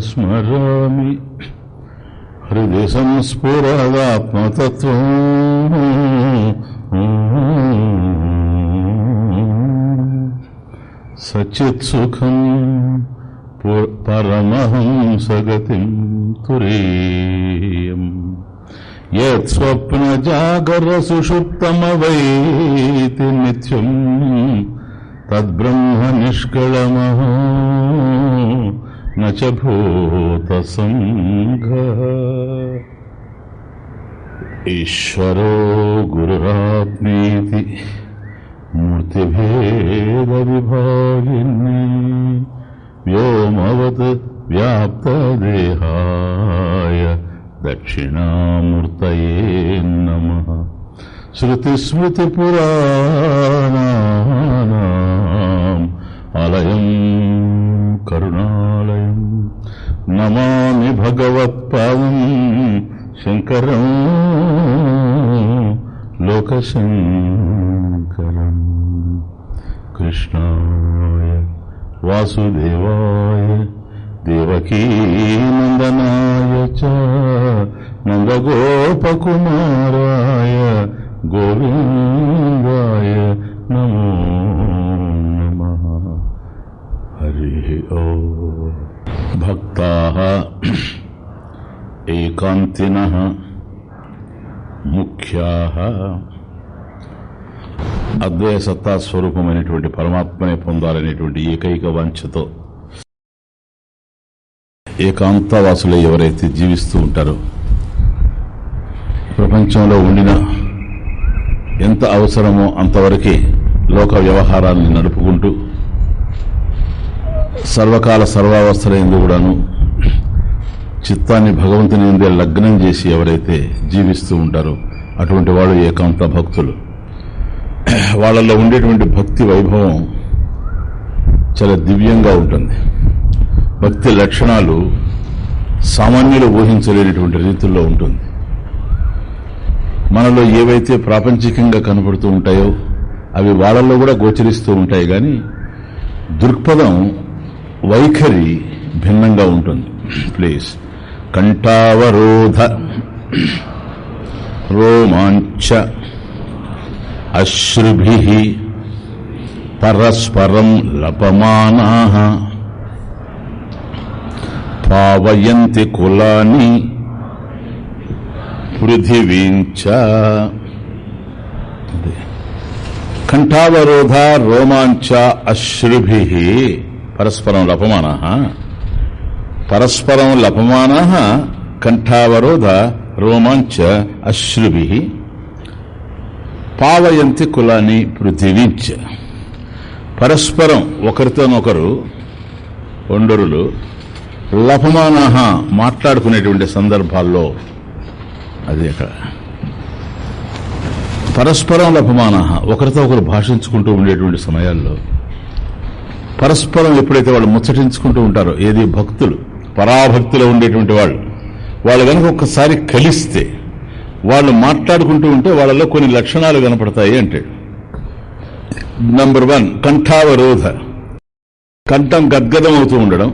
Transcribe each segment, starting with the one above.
స్మరామి హృది సంస్ఫురదాత్మతత్వం సచిత్సుఖం పరమహంసగతిం తురేయం యత్స్వప్నజాగరసుషుప్తమవైతి నిత్యం తద్బ్రహ్మ నిష్కళమః నచ భూతసంఘ ఈశ్వరో గురురాత్మీతి మూర్తిభేద విభాగిని వ్యోమవత్ వ్యాప్తదేహాయ దక్షిణామూర్తయే నమ శృతిస్మృతిపురాణానాం ఆలయం కరుణాలయం नमा भगवत्म शंकर लोकशंकर कृष्णाय वासुदेवाय देवकीनन्दनाय च नन्दगोपकुमाराय गोविन्दाय नमो नमः। हरि ओ। భక్తా ఏకాంతిన ముఖ్యా అద్వయ సత్తా స్వరూపమైనటువంటి పరమాత్మనే పొందాలనేటువంటి ఏకైక వంచతో ఏకాంతవాసులు ఎవరైతే జీవిస్తూ ఉంటారో ప్రపంచంలో ఉండిన ఎంత అవసరమో అంతవరకే లోక వ్యవహారాన్ని నడుపుకుంటూ సర్వకాల సర్వావస్థలందు కూడాను చిత్తాన్ని భగవంతుని ఎందే లగ్నం చేసి ఎవరైతే జీవిస్తూ ఉంటారో అటువంటి వాళ్ళు ఏకాంత భక్తులు. వాళ్ళల్లో ఉండేటువంటి భక్తి వైభవం చాలా దివ్యంగా ఉంటుంది. భక్తి లక్షణాలు సామాన్యులు ఊహించలేనటువంటి రీతుల్లో ఉంటుంది. మనలో ఏవైతే ప్రాపంచికంగా కనపడుతూ ఉంటాయో అవి వాళ్ళల్లో కూడా గోచరిస్తూ ఉంటాయి కానీ దృక్పథం వైఖరి భిన్నంగా ఉంటుంది. ప్లీజ్ కంఠావరోధ రోమాంచ అశ్రుభి పరస్పరం లపమానా పావయంతి కులాని పృథివీంచ. కంఠావరోధ రోమాంచ అశ్రుభి పరస్పరం లపమాన పరస్పరం లపమాన కంఠావరోధ రోమాంచ అశ్రుభి పావయంతి కులాన్ని పృథివీంచ. పరస్పరం ఒకరితోనొకరు ఒండరులు లభమానాహ మాట్లాడుకునేటువంటి సందర్భాల్లో అది అక్కడ. పరస్పరం లభమానాహ ఒకరితో ఒకరు భాషించుకుంటూ ఉండేటువంటి సమయాల్లో పరస్పరం ఎప్పుడైతే వాళ్ళు ముచ్చటించుకుంటూ ఉంటారో ఏది భక్తులు పరాభక్తిలో ఉండేటువంటి వాళ్ళు వాళ్ళు కనుక ఒక్కసారి కలిస్తే వాళ్ళు మాట్లాడుకుంటూ ఉంటే వాళ్ళలో కొన్ని లక్షణాలు కనపడతాయి అంటే నంబర్ వన్ కంఠావరోధ. కంఠం గద్గదం అవుతూ ఉండడం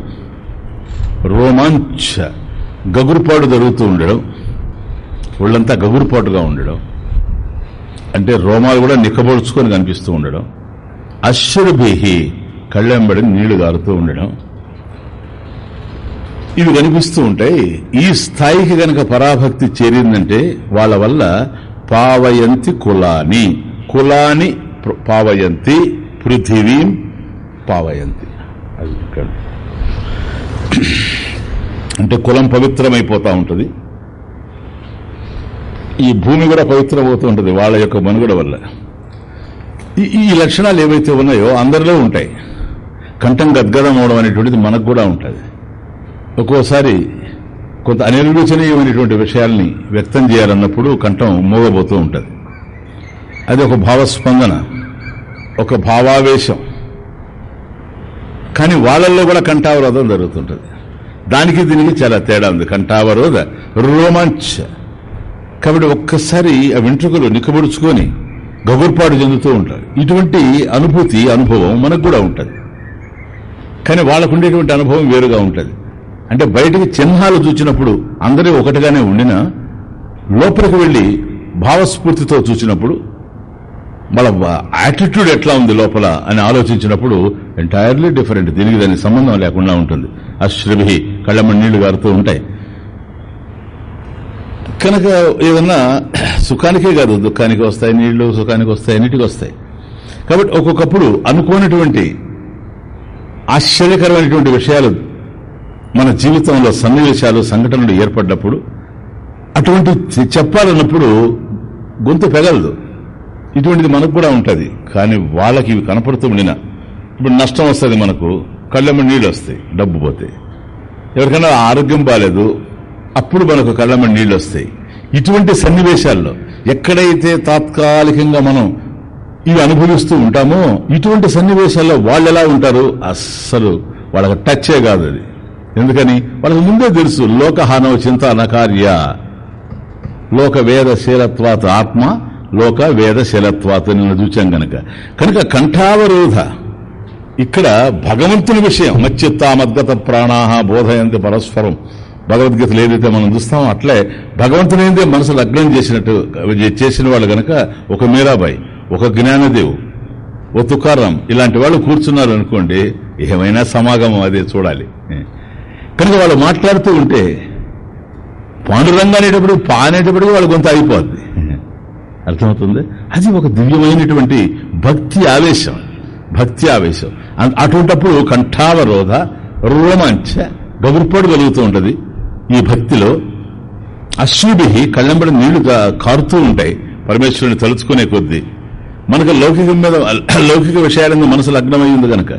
రోమాంచ గగురుపాటు జరుగుతూ ఉండడం ఒళ్ళంతా గగురుపాటుగా ఉండడం అంటే రోమాలు కూడా నిక్కబొడుచుకొని కనిపిస్తూ ఉండడం. అశ్వరభేహి కళ్ళెంబడి నీళ్ళు గారుతూ ఉండడం. ఇవి కనిపిస్తూ ఉంటాయి ఈ స్థాయికి గనక పరాభక్తి చేరిందంటే వాళ్ళ వల్ల పావయంతి కులాని కులాని పావయంతి పృథివీం పావయంతి. అంటే కులం పవిత్రమైపోతా ఉంటుంది. ఈ భూమి కూడా పవిత్రమవుతూ ఉంటుంది వాళ్ళ యొక్క మనుగడ వల్ల. ఈ- ఈ లక్షణాలు ఏవైతే ఉన్నాయో అందరిలో ఉంటాయి. కంఠం గద్గదం అవడం అనేటువంటిది మనకు కూడా ఉంటుంది. ఒక్కోసారి కొంత అనిర్వచనీయమైనటువంటి విషయాల్ని వ్యక్తం చేయాలన్నప్పుడు కంఠం మూగబోతూ ఉంటుంది. అది ఒక భావస్పందన ఒక భావావేశం. కానీ వాళ్ళల్లో కూడా కంఠావరోధం జరుగుతుంటుంది. దానికి దీనికి చాలా తేడా ఉంది. కంఠావరోధ రోమాంచ. కాబట్టి ఒక్కసారి ఆ వెంట్రుకలు నిక్కబడుచుకొని గగుర్పాటు చెందుతూ ఉంటారు ఇటువంటి అనుభూతి అనుభవం మనకు కూడా ఉంటుంది. కానీ వాళ్ళకు ఉండేటువంటి అనుభవం వేరుగా ఉంటుంది. అంటే బయటికి చిహ్నాలు చూచినప్పుడు అందరూ ఒకటిగానే ఉండినా లోపలికి వెళ్ళి భావస్ఫూర్తితో చూసినప్పుడు వాళ్ళ యాటిట్యూడ్ ఎట్లా ఉంది లోపల అని ఆలోచించినప్పుడు ఎంటైర్లీ డిఫరెంట్ దీనికి దానికి సంబంధం లేకుండా ఉంటుంది. అశ్రభి కళ్ళమ్మ నీళ్ళు గారుతూ ఉంటాయి. కనుక ఏదన్నా సుఖానికే కాదు దుఃఖానికి వస్తాయి నీళ్ళు సుఖానికి వస్తాయి అన్నిటికీ వస్తాయి. కాబట్టి ఒక్కొక్కప్పుడు అనుకోనటువంటి ఆశ్చర్యకరమైనటువంటి విషయాలు మన జీవితంలో సన్నివేశాలు సంఘటనలు ఏర్పడినప్పుడు అటువంటి చెప్పాలన్నప్పుడు గొంతు పెగలదు. ఇటువంటిది మనకు కూడా ఉంటుంది. కానీ వాళ్ళకి ఇవి కనపడుతూ ఉండినా ఇప్పుడు నష్టం వస్తుంది మనకు కళ్ళమ్మ నీళ్ళు వస్తాయి డబ్బు పోతే. ఎవరికైనా ఆరోగ్యం బాగాలేదు అప్పుడు మనకు కళ్ళమ్మ నీళ్ళు వస్తాయి. ఇటువంటి సన్నివేశాల్లో ఎక్కడైతే తాత్కాలికంగా మనం ఇవి అనుభవిస్తూ ఉంటామో ఇటువంటి సన్నివేశాల్లో వాళ్ళు ఎలా ఉంటారు? అస్సలు వాళ్ళకి టచ్చే కాదు అది. ఎందుకని? వాళ్ళకి ముందే తెలుసు లోకహానవ చింత అనకార్య లోక వేదశీలత్వాత ఆత్మ లోక వేద శీలత్వాత్ నిన్న చూచాం గనక. కనుక కంఠావరోధ ఇక్కడ భగవంతుని విషయం మచ్చిత్తామద్గత ప్రాణాహ బోధయంతి పరస్పరం. భగవద్గీతలు ఏదైతే మనం చూస్తామో అట్లే భగవంతునేందే మనసు అగ్నం చేసినట్టు చేసిన వాళ్ళు గనక ఒక మీరాబాయి. ఒక జ్ఞానదేవు ఓ తుకారం ఇలాంటి వాళ్ళు కూర్చున్నారు అనుకోండి ఏమైనా సమాగమం అదే చూడాలి. కనుక వాళ్ళు మాట్లాడుతూ ఉంటే పాండురంగా అనేటప్పుడు పా అనేటప్పుడు వాళ్ళు కొంత అయిపోద్ది అర్థమవుతుంది? అది ఒక దివ్యమైనటువంటి భక్తి ఆవేశం భక్తి ఆవేశం. అ- అటువంటప్పుడు కంఠావరోధ రోమాంచ గగుర్పాడు కలుగుతూ ఉంటుంది. ఈ భక్తిలో అశ్రుభి కళ్ళంబడి నీళ్ళు కారుతూ ఉంటాయి. పరమేశ్వరుని తలుచుకునే కొద్దీ. మనకు లౌకికం మీద లౌకిక విషయాలందు మనసు లగ్నమైంది కనుక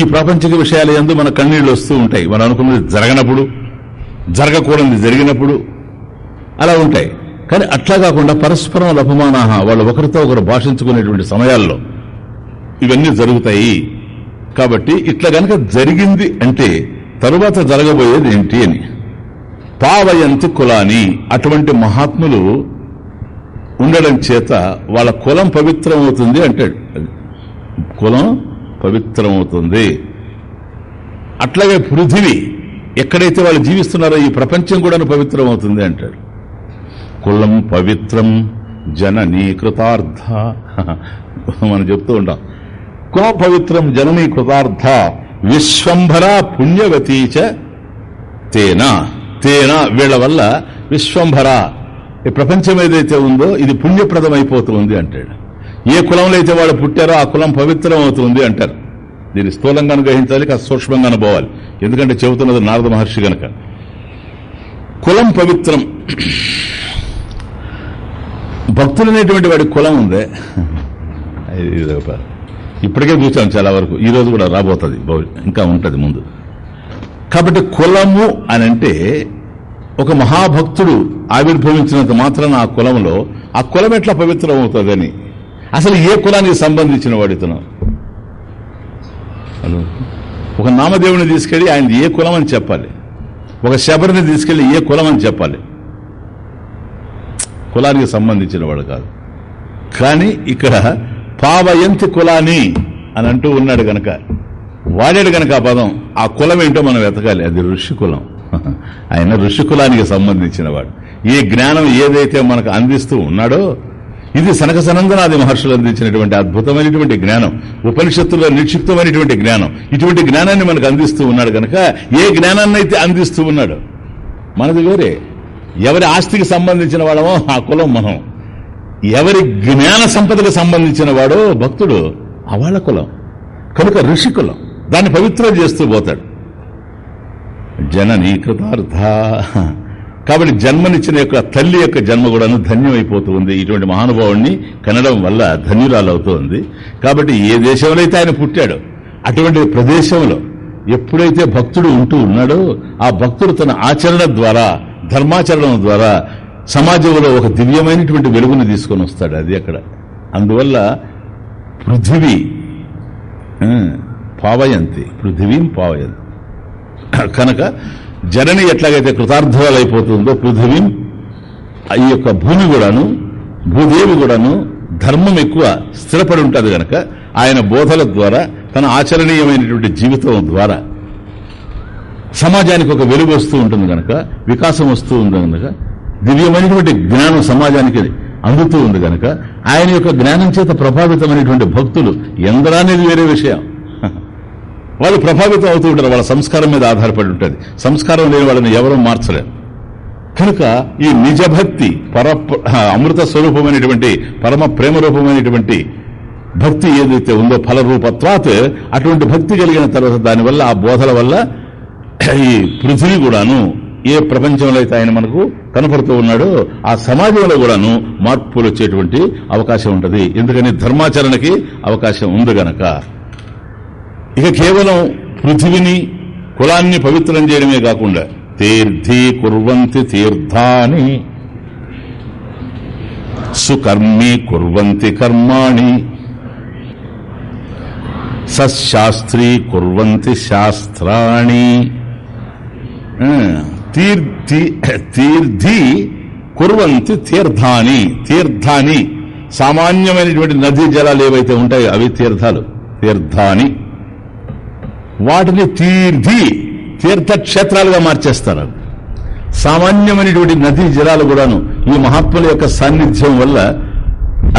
ఈ ప్రాపంచిక విషయాల ఎందు మన కన్నీళ్ళు వస్తూ ఉంటాయి. మనం అనుకున్నది జరగనప్పుడు జరగకూడనిది జరిగినప్పుడు అలా ఉంటాయి. కానీ అట్లా కాకుండా పరస్పరం లభమానాహ వాళ్ళు ఒకరితో ఒకరు భాషించుకునేటువంటి సమయాల్లో ఇవన్నీ జరుగుతాయి. కాబట్టి ఇట్లా గనక జరిగింది అంటే తరువాత జరగబోయేది ఏంటి అని పావయంతి కులాని అటువంటి మహాత్ములు ఉండడం చేత వాళ్ళ కులం పవిత్రమవుతుంది అంటాడు. కులం పవిత్రమవుతుంది. అట్లాగే పృథివీ ఎక్కడైతే వాళ్ళు జీవిస్తున్నారో ఈ ప్రపంచం కూడా పవిత్రమవుతుంది అంటాడు. కులం పవిత్రం జననీ కృతార్థ మనం చెప్తూ ఉంటాం. కులం పవిత్రం జననీ కృతార్థ విశ్వంభర పుణ్యవతీచ తేనా. తేనా వీళ్ళ వల్ల విశ్వంభర ఈ ప్రపంచం ఏదైతే ఉందో ఇది పుణ్యప్రదం అయిపోతుంది అంటాడు. ఏ కులంలో అయితే వాళ్ళు పుట్టారో ఆ కులం పవిత్రం అవుతుంది అంటారు. దీన్ని స్థూలంగా గ్రహించాలి కాస్త సూక్ష్మంగా అనుభవాలి ఎందుకంటే చెబుతున్నది నారద మహర్షి గనక. కులం పవిత్రం. భక్తులనేటువంటి వాడి కులం ఉందే. ఇప్పటికే చూసాం చాలా వరకు. ఈ రోజు కూడా రాబోతుంది ఇంకా ఉంటుంది ముందు. కాబట్టి కులము అని అంటే ఒక మహాభక్తుడు ఆవిర్భవించినంత మాత్రాన ఆ కులంలో ఆ కులం ఎట్లా పవిత్రం అవుతుందని అసలు ఏ కులానికి సంబంధించిన వాడు హలో. ఒక నామదేవుని తీసుకెళ్ళి ఆయన ఏ కులం అని చెప్పాలి. ఒక శబరిని తీసుకెళ్ళి ఏ కులం అని చెప్పాలి. కులానికి సంబంధించిన వాడు కాదు. కానీ ఇక్కడ పావయంతి కులాని అని అంటూ ఉన్నాడు గనక. వాడాడు గనక ఆ పదం. ఆ కులం ఏంటో మనం వెతకాలి. అది ఋషి కులం. ఆయన ఋషి కులానికి సంబంధించిన వాడు. ఈ జ్ఞానం ఏదైతే మనకు అందిస్తూ ఉన్నాడో ఇది సనక సనందనాది మహర్షులు అందించినటువంటి అద్భుతమైనటువంటి జ్ఞానం ఉపనిషత్తుల్లో నిక్షిప్తమైనటువంటి జ్ఞానం. ఇటువంటి జ్ఞానాన్ని మనకు అందిస్తూ ఉన్నాడు కనుక ఏ జ్ఞానాన్ని అయితే అందిస్తూ ఉన్నాడు మనది వేరే. ఎవరి ఆస్తికి సంబంధించిన వాడమో ఆ కులం మనం. ఎవరి జ్ఞాన సంపదకు సంబంధించిన వాడో భక్తుడు ఆ వాళ్ళ కులం. కనుక ఋషి కులం. దాన్ని పవిత్రం చేస్తూ పోతాడు. జననీ కృతార్థ కాబట్టి జన్మనిచ్చిన యొక్క తల్లి యొక్క జన్మ కూడాను ధన్యమైపోతూ ఉంది. ఇటువంటి మహానుభావుణ్ణి కనడం వల్ల ధన్యురాలు ఉంది కాబట్టి ఏ దేశంలో అయితే ఆయన పుట్టాడో అటువంటి ప్రదేశంలో ఎప్పుడైతే భక్తుడు ఉంటూ ఉన్నాడో ఆ భక్తుడు తన ఆచరణ ద్వారా ధర్మాచరణ ద్వారా సమాజంలో ఒక దివ్యమైనటువంటి వెలుగుని తీసుకొని వస్తాడు అది అక్కడ. అందువల్ల పృథివీ పావయంతి పృథివీం పావయంతి. కనుక జనని ఎట్లాగైతే కృతార్థాలైపోతుందో పృథివీ ఈ యొక్క భూమి కూడాను భూదేవి కూడాను ధర్మం ఎక్కువ స్థిరపడి ఉంటుంది గనక ఆయన బోధల ద్వారా తన ఆచరణీయమైనటువంటి జీవితం ద్వారా సమాజానికి ఒక వెలుగు వస్తూ ఉంటుంది కనుక వికాసం వస్తూ ఉంది కనుక దివ్యమైనటువంటి జ్ఞానం సమాజానికి అందుతూ ఉంది కనుక ఆయన యొక్క జ్ఞానం చేత ప్రభావితమైనటువంటి భక్తులు ఎందరనేది వేరే విషయం. వాళ్ళు ప్రభావితం అవుతూ ఉంటారు వాళ్ళ సంస్కారం మీద ఆధారపడి ఉంటుంది. సంస్కారం లేని వాళ్ళని ఎవరూ మార్చలేరు. కనుక ఈ నిజభక్తి పర అమృత స్వరూపమైనటువంటి పరమ ప్రేమ రూపమైనటువంటి భక్తి ఏదైతే ఉందో ఫలరూపత్వాత్ అటువంటి భక్తి కలిగిన తర్వాత దానివల్ల ఆ బోధల వల్ల ఈ పృథివీ కూడాను ఏ ప్రపంచంలో అయితే ఆయన మనకు కనపడుతూ ఉన్నాడో ఆ సమాజంలో కూడాను మార్పులు వచ్చేటువంటి అవకాశం ఉంటుంది. ఎందుకని ధర్మాచరణకి అవకాశం ఉంది గనక. ఇక కేవలం పృథివిని కులాన్ని పవిత్రం చేయడమే కాకుండా తీర్థీ కుర్వంతి తీర్థాని సుకర్మి కుర్వంతి కర్మాణి సశాస్త్రీ కుర్వంతి శాస్త్రాణి. తీర్థి తీర్థి కుర్వంతి తీర్థాని తీర్థాని. సామాన్యమైనటువంటి నదీ జలాలు ఏవైతే ఉంటాయో అవి తీర్థాలు తీర్థాని. వాటిని తీర్థి తీర్థక్షేత్రాలుగా మార్చేస్తారు. సామాన్యమైనటువంటి నదీ జలాలు కూడాను ఈ మహాత్ముల యొక్క సాన్నిధ్యం వల్ల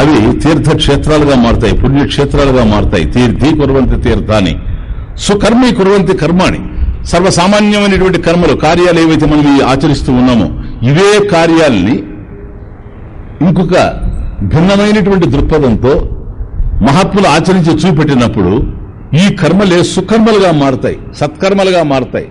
అవి తీర్థక్షేత్రాలుగా మారుతాయి పుణ్యక్షేత్రాలుగా మారుతాయి. తీర్థి కురవంతి తీర్థాన్ని సుకర్మి కురవంతి కర్మాణి. సర్వసామాన్యమైనటువంటి కర్మలు కార్యాలు ఏవైతే మనం ఆచరిస్తూ ఉన్నామో ఇవే కార్యాలని ఇంకొక భిన్నమైనటువంటి దృక్పథంతో మహాత్ములు ఆచరించి చూపెట్టినప్పుడు ఈ కర్మలే సుకర్మలుగా మారుతాయి సత్కర్మలుగా మారుతాయి.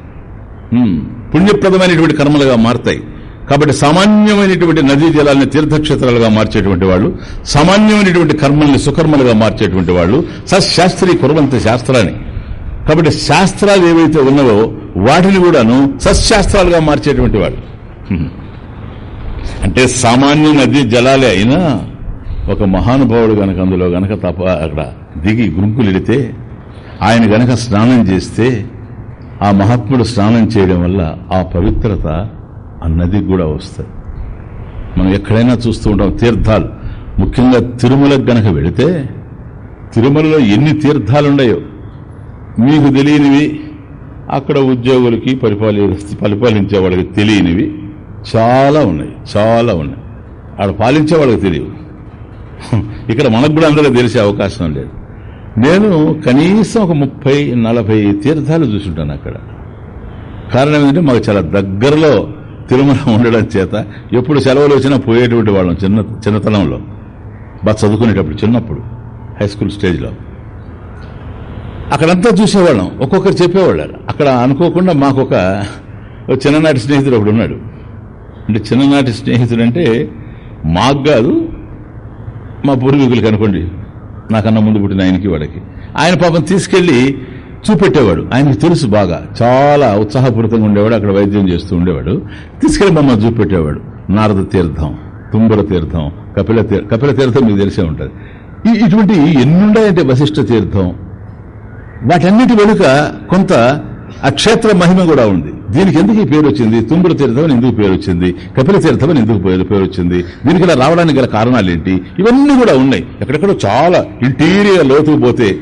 పుణ్యప్రదమైనటువంటి కర్మలుగా మారుతాయి. కాబట్టి సామాన్యమైనటువంటి నదీ జలాల్ని తీర్థక్షేత్రాలుగా మార్చేటువంటి వాళ్ళు సామాన్యమైనటువంటి కర్మల్ని సుకర్మలుగా మార్చేటువంటి వాళ్ళు సశాస్త్రీ కురవంత శాస్త్రాన్ని. కాబట్టి శాస్త్రాలు ఏవైతే ఉన్నావో వాటిని కూడాను సశాస్త్రాలుగా మార్చేటువంటి వాళ్ళు. అంటే సామాన్య నదీ జలాలే అయినా ఒక మహానుభావుడు గనక అందులో గనక తప్ప అక్కడ దిగి గుంపులిడితే ఆయన గనక స్నానం చేస్తే ఆ మహాత్ముడు స్నానం చేయడం వల్ల ఆ పవిత్రత ఆ నదికి కూడా వస్తుంది. మనం ఎక్కడైనా చూస్తూ ఉంటాం తీర్థాలు. ముఖ్యంగా తిరుమలకు గనక వెళితే తిరుమలలో ఎన్ని తీర్థాలున్నాయో మీకు తెలియనివి అక్కడ ఉద్యోగులకి పరిపాలి పరిపాలించే వాళ్ళకి తెలియనివి చాలా ఉన్నాయి చాలా ఉన్నాయి. ఆడ పాలించే వాళ్ళకి తెలియవు. ఇక్కడ మనకు కూడా అందరూ తెలిసే అవకాశం లేదు. నేను కనీసం ఒక ముప్పై నలభై తీర్థాలు చూసుంటాను అక్కడ. కారణం ఏంటంటే మాకు చాలా దగ్గరలో తిరుమల ఉండడం చేత ఎప్పుడు సెలవులు వచ్చినా పోయేటువంటి వాళ్ళం చిన్న చిన్నతనంలో. బాగా చదువుకునేటప్పుడు చిన్నప్పుడు హై స్కూల్ స్టేజ్లో అక్కడంతా చూసేవాళ్ళం. ఒక్కొక్కరు చెప్పేవాళ్ళు. అక్కడ అనుకోకుండా మాకు ఒక ఒక చిన్ననాటి స్నేహితుడు ఒకడు ఉన్నాడు. అంటే చిన్ననాటి స్నేహితుడు అంటే మాకు కాదు మా పూర్వీకులకి అనుకోండి. నాకన్నా ముందు పుట్టిన ఆయనకి వాడికి. ఆయన పాపం తీసుకెళ్ళి చూపెట్టేవాడు. ఆయనకి తెలుసు బాగా. చాలా ఉత్సాహపూరితంగా ఉండేవాడు. అక్కడ వైద్యం చేస్తూ ఉండేవాడు. తీసుకెళ్ళి మమ్మల్ని చూపెట్టేవాడు. నారద తీర్థం తుంబర తీర్థం కపిల తీర్థం కపిల తీర్థం మీకు తెలిసే ఉంటుంది. ఇటువంటి ఎన్నుండాయంటే వశిష్ఠ తీర్థం. వాటన్నిటి వెనుక కొంత అక్షేత్ర మహిమ కూడా ఉంది. దీనికి ఎందుకు ఈ పేరు వచ్చింది? తుమ్ముడు తీర్థం అని ఎందుకు పేరు వచ్చింది? కపిల తీర్థం అని ఎందుకు పేరు పేరు వచ్చింది? దీనికి ఇలా రావడానికి గల కారణాలు ఏంటి ఇవన్నీ కూడా ఉన్నాయి. ఎక్కడెక్కడో చాలా ఇంటీరియర్ లోతుకు పోతే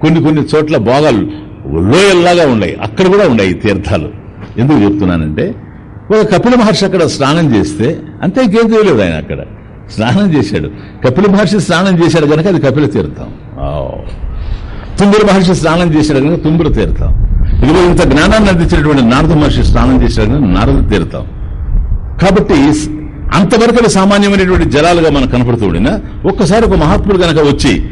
కొన్ని కొన్ని చోట్ల భాగాలు లోయల్లాగా ఉన్నాయి. అక్కడ కూడా ఉన్నాయి తీర్థాలు. ఎందుకు చెప్తున్నానంటే ఒక కపిల మహర్షి అక్కడ స్నానం చేస్తే అంతే ఇంకేం తెలియలేదు ఆయన అక్కడ. స్నానం చేశాడు. కపిల మహర్షి స్నానం చేశాడు కనుక అది కపిల తీర్థం. ఆ. తుంబుర మహర్షి స్నానం చేశాడు కనుక తుంబుర తీర్థం. ఇదిగో ఇంత జ్ఞానాన్ని అందించినటువంటి నారద మహర్షి స్నానం చేశాడని నారద తీరుతాం. కాబట్టి అంతవరకు సామాన్యమైనటువంటి జలాలుగా మనకు కనపడుతూ ఉండినా ఒక్కసారి ఒక మహాత్ముడు గనక వచ్చి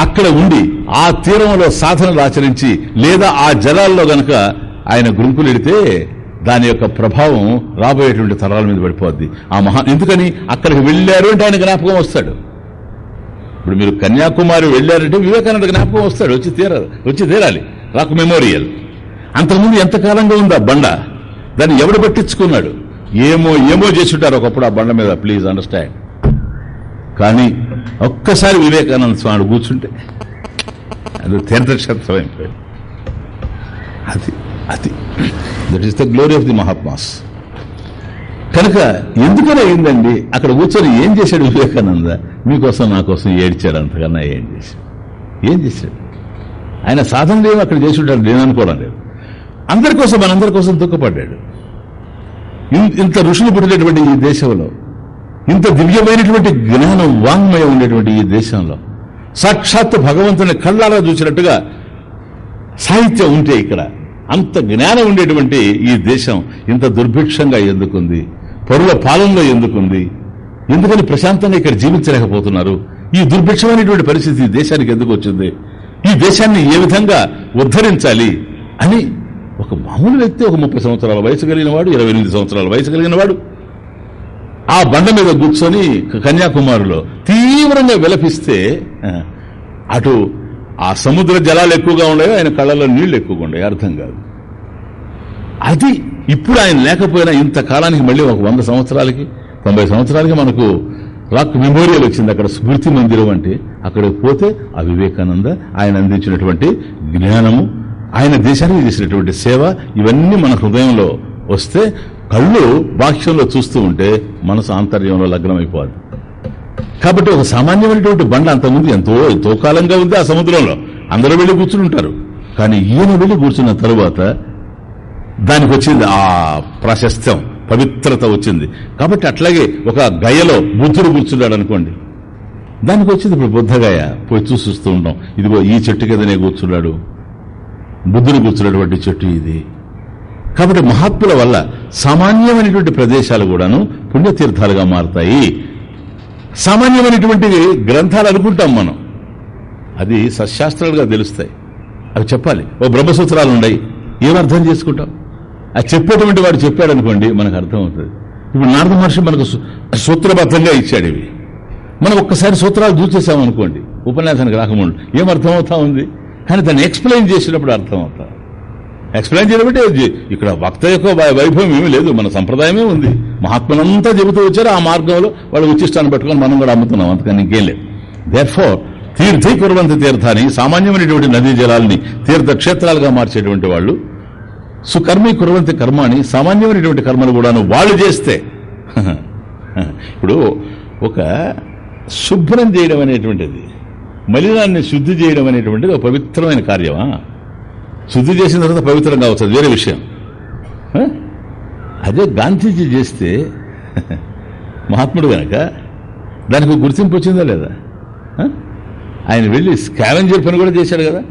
అక్కడ ఉండి ఆ తీరంలో సాధనలు ఆచరించి లేదా ఆ జలాల్లో గనక ఆయన గురుకులెడితే దాని యొక్క ప్రభావం రాబోయేటువంటి తరాల మీద పడిపోద్ది. ఆ మహా ఎందుకని? అక్కడికి వెళ్ళారు అంటే ఆయన జ్ఞాపకం వస్తాడు. ఇప్పుడు మీరు కన్యాకుమారి వెళ్ళారంటే వివేకానంద జ్ఞాపకం వస్తాడు. వచ్చి తీరాలి వచ్చి తీరాలి. రాకు మెమోరియల్. అంతకుముందు ఎంతకాలంగా ఉంది ఆ బండ? దాన్ని ఎవడు పట్టించుకున్నాడు? ఏమో ఏమో చేస్తుంటారు ఒకప్పుడు ఆ బండ మీద ప్లీజ్ అండర్స్టాండ్ కానీ ఒక్కసారి వివేకానంద స్వామి కూర్చుంటే అది తీర్థక్షేత్రం అయిపోయింది అది అది. That is the glory of the mahatmas కనుక ఎందుకనే అయిందండి? అక్కడ కూర్చొని ఏం చేశాడు వివేకానంద? మీకోసం నా కోసం ఏడ్చాడు అంతకన్నా ఏం చేశాడు? ఏం చేశాడు? ఆయన సాధన ఏమో అక్కడ చేసి ఉంటాడు నేను అనుకోవడం లేదు. అందరి కోసం మనందరి కోసం దుఃఖపడ్డాడు. ఇంత ఋషులు పుట్టినటువంటి ఈ దేశంలో ఇంత దివ్యమైనటువంటి జ్ఞానం వాంగ్మయం ఉండేటువంటి ఈ దేశంలో సాక్షాత్ భగవంతుని కళ్ళారా చూసినట్టుగా సాహిత్యం ఉంటే ఇక్కడ అంత జ్ఞానం ఉండేటువంటి ఈ దేశం ఇంత దుర్భిక్షంగా ఎందుకుంది? పరుల పాలనలో ఎందుకుంది? ఎందుకని ప్రశాంతంగా ఇక్కడ జీవించలేకపోతున్నారు? ఈ దుర్భిక్షమైనటువంటి పరిస్థితి ఈ దేశానికి ఎందుకు వచ్చింది? ఈ దేశాన్ని ఏ విధంగా ఉద్ధరించాలి అని ఒక మామూలు వ్యక్తి ఒక ముప్పై సంవత్సరాల వయసు కలిగిన వాడు ఇరవై ఎనిమిది సంవత్సరాల వయసు కలిగిన వాడు ఆ బండ మీద కూర్చొని కన్యాకుమారిలో తీవ్రంగా విలపిస్తే అటు ఆ సముద్ర జలాలు ఎక్కువగా ఉండేవి ఆయన కళ్ళలో నీళ్ళు ఎక్కువగా ఉండేవి అర్థం కాదు. అది ఇప్పుడు ఆయన లేకపోయినా ఇంత కాలానికి మళ్ళీ ఒక వంద సంవత్సరాలకి తొంభై సంవత్సరాలకి మనకు రాక్ మెమోరియల్ వచ్చింది అక్కడ స్మృతి మందిరం అంటే. అక్కడికి పోతే ఆ వివేకానంద ఆయన అందించినటువంటి జ్ఞానము ఆయన దేశానికి చేసినటువంటి సేవ ఇవన్నీ మన హృదయంలో వస్తే కళ్ళు బాహ్యంలో చూస్తూ ఉంటే మనసు ఆంతర్యంలో లగ్నమైపోద్ది కాబట్టి ఒక సామాన్యమైనటువంటి బండ అంతకుముందు ఎంతో ఎంతో కాలంగా ఉంది ఆ సముద్రంలో. అందరూ వెళ్ళి కూర్చుని ఉంటారు. కానీ ఈయన వెళ్ళి కూర్చున్న తరువాత దానికి వచ్చింది ఆ ప్రాశస్త్యం పవిత్రత వచ్చింది. కాబట్టి అట్లాగే ఒక గయలో బుద్ధుడు కూర్చున్నాడు అనుకోండి. దానికి వచ్చింది ఇప్పుడు బుద్ధగయ పోయి చూసి చూస్తూ ఉంటాం. ఇదిగో ఈ చెట్టు కిందనే కూర్చున్నాడు. బుద్ధుని కూర్చున్నటువంటి చెట్టు ఇది. కాబట్టి మహాత్ముల వల్ల సామాన్యమైనటువంటి ప్రదేశాలు కూడాను పుణ్యతీర్థాలుగా మారుతాయి. సామాన్యమైనటువంటి గ్రంథాలు అనుకుంటాం మనం. అది సశాస్త్రాలుగా తెలుస్తాయి. అవి చెప్పాలి. ఓ బ్రహ్మసూత్రాలు ఉన్నాయి. ఏం అర్థం చేసుకుంటాం? అది చెప్పేటువంటి వాడు చెప్పాడు అనుకోండి మనకు అర్థం అవుతుంది ఇప్పుడు నారద మహర్షి మనకు సూత్రబద్ధంగా ఇచ్చాడు ఇవి. మనం ఒక్కసారి సూత్రాలు చూసేసాం అనుకోండి ఉపన్యాసానికి రాకముందు ఏం ఉంది? కానీ దాన్ని ఎక్స్ప్లెయిన్ చేసినప్పుడు అర్థం అవుతా ఎక్స్ప్లెయిన్ చేయబట్టి ఇక్కడ వక్త యొక్క వైభవం ఏమీ లేదు మన సంప్రదాయమే ఉంది. మహాత్ములంతా చెబుతూ వచ్చారు ఆ మార్గంలో వాళ్ళు ఉచిష్టాన్ని పట్టుకొని మనం కూడా అమ్ముతున్నాం అంతకని ఇంకేం లేదు. దేర్ఫోర్ తీర్థీ కురవంతి తీర్థాన్ని సామాన్యమైనటువంటి నదీ జలాల్ని తీర్థక్షేత్రాలుగా మార్చేటువంటి వాళ్ళు సుకర్మి కురవంతి కర్మాని సామాన్యమైనటువంటి కర్మలు కూడాను వాళ్ళు చేస్తే ఇప్పుడు ఒక శుభ్రం చేయడం అనేటువంటిది. మలినాన్ని శుద్ధి చేయడం అనేటువంటిది ఒక పవిత్రమైన కార్యమా? శుద్ధి చేసిన తర్వాత పవిత్రం కావచ్చు అది వేరే విషయం. అదే గాంధీజీ చేస్తే మహాత్ముడు కనుక దానికి ఒక గుర్తింపు వచ్చిందా లేదా? ఆయన వెళ్ళి స్కావెంజర్ పని కూడా చేశాడు కదా?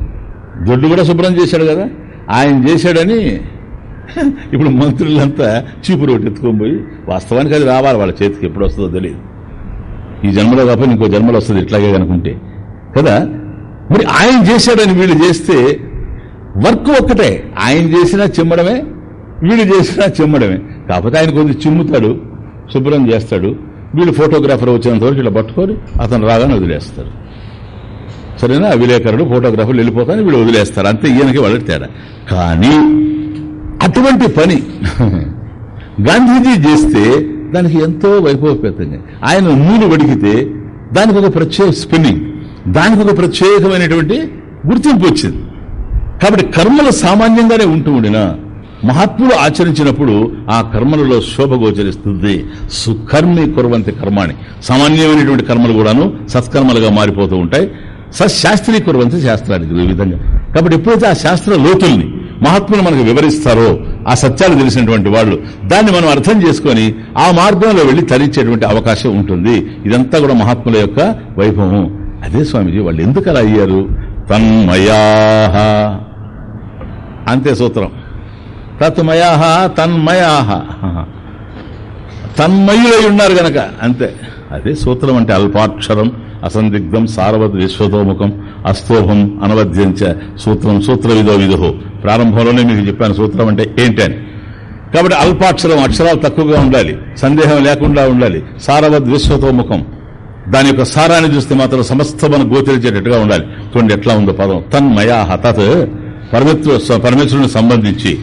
దొడ్డు కూడా శుభ్రం చేశాడు కదా? ఆయన చేశాడని ఇప్పుడు మంత్రులంతా చీపు రోడ్డు ఎత్తుకొని పోయి వాస్తవానికి అది రావాలి వాళ్ళ చేతికి ఎప్పుడు వస్తుందో తెలియదు. ఈ జన్మలో తప్ప ఇంకో జన్మలో వస్తుంది ఇట్లాగే కనుకుంటే. కదా? మరి ఆయన చేశాడని వీళ్ళు చేస్తే వర్క్ ఒక్కటే. ఆయన చేసినా చిమ్మడమే వీళ్ళు చేసినా చిమ్మడమే. కాకపోతే ఆయన కొద్దిగా చిమ్ముతాడు శుభ్రం చేస్తాడు. వీళ్ళు ఫోటోగ్రాఫర్ వచ్చినంత వరకు ఇలా పట్టుకొని అతను రాగానే వదిలేస్తారు. సరేనా? విలేకరుడు ఫోటోగ్రాఫర్లు వెళ్ళిపోతాను వీళ్ళు వదిలేస్తారు. అంతే ఈయనకి వాళ్ళకి తేడా. కానీ అటువంటి పని గాంధీజీ చేస్తే దానికి ఎంతో వైభవపేతంగా. ఆయన నూనె వడికితే దానికి ఒక ప్రత్యేక స్పిన్నింగ్ దానికి ఒక ప్రత్యేకమైనటువంటి గుర్తింపు వచ్చింది. కాబట్టి కర్మలు సామాన్యంగానే ఉంటూ ఉండినా మహాత్ములు ఆచరించినప్పుడు ఆ కర్మలలో శోభ గోచరిస్తుంది. సుకర్మి కురవంతి కర్మాణి. సామాన్యమైనటువంటి కర్మలు కూడాను సత్కర్మలుగా మారిపోతూ ఉంటాయి. సశాస్త్రీ కురవంతి శాస్త్రానికి ఈ విధంగా. కాబట్టి ఎప్పుడైతే ఆ శాస్త్ర లోతుల్ని మహాత్ములు మనకు వివరిస్తారో ఆ సత్యాలు తెలిసినటువంటి వాళ్ళు దాన్ని మనం అర్థం చేసుకొని ఆ మార్గంలో వెళ్ళి తరించేటువంటి అవకాశం ఉంటుంది. ఇదంతా కూడా మహాత్ముల యొక్క వైభవం. అదే స్వామిజీ వాళ్ళు ఎందుకు అలా అయ్యారు? తన్మయాహ అంతే సూత్రం. తత్మయాహ తన్మయాహ తన్మయులై ఉన్నారు గనక. అంతే. అదే సూత్రం అంటే అల్పాక్షరం అసందిగ్ధం సారవద్ విశ్వతోముఖం అస్తోభం అనవధ్యంచ సూత్రం సూత్ర విధో విధో ప్రారంభంలోనే మీకు చెప్పాను సూత్రం అంటే ఏంటి అని. కాబట్టి అల్పాక్షరం అక్షరాలు తక్కువగా ఉండాలి సందేహం లేకుండా ఉండాలి సారవద్ విశ్వతోముఖం. దాని యొక్క సారాన్ని చూస్తే మాత్రం సమస్త మనం గోచరించేటట్టుగా ఉండాలి. చూడండి ఎట్లా ఉందో పదం. తన్మయాహ తత్ పరమేశ్వరు పరమేశ్వరుని సంబంధించి.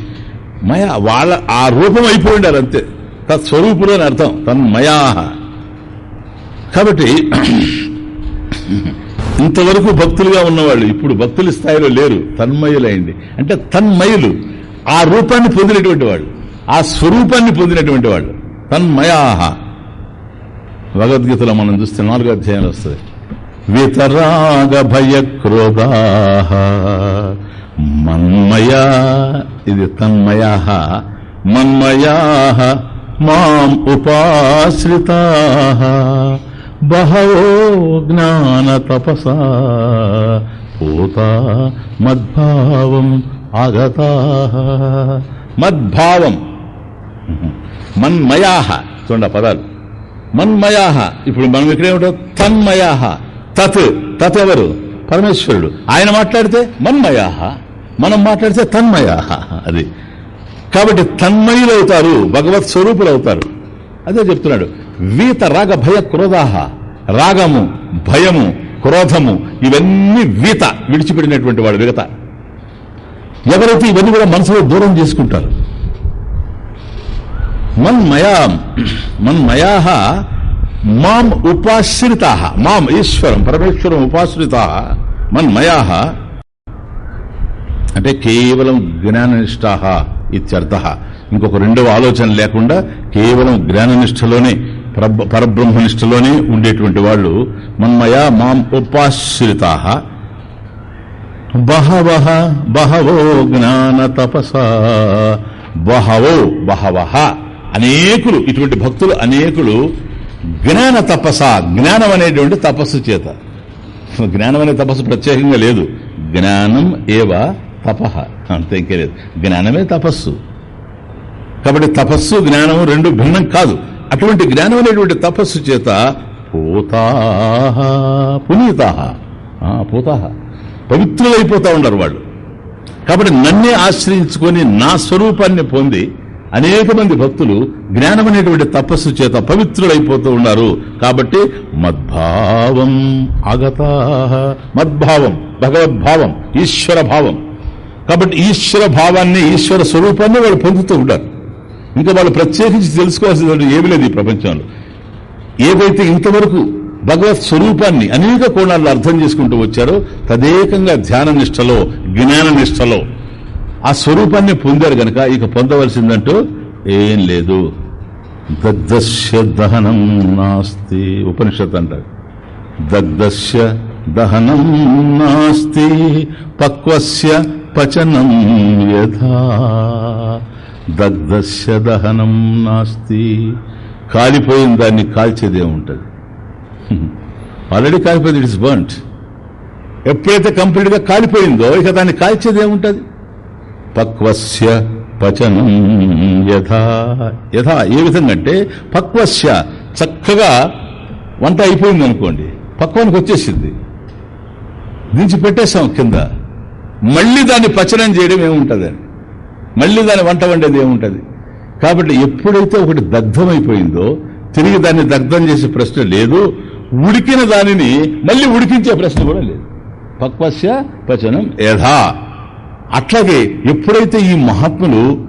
మయ వాళ్ళ ఆ రూపం అయిపోయి ఉండాలి అంతే. తత్స్వరూపుడు అని అర్థం. తన్మయాహ. కాబట్టి ఇంతవరకు భక్తులుగా ఉన్నవాళ్ళు ఇప్పుడు భక్తుల స్థాయిలో లేరు. తన్మయులైంది. అంటే తన్మయులు ఆ రూపాన్ని పొందినటువంటి వాళ్ళు. ఆ స్వరూపాన్ని పొందినటువంటి వాళ్ళు. తన్మయాహ. భగవద్గీతలో మనం చూస్తే నాలుగో అధ్యాయంలో వస్తుంది వితరాగ భయ క్రోధాహ మన్మయా ఇది తన్మయా మన్మయా మాం ఉపాశ్రిత బహవో జ్ఞాన తపస పూత మద్భావం ఆగత. మద్భావం మన్మయా చూడ పదాలు. మన్మయాహ. ఇప్పుడు మనం ఇక్కడ ఏమిటో తన్మయాహ. తత్. తత్ ఎవరు? పరమేశ్వరుడు. ఆయన మాట్లాడితే మన్మయాహ. మనం మాట్లాడితే తన్మయాహ. అది. కాబట్టి తన్మయులు అవుతారు భగవత్ స్వరూపులు అవుతారు అదే చెప్తున్నాడు. వీత రాగ భయ క్రోధాహ. రాగము భయము క్రోధము ఇవన్నీ వీత విడిచిపెట్టినటువంటి వాడు విగత. ఎవరైతే ఇవన్నీ కూడా మనసులో దూరం చేసుకుంటారు మన్మయా మన్మయా మాం ఉపాశ్రిత మాం ఈశ్వరం పరమేశ్వరం ఉపాశ్రిత మన్మయా. అంటే కేవలం జ్ఞాననిష్టా ఇత్యర్థ. ఇంకొక రెండవ ఆలోచన లేకుండా కేవలం జ్ఞాననిష్టలోనే పరబ్రహ్మనిష్టలోనే ఉండేటువంటి వాళ్ళు మన్మయా మాం ఉపాశ్రిత. బహవ బహవో జ్ఞాన తపస బహవో బహవ. అనేకులు ఇటువంటి భక్తులు అనేకులు జ్ఞాన తపస్స జ్ఞానం అనేటువంటి తపస్సు చేత. జ్ఞానం అనే తపస్సు ప్రత్యేకంగా లేదు. జ్ఞానం ఏవ తపహ అంతే ఇంకే లేదు. జ్ఞానమే తపస్సు. కాబట్టి తపస్సు జ్ఞానము రెండు భిన్నం కాదు. అటువంటి జ్ఞానం అనేటువంటి తపస్సు చేత పూతా పునీతా పూతా పవిత్రులైపోతా ఉండరు వాళ్ళు. కాబట్టి నన్నే ఆశ్రయించుకొని నా స్వరూపాన్ని పొంది అనేక మంది భక్తులు జ్ఞానం అనేటువంటి తపస్సు చేత పవిత్రులైపోతూ ఉన్నారు. కాబట్టి మద్భావం అగత మద్భావం భగవద్భావం ఈశ్వర భావం. కాబట్టి ఈశ్వర భావాన్ని ఈశ్వర స్వరూపాన్ని వాళ్ళు పొందుతూ ఉంటారు ఇంకా వాళ్ళు ప్రత్యేకించి తెలుసుకోవాల్సిన ఏమి లేదు ఈ ప్రపంచంలో. ఏదైతే ఇంతవరకు భగవత్ స్వరూపాన్ని అనేక కోణాల్లో అర్థం చేసుకుంటూ వచ్చారో తదేకంగా ధ్యాన నిష్టలో జ్ఞాన నిష్టలో ఆ స్వరూపాన్ని పొందారు గనక ఇక పొందవలసిందంటూ ఏం లేదు. దగ్ధస్య దహనం నాస్తి ఉపనిషత్ అంటారు. దగ్ధస్య దహనం నాస్తి పక్వస్య పచనం యథా. దగ్ధస్య దహనం నాస్తి. కాలిపోయిన దాన్ని కాల్చేదే ఉంటుంది. ఆల్రెడీ కాలిపోయింది ఇట్స్ బర్ంట్ ఎప్పుడైతే కంప్లీట్గా కాలిపోయిందో ఇక దాన్ని కాల్చేది ఉంటుంది. పక్వస్య పచనం యథా. యథా ఏ విధంగా అంటే పక్వస్య చక్కగా వంట అయిపోయింది అనుకోండి పక్వానికి వచ్చేసింది. దించి పెట్టేశాం కింద. మళ్ళీ దాన్ని పచనం చేయడం ఏముంటుందని మళ్ళీ దాన్ని వంట వండేది ఏముంటుంది? కాబట్టి ఎప్పుడైతే ఒకటి దగ్ధమైపోయిందో తిరిగి దాన్ని దగ్ధం చేసే ప్రశ్న లేదు ఉడికిన దానిని మళ్ళీ ఉడికించే ప్రశ్న కూడా లేదు. పక్వస్య పచనం యథా. అట్లాగే ఎప్పుడైతే ఈ మహాత్ములు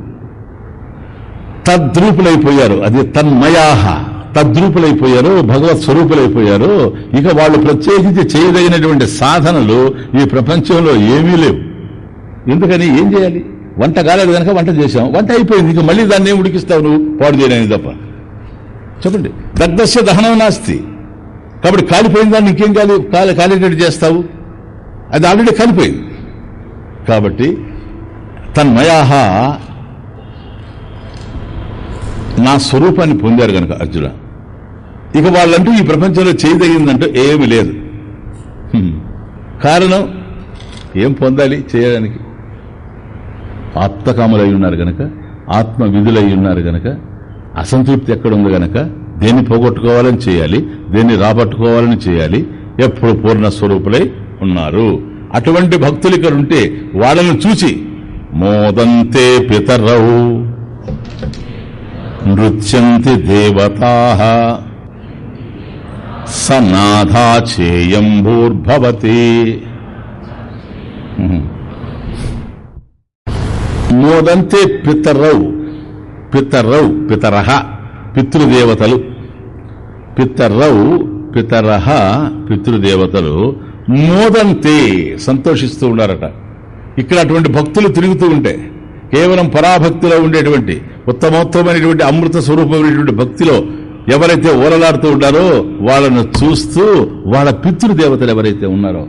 తద్రూపులైపోయారు అది తన్మయాహ తద్రూపులైపోయారు భగవత్ స్వరూపులైపోయారో ఇక వాళ్ళు ప్రత్యేకించి చేయదగినటువంటి సాధనలు ఈ ప్రపంచంలో ఏమీ లేవు. ఎందుకని? ఏం చేయాలి? వంట కాలేదు కనుక వంట చేశాం. వంట అయిపోయింది. ఇక మళ్ళీ దాన్ని ఉడికిస్తావు నువ్వు? పాడు చేయడానికి తప్ప. చెప్పండి. దగ్ధస్య దహనం నాస్తి. కాబట్టి కాలిపోయిన దాన్ని ఇంకేం కాలి కాలి కాలేటట్టు చేస్తావు? అది ఆల్రెడీ కాలిపోయింది. కాబట్టి తన్మయాహ నా స్వరూపాన్ని పొందారు గనక అర్జున. ఇక వాళ్ళంటూ ఈ ప్రపంచంలో చేయదగిందంటూ ఏమి లేదు. కారణం ఏం పొందాలి చేయడానికి? ఆత్మకాములై ఉన్నారు గనక ఆత్మ విధులై ఉన్నారు గనక అసంతృప్తి ఎక్కడుంది గనక దేన్ని పోగొట్టుకోవాలని చేయాలి దేన్ని రాబట్టుకోవాలని చేయాలి ఎప్పుడు పూర్ణ స్వరూపులై ఉన్నారు. అటువంటి భక్తులు ఇక్కడ ఉంటే వాళ్ళను చూచి మోదంతే పితరవు నృత్యంతి దేవతా సనాథా చేయంభూర్భవతి మోదంతే పితరవు పితరవు పితరహ పితృదేవతలు. పితరవు పితరహ పితృదేవతలు. మోదంతే సంతోషిస్తూ ఉన్నారట. ఇక్కడ అటువంటి భక్తులు తిరుగుతూ ఉంటే కేవలం పరాభక్తిలో ఉండేటువంటి ఉత్తమోత్తమైనటువంటి అమృత స్వరూపమైనటువంటి భక్తిలో ఎవరైతే ఓలలాడుతూ ఉంటారో వాళ్ళను చూస్తూ వాళ్ళ పితృదేవతలు ఎవరైతే ఉన్నారో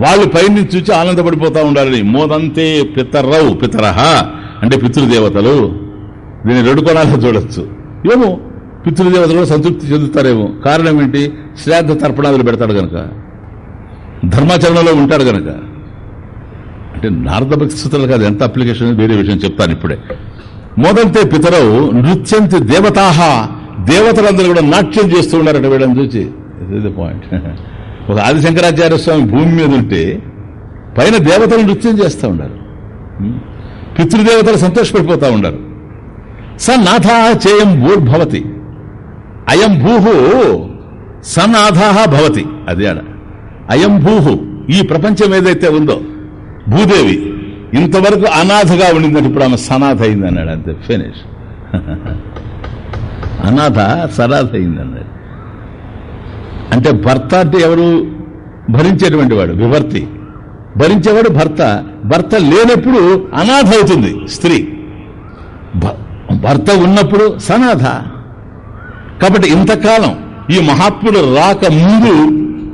వాళ్ళు పైన చూసి ఆనందపడిపోతూ ఉండాలని మోదంతే పితరవు పితరహ అంటే పితృదేవతలు. దీన్ని రెండు కొనాలో చూడొచ్చు. ఏమో పితృదేవతలు కూడా సంతృప్తి చెందుతారేమో. కారణం ఏంటి? శ్రాద్ధ తర్పణాదులు పెడతాడు కనుక ధర్మాచరణలో ఉంటాడు గనక. అంటే నారద భక్తి సూత్రాలు కాదు ఎంత అప్లికేషన్ వేరే విషయం చెప్తాను ఇప్పుడే. మోదంతే పితరవు నృత్యంతి దేవతాహ దేవతలందరూ కూడా నాట్యం చేస్తూ ఉన్నారట వీళ్ళని చూసి. పాయింట్ ఒక ఆదిశంకరాచార్య స్వామి భూమి మీద ఉంటే పైన దేవతలు నృత్యం చేస్తూ ఉన్నారు hmm? పితృదేవతలు సంతోషపడిపోతూ ఉన్నారు స నాథా చేయం భూర్భవతి అయం భూహు సనాథా భవతి. అదే ఆడ. అయం భూహు ఈ ప్రపంచం ఏదైతే ఉందో భూదేవి ఇంతవరకు అనాథగా ఉండిందంటే ఇప్పుడు ఆమె సనాథ అయింది అన్నాడు అంతే ఫినిష్ అనాథ సనాథ అయింది అన్నాడు అంటే భర్త అంటే ఎవరు? భరించేటువంటి వాడు విభర్తి భరించేవాడు భర్త భర్త లేనప్పుడు అనాథ అవుతుంది స్త్రీ. భ- భర్త ఉన్నప్పుడు సనాథ. కాబట్టి ఇంతకాలం ఈ మహాత్ముడు రాక ముందు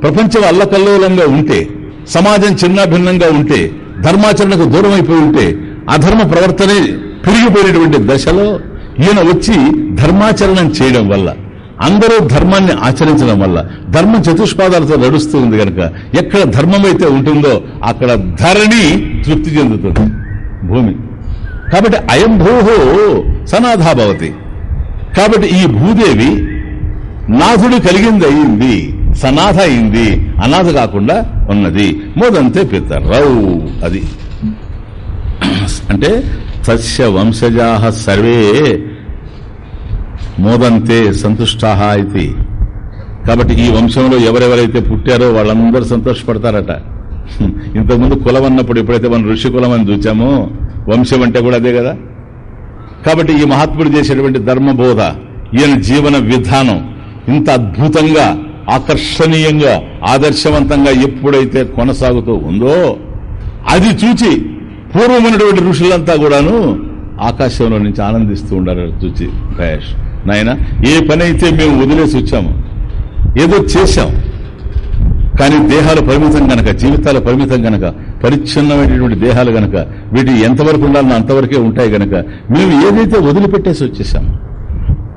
ప్రపంచం అల్లకల్లోలంగా ఉంటే సమాజం చిన్నాభిన్నంగా ఉంటే ధర్మాచరణకు దూరం అయిపోయి ఉంటే అధర్మ ప్రవర్తనే పెరిగిపోయినటువంటి దశలో ఈయన వచ్చి ధర్మాచరణం చేయడం వల్ల అందరూ ధర్మాన్ని ఆచరించడం వల్ల ధర్మం చతుష్పాదాలతో నడుస్తూ ఉంది కనుక ఎక్కడ ధర్మం అయితే ఉంటుందో అక్కడ ధరణి తృప్తి చెందుతుంది. భూమి. కాబట్టి అయం భూహో సనాథాభవతి. కాబట్టి ఈ భూదేవి నాథుడు కలిగింది అయింది సనాథ అయింది అనాథ కాకుండా ఉన్నది. మోదంతే పితరౌ. అది. అంటే సస్య వంశజా సర్వే మోదంతే సంతుష్టా ఇది. కాబట్టి ఈ వంశంలో ఎవరెవరైతే పుట్టారో వాళ్ళందరూ సంతోషపడతారట. ఇంతకుముందు కులం అన్నప్పుడు ఎప్పుడైతే మనం ఋషి కులం అని చూచామో వంశం అంటే కూడా అదే కదా? కాబట్టి ఈ మహాత్ముడు చేసేటువంటి ధర్మబోధ ఈయన జీవన విధానం ఇంత అద్భుతంగా ఆకర్షణీయంగా ఆదర్శవంతంగా ఎప్పుడైతే కొనసాగుతూ ఉందో అది చూచి పూర్వమైనటువంటి ఋషులంతా కూడాను ఆకాశంలో నుంచి ఆనందిస్తూ ఉండారు చూచి భయాష్ నాయన ఏ పని అయితే మేము వదిలేసి వచ్చాము ఏదో చేశాం కానీ దేహాలు పరిమితం గనక జీవితాలు పరిమితం గనక పరిచ్ఛిన్నమైనటువంటి దేహాలు గనక వీటి ఎంతవరకు ఉండాలన్నా అంతవరకే ఉంటాయి గనక మేము ఏదైతే వదిలిపెట్టేసి వచ్చేసాము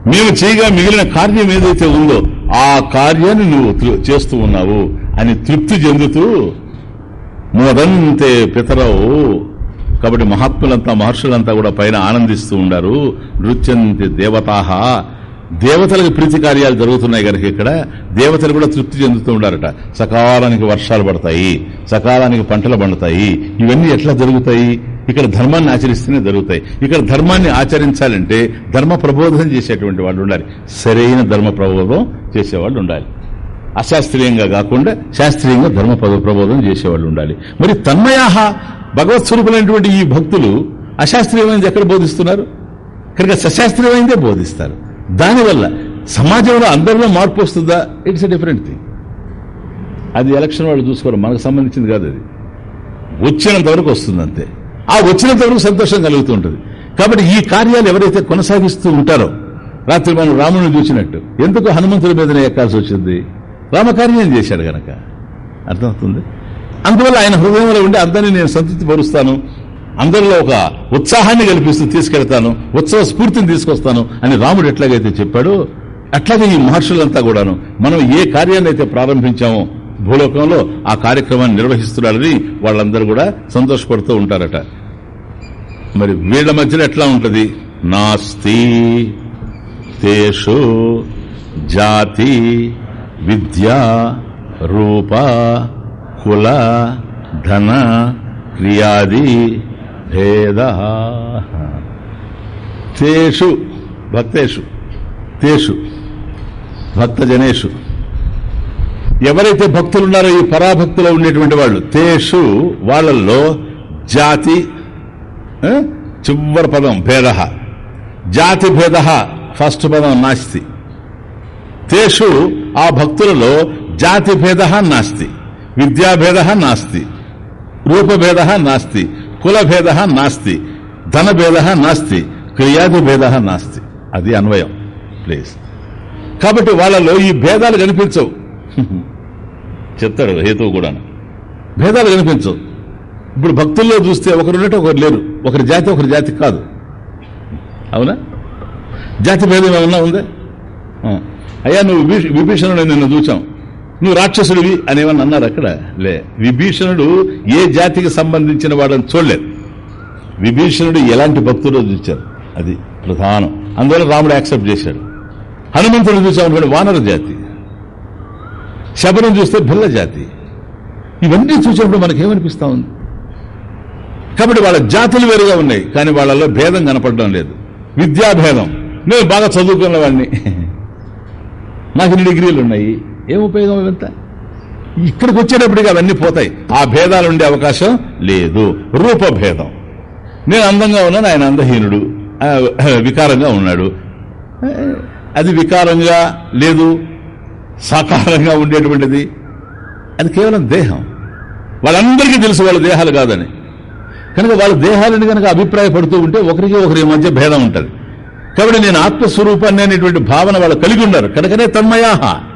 మేము చేయగా మిగిలిన కార్యం ఏదైతే ఉందో ఆ కార్యాన్ని నువ్వు తృ- చేస్తూ ఉన్నావు అని తృప్తి చెందుతూ మోదంతే పితరవు. కాబట్టి మహాత్ములంతా మహర్షులంతా కూడా పైన ఆనందిస్తూ ఉండారు. నృత్యంతి దేవతాహ. దేవతలకు ప్రీతి కార్యాలు జరుగుతున్నాయి కనుక ఇక్కడ దేవతలు కూడా తృప్తి చెందుతూ ఉండారట సకాలానికి వర్షాలు పడతాయి సకాలానికి పంటలు పండుతాయి ఇవన్నీ ఎట్లా జరుగుతాయి? ఇక్కడ ధర్మాన్ని ఆచరిస్తేనే జరుగుతాయి. ఇక్కడ ధర్మాన్ని ఆచరించాలంటే ధర్మ ప్రబోధం చేసేటువంటి వాళ్ళు ఉండాలి. సరైన ధర్మ ప్రబోధం చేసేవాళ్ళు ఉండాలి. అశాస్త్రీయంగా కాకుండా శాస్త్రీయంగా ధర్మ ప్రబోధం చేసేవాళ్ళు ఉండాలి. మరి తన్మయాహ భగవత్ స్వరూపులైనటువంటి ఈ భక్తులు అశాస్త్రీయమైనది ఎక్కడ బోధిస్తున్నారు? కనుక సశాస్త్రీయమైనదే బోధిస్తారు. దానివల్ల సమాజంలో అందరిలో మార్పు వస్తుందా? ఇట్స్ ఎ డిఫరెంట్ థింగ్ అది ఎలక్షన్ వాళ్ళు చూసుకోరు. మనకు సంబంధించింది కాదు అది. వచ్చినంత వరకు వస్తుంది అంతే. ఆ వచ్చినంత వరకు సంతోషం కలుగుతూ ఉంటుంది. కాబట్టి ఈ కార్యాలు ఎవరైతే కొనసాగిస్తూ ఉంటారో రాత్రి మనం రాముని చూసినట్టు ఎందుకు హనుమంతుడి మీదనే ఎక్కాల్సి వచ్చింది? రామకార్యం చేశాడు గనక. అర్థమవుతుంది? అందువల్ల ఆయన హృదయంలో ఉండి అందరినీ నేను సంతృప్తి పరుస్తాను అందరిలో ఒక ఉత్సాహాన్ని కల్పిస్తూ తీసుకెళ్తాను ఉత్సవ స్ఫూర్తిని తీసుకొస్తాను అని రాముడు ఎట్లాగైతే చెప్పాడో అట్లాగే ఈ మహర్షులంతా కూడాను మనం ఏ కార్యాన్ని అయితే ప్రారంభించామో భూలోకంలో ఆ కార్యక్రమాన్ని నిర్వహిస్తున్నారని వాళ్ళందరూ కూడా సంతోషపడుతూ ఉంటారట. మరి వీళ్ళ మధ్యలో ఎట్లా ఉంటుంది? నాస్తి తేషు జాతి విద్య రూప కుల ధన క్రియాది భేద. తేషు భక్తేషు తేషు భక్తజనేషు. ఎవరైతే భక్తులు ఉన్నారో ఈ పరాభక్తిలో ఉండేటువంటి వాళ్ళు తేషు వాళ్ళల్లో జాతి చివరి పదం భేద. జాతి భేద ఫస్ట్ పదం నాస్తి. తేషు ఆ భక్తులలో జాతి భేద నాస్తి విద్యాభేద నాస్తి రూపభేద నాస్తి కులభేద నాస్తి ధనభేద నాస్తి క్రియాది భేద నాస్తి. అది అన్వయం. ప్లీజ్. కాబట్టి వాళ్ళలో ఈ భేదాలు కనిపించవు. చెప్తాడు హేతువు కూడా భేదాలు కనిపించవు. ఇప్పుడు భక్తుల్లో చూస్తే ఒకరు ఉన్నట్టు ఒకరు లేరు. ఒకరి జాతి ఒకరి జాతి కాదు. అవునా? జాతి భేదం ఏమన్నా ఉందే? అయ్యా నువ్వు విభీషణుడు నిన్ను చూచాం నువ్వు రాక్షసుడివి అనేవన్నీ అన్నారు అక్కడ. లే విభీషణుడు ఏ జాతికి సంబంధించిన వాడని చూడలేదు. విభీషణుడు ఎలాంటి భక్తుడో చూచారు అది ప్రధానం. అందువల్ల రాముడు యాక్సెప్ట్ చేశాడు. హనుమంతుడు చూసామనుకోండి వానర జాతి. శబరం చూస్తే భిల్ల జాతి. ఇవన్నీ చూసినప్పుడు మనకేమనిపిస్తా ఉంది? కాబట్టి వాళ్ళ జాతులు వేరుగా ఉన్నాయి కానీ వాళ్ళలో భేదం కనపడడం లేదు. విద్యాభేదం. నేను బాగా చదువుకున్న వాడిని. నాకు ఇన్ని డిగ్రీలు ఉన్నాయి ఏం ఉపయోగం ఇవంతా? ఇక్కడికి వచ్చేటప్పటికి అవన్నీ పోతాయి. ఆ భేదాలు ఉండే అవకాశం లేదు. రూపభేదం. నేను అందంగా ఉన్నాను ఆయన అందహీనుడు. వికారంగా ఉన్నాడు. అది వికారంగా లేదు సాకారంగా ఉండేటువంటిది. అది కేవలం దేహం. వాళ్ళందరికీ తెలుసు వాళ్ళ దేహాలు కాదని. కనుక వాళ్ళ దేహాలను కనుక అభిప్రాయపడుతూ ఉంటే ఒకరికి ఒకరి మధ్య భేదం ఉంటుంది. కాబట్టి నేను ఆత్మస్వరూపాన్ని అనేటువంటి భావన వాళ్ళు కలిగి ఉన్నారు. కనుకనే తన్మయాహ.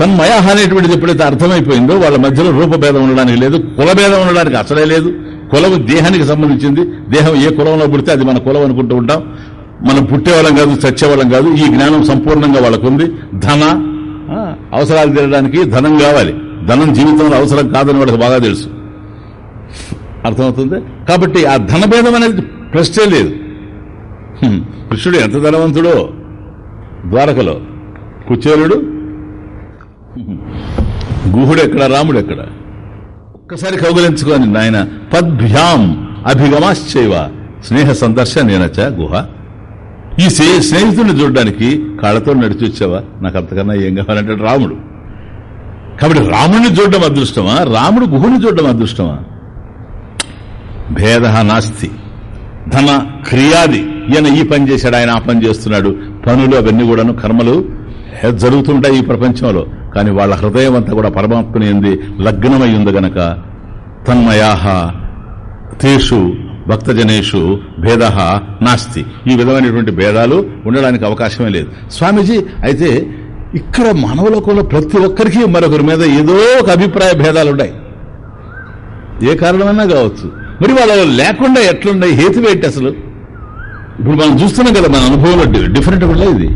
తన్మయాహ అనేటువంటిది ఎప్పుడైతే అర్థమైపోయిందో వాళ్ళ మధ్యలో రూపభేదం ఉండడానికి లేదు కులభేదం ఉండడానికి అసలే లేదు. కులం దేహానికి సంబంధించింది. దేహం ఏ కులంలో పుడితే అది మన కులం అనుకుంటూ ఉంటాం. మనం పుట్టేవాళ్ళం కాదు చచ్చేవాళ్ళం కాదు. ఈ జ్ఞానం సంపూర్ణంగా వాళ్ళకుంది. ధన అవసరాలు తీరడానికి ధనం కావాలి. ధనం జీవితంలో అవసరం కాదని వాళ్ళకి బాగా తెలుసు. అర్థమవుతుంది? కాబట్టి ఆ ధనభేదం అనేది ప్రశ్నే లేదు. కృష్ణుడు ఎంత ధనవంతుడో? ద్వారకలో. కుచేలుడు గుహుడు ఎక్కడ రాముడు ఎక్కడ ఒక్కసారి కౌగలించుకోని నాయన పద్భ్యాం అభిగమాశ్చైవ స్నేహ సందర్శనేనచ గుహ. ఈ స్నేహితుడిని చూడడానికి కాళ్ళతో నడిచి వచ్చావా నాకు అంతకన్నా ఏం కావాలంటే రాముడు. కాబట్టి రాముడిని చూడడం అదృష్టమా? రాముడు గుహుని చూడడం అదృష్టమా? భేద నాస్తి. ధన క్రియాది ఈయన ఈ పని చేశాడు ఆయన ఆ పని చేస్తున్నాడు. పనులు అవన్నీ కూడాను కర్మలు. జరుగుతుంటాయి ఈ ప్రపంచంలో? కానీ వాళ్ళ హృదయం అంతా కూడా పరమాత్మని ఎంది లగ్నమై ఉంది గనక తన్మయాహ తేషు భక్తజనేషు భేద నాస్తి. ఈ విధమైనటువంటి భేదాలు ఉండడానికి అవకాశమే లేదు. స్వామీజీ అయితే ఇక్కడ మానవులకంలో ప్రతి ఒక్కరికి మరొకరి మీద ఏదో ఒక అభిప్రాయ భేదాలు ఉన్నాయి. ఏ కారణమైనా కావచ్చు. మరి వాళ్ళు లేకుండా ఎట్లున్నాయి? హేతు ఏంటి అసలు? ఇప్పుడు మనం చూస్తున్నాం కదా మన అనుభవంలో డిఫరెంట్ కూడా ఇది.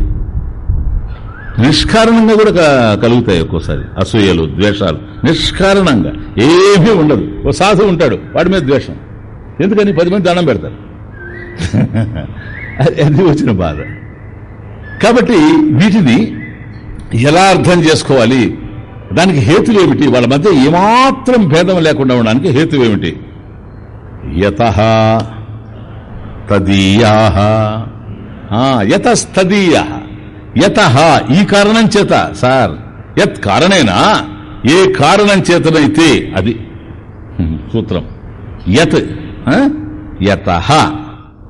నిష్కారణంగా కూడా క- కలుగుతాయి ఒక్కోసారి. అసూయలు ద్వేషాలు. నిష్కారణంగా. ఏమీ ఉండదు. ఓ సాధు ఉంటాడు. వాడి మీద ద్వేషం. ఎందుకని? పది మంది దండం పెడతారు. అది- అది వచ్చిన బాధ. కాబట్టి వీటిని ఎలా అర్థం చేసుకోవాలి? దానికి హేతులు ఏమిటి? వాళ్ళ మధ్య ఏమాత్రం భేదం లేకుండా ఉండడానికి హేతు ఏమిటి? యత తదీయా. యతస్తదీయ యత ఈ కారణం చేత సార్. యత్ కారణేనా? ఏ కారణం చేతనైతే అది. సూత్రం. యత్ యత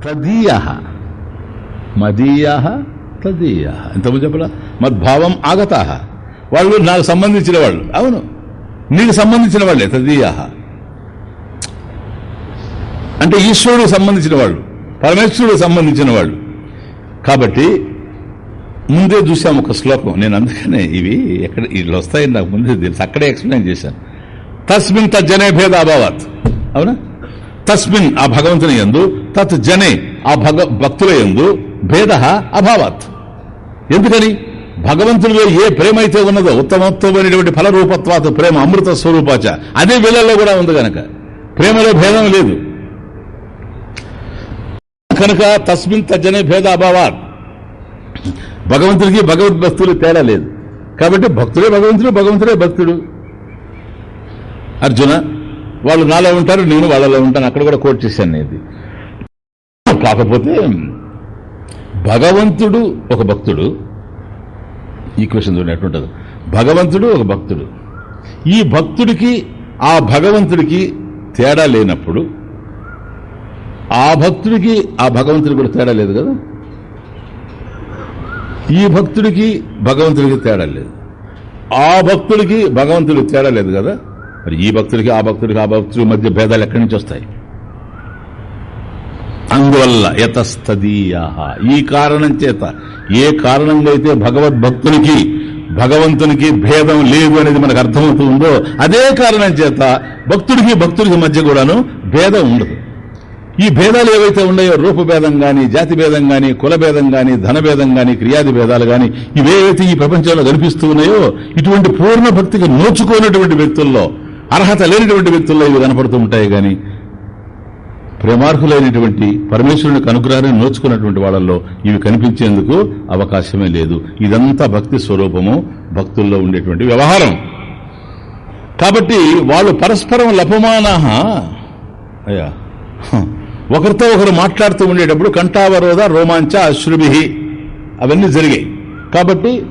తదీయ. మదీయ తదీయ. ఇంతకు చెప్పలా? మద్భావం ఆగత. వాళ్ళు నాకు సంబంధించిన వాళ్ళు. అవును. నీకు సంబంధించిన వాళ్ళే తదీయ. అంటే ఈశ్వరుడికి సంబంధించిన వాళ్ళు. పరమేశ్వరుడికి సంబంధించిన వాళ్ళు. కాబట్టి ముందే చూసాం ఒక శ్లోకం. నేను అందుకనే ఇవి ఎక్కడ వీళ్ళు వస్తాయని నాకు ముందే తెలుసు. అక్కడే ఎక్స్ప్లెయిన్ చేశాను. తస్మిన్ తజ్జనే భేద అభావాత్. అవునా? తస్మిన్ ఆ భగవంతుని ఎందు తత్ జనే ఆ భగ భక్తుల ఎందు భేద అభావాత్. ఎందుకని? భగవంతుడిలో ఏ ప్రేమ అయితే ఉన్నదో ఉత్తమోత్తమైనటువంటి ఫలరూపత్వాత ప్రేమ అమృత స్వరూపాచ. అదే వీళ్ళల్లో కూడా ఉంది గనక. ప్రేమలో భేదం లేదు. కనుక తస్మిన్ తజ్జనే భేద అభావాత్. భగవంతుడికి భగవద్భక్తులు తేడా లేదు. కాబట్టి భక్తుడే భగవంతుడు భగవంతుడే భక్తుడు. అర్జున వాళ్ళు నాలో ఉంటారు నేను వాళ్ళలో ఉంటాను. అక్కడ కూడా కోట్ చేశాను ఇది కాకపోతే భగవంతుడు ఒక భక్తుడు. ఈ క్వశ్చన్ ఉంటుంది. భగవంతుడు ఒక భక్తుడు. ఈ భక్తుడికి ఆ భగవంతుడికి తేడా లేనప్పుడు ఆ భక్తుడికి ఆ భగవంతుడికి కూడా తేడా లేదు కదా? ఈ భక్తుడికి భగవంతుడికి తేడా లేదు. ఆ భక్తుడికి భగవంతుడికి తేడా లేదు కదా? మరి ఈ భక్తుడికి ఆ భక్తుడికి ఆ భక్తుడి మధ్య భేదాలు ఎక్కడి నుంచి వస్తాయి? అందువల్ల యతస్తదీయాహ. ఈ కారణం చేత ఏ కారణంగా అయితే భగవద్భక్తునికి భగవంతునికి భేదం లేదు అనేది మనకు అర్థమవుతుందో అదే కారణం చేత భక్తుడికి భక్తుడికి మధ్య కూడాను భేదం ఉండదు. ఈ భేదాలు ఏవైతే ఉన్నాయో రూపభేదం కానీ జాతి భేదం కానీ కులభేదం కానీ ధనభేదం ధన భేదం క్రియాది భేదాలు కానీ ఇవేవైతే ఈ ప్రపంచంలో కనిపిస్తూ ఉన్నాయో ఇటువంటి పూర్ణ భక్తికి నోచుకోనటువంటి వ్యక్తుల్లో అర్హత లేనటువంటి వ్యక్తుల్లో ఇవి కనపడుతూ ఉంటాయి గాని ప్రేమార్హులైనటువంటి పరమేశ్వరునికి అనుగ్రహాన్ని నోచుకున్నటువంటి వాళ్ళల్లో ఇవి కనిపించేందుకు అవకాశమే లేదు. ఇదంతా భక్తి స్వరూపము భక్తుల్లో ఉండేటువంటి వ్యవహారం. కాబట్టి వాళ్ళు పరస్పరం లపమానా అయ్యా ఒకరితో ఒకరు మాట్లాడుతూ ఉండేటప్పుడు కంఠావరోధ రోమాంచ అశ్రుభి అవన్నీ జరిగాయి. కాబట్టి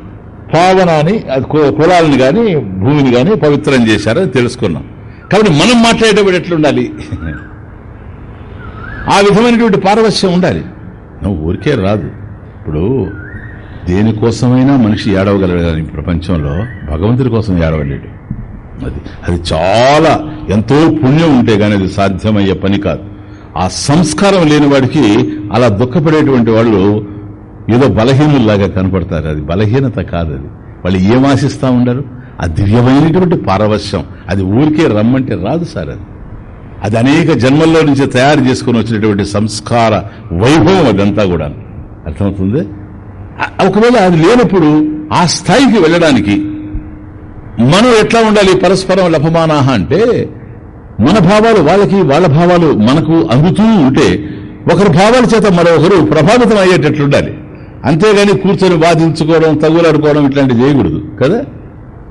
పావనాన్ని అది కులాలను కానీ భూమిని కానీ పవిత్రం చేశారని తెలుసుకున్నాం. కాబట్టి మనం మాట్లాడేటప్పుడు ఎట్లుండాలి? ఆ విధమైనటువంటి పారవశ్యం ఉండాలి. నువ్వు ఊరికే రాదు. ఇప్పుడు దేనికోసమైనా మనిషి ఏడవగలడు కానీ ప్రపంచంలో భగవంతుడి కోసం ఏడవలేడు. అది అది చాలా ఎంతో పుణ్యం ఉంటే కానీ అది సాధ్యమయ్యే పని కాదు. ఆ సంస్కారం లేని వాడికి అలా దుఃఖపడేటువంటి వాళ్ళు ఏదో బలహీనుల్లాగా కనపడతారు. అది బలహీనత కాదు అది. వాళ్ళు ఏం ఆశిస్తూ ఉండరు? ఆ దివ్యమైనటువంటి పారవశ్యం. అది ఊరికే రమ్మంటే రాదు సార్ అది. అది అనేక జన్మల్లో నుంచి తయారు చేసుకుని వచ్చినటువంటి సంస్కార వైభవం అదంతా కూడా అర్థమవుతుంది? ఒకవేళ అది లేనప్పుడు ఆ స్థాయికి వెళ్ళడానికి మనం ఎట్లా ఉండాలి? పరస్పరం లభమానాహ అంటే మన భావాలు వాళ్ళకి వాళ్ళ భావాలు మనకు అందుతూ ఉంటే ఒకరి భావాల చేత మరొకరు ప్రభావితం అయ్యేటట్లుండాలి. అంతేగాని కూర్చొని వాదించుకోవడం తగులాడుకోవడం ఇట్లాంటివి చేయకూడదు కదా?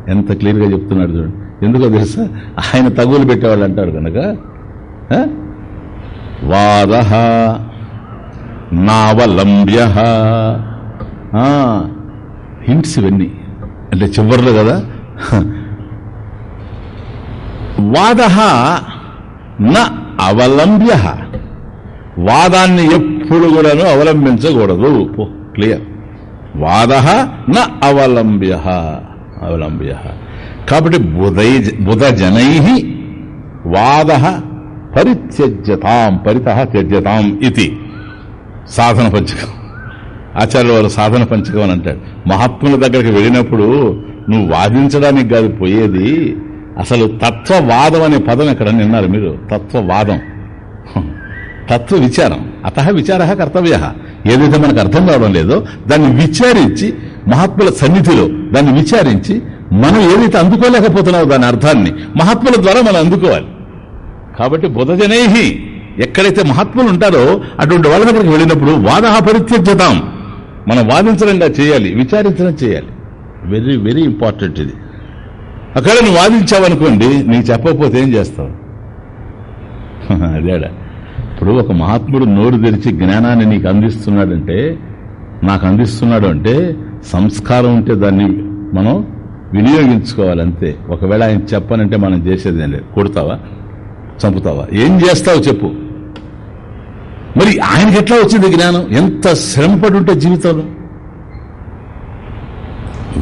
ఎంత క్లియర్గా చెప్తున్నాడు చూడండి. ఎందుకో తెలుసా? ఆయన తగులు పెట్టేవాళ్ళు అంటారు కనుక వాద నావలంబ్య హింట్స్ ఇవన్నీ. అంటే చివరిలో కదా? వాద న అవలంబ్య. వాదాన్ని ఎప్పుడు కూడాను అవలంబించకూడదు. క్లియర్. వాద న అవలంబ్య అవలంబ్య. కాబట్టి బుధై బుధజనై వాద పరిత్యజ్యతాం పరిత త్యజ్యతాం ఇది సాధన పంచకం. ఆచార్యుల వారు సాధన పంచకం అని అంటాడు మహాత్ముల దగ్గరికి వెళ్ళినప్పుడు నువ్వు వాదించడానికి కాదు పోయేది అసలు తత్వవాదం అనే పదం ఎక్కడ నిన్నారు మీరు? తత్వవాదం. తత్వ విచారం. అత విచార కర్తవ్య. ఏదైతే మనకు అర్థం కావడం లేదో దాన్ని విచారించి మహాత్ముల సన్నిధిలో దాన్ని విచారించి మనం ఏదైతే అందుకోలేకపోతున్నామో దాని అర్థాన్ని మహాత్ముల ద్వారా మనం అందుకోవాలి. కాబట్టి బుధజనేహి ఎక్కడైతే మహాత్ములు ఉంటారో అటువంటి వాళ్ళ దగ్గరికి వెళ్ళినప్పుడు వాద పరిత్యజ్యతాం. మనం వాదించడం చేయాలి విచారించడం చేయాలి. వెరీ వెరీ ఇంపార్టెంట్ ఇది. అక్కడ నువ్వు వాదించావనుకోండి నీకు చెప్పకపోతే ఏం చేస్తావు? అదేడా. ఇప్పుడు ఒక మహాత్ముడు నోరు తెరిచి జ్ఞానాన్ని నీకు అందిస్తున్నాడంటే నాకు అందిస్తున్నాడు అంటే సంస్కారం ఉంటే దాన్ని మనం వినియోగించుకోవాలి అంతే. ఒకవేళ ఆయన చెప్పనంటే మనం చేసేది ఏం లేదు. కొడతావా? చంపుతావా? ఏం చేస్తావు చెప్పు. మరి ఆయనకి ఎట్లా వచ్చింది జ్ఞానం? ఎంత శ్రమపడి ఉంటే జీవితంలో?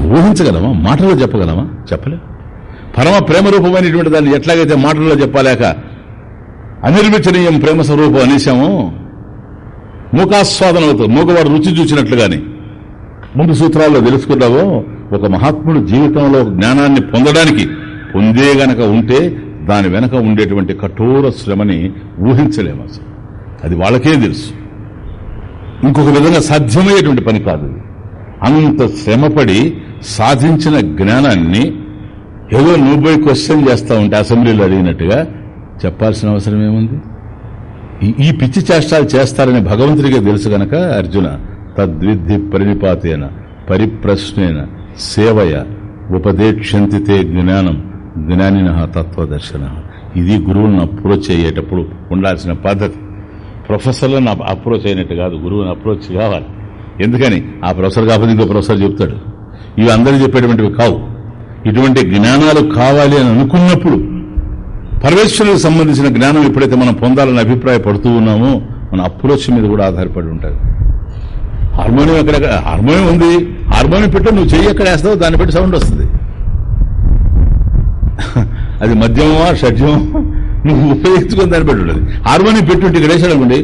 ఊహించగలమా? మాటలో చెప్పగలమా? చెప్పలే. పరమ ప్రేమ రూపమైనటువంటి దాన్ని ఎట్లాగైతే మాటల్లో చెప్పలేక అనిర్వచనీయం ప్రేమ స్వరూపం అనేసాము మూకాస్వాదనతో మూగవాడు రుచి చూసినట్లుగాని ముందు సూత్రాల్లో తెలుసుకున్నావో ఒక మహాత్ముడు జీవితంలో జ్ఞానాన్ని పొందడానికి పొందే గనక ఉంటే దాని వెనక ఉండేటువంటి కఠోర శ్రమని ఊహించలేము అసలు. అది వాళ్ళకే తెలుసు. ఇంకొక విధంగా సాధ్యమయ్యేటువంటి పని కాదు. అంత శ్రమపడి సాధించిన జ్ఞానాన్ని ఏదో నువ్వు పోయి క్వశ్చన్ చేస్తూ ఉంటే అసెంబ్లీలో అడిగినట్టుగా చెప్పాల్సిన అవసరం ఏముంది? ఈ- ఈ పిచ్చి చేష్టాలు చేస్తారని భగవంతుడికే తెలుసు గనక అర్జున తద్విద్ధి పరినిపాతేన పరిప్రశ్నేన సేవయ ఉపదేక్షంతి తే జ్ఞానం జ్ఞానిన తత్వదర్శన. ఇది గురువులను అప్రోచ్ అయ్యేటప్పుడు ఉండాల్సిన పద్ధతి. ప్రొఫెసర్లను అప్రోచ్ అయినట్టు కాదు గురువుని అప్రోచ్ కావాలి. ఎందుకని? ఆ ప్రొఫెసర్ కాకపోతే ఇంకో ప్రొఫెసర్ చెప్తాడు. ఇవి అందరూ చెప్పేటువంటివి కావు. ఇటువంటి జ్ఞానాలు కావాలి అని అనుకున్నప్పుడు పరమేశ్వరులకు సంబంధించిన జ్ఞానం ఎప్పుడైతే మనం పొందాలని అభిప్రాయపడుతూ ఉన్నామో మన అప్రోచ్ మీద కూడా ఆధారపడి ఉంటుంది. హార్మోనియం ఎక్కడ హార్మోనియం ఉంది. హార్మోనియం పెట్టు నువ్వు చెయ్యి ఎక్కడ వేస్తావు దాన్ని బట్టి సౌండ్ వస్తుంది. అది మధ్యమా షడ్యమా నువ్వు ఉపయోగించుకొని దాన్ని పెట్టి ఉంటుంది. హార్మోనియం పెట్టుంటే ఇక్కడ వేసాడు అనుకోండి?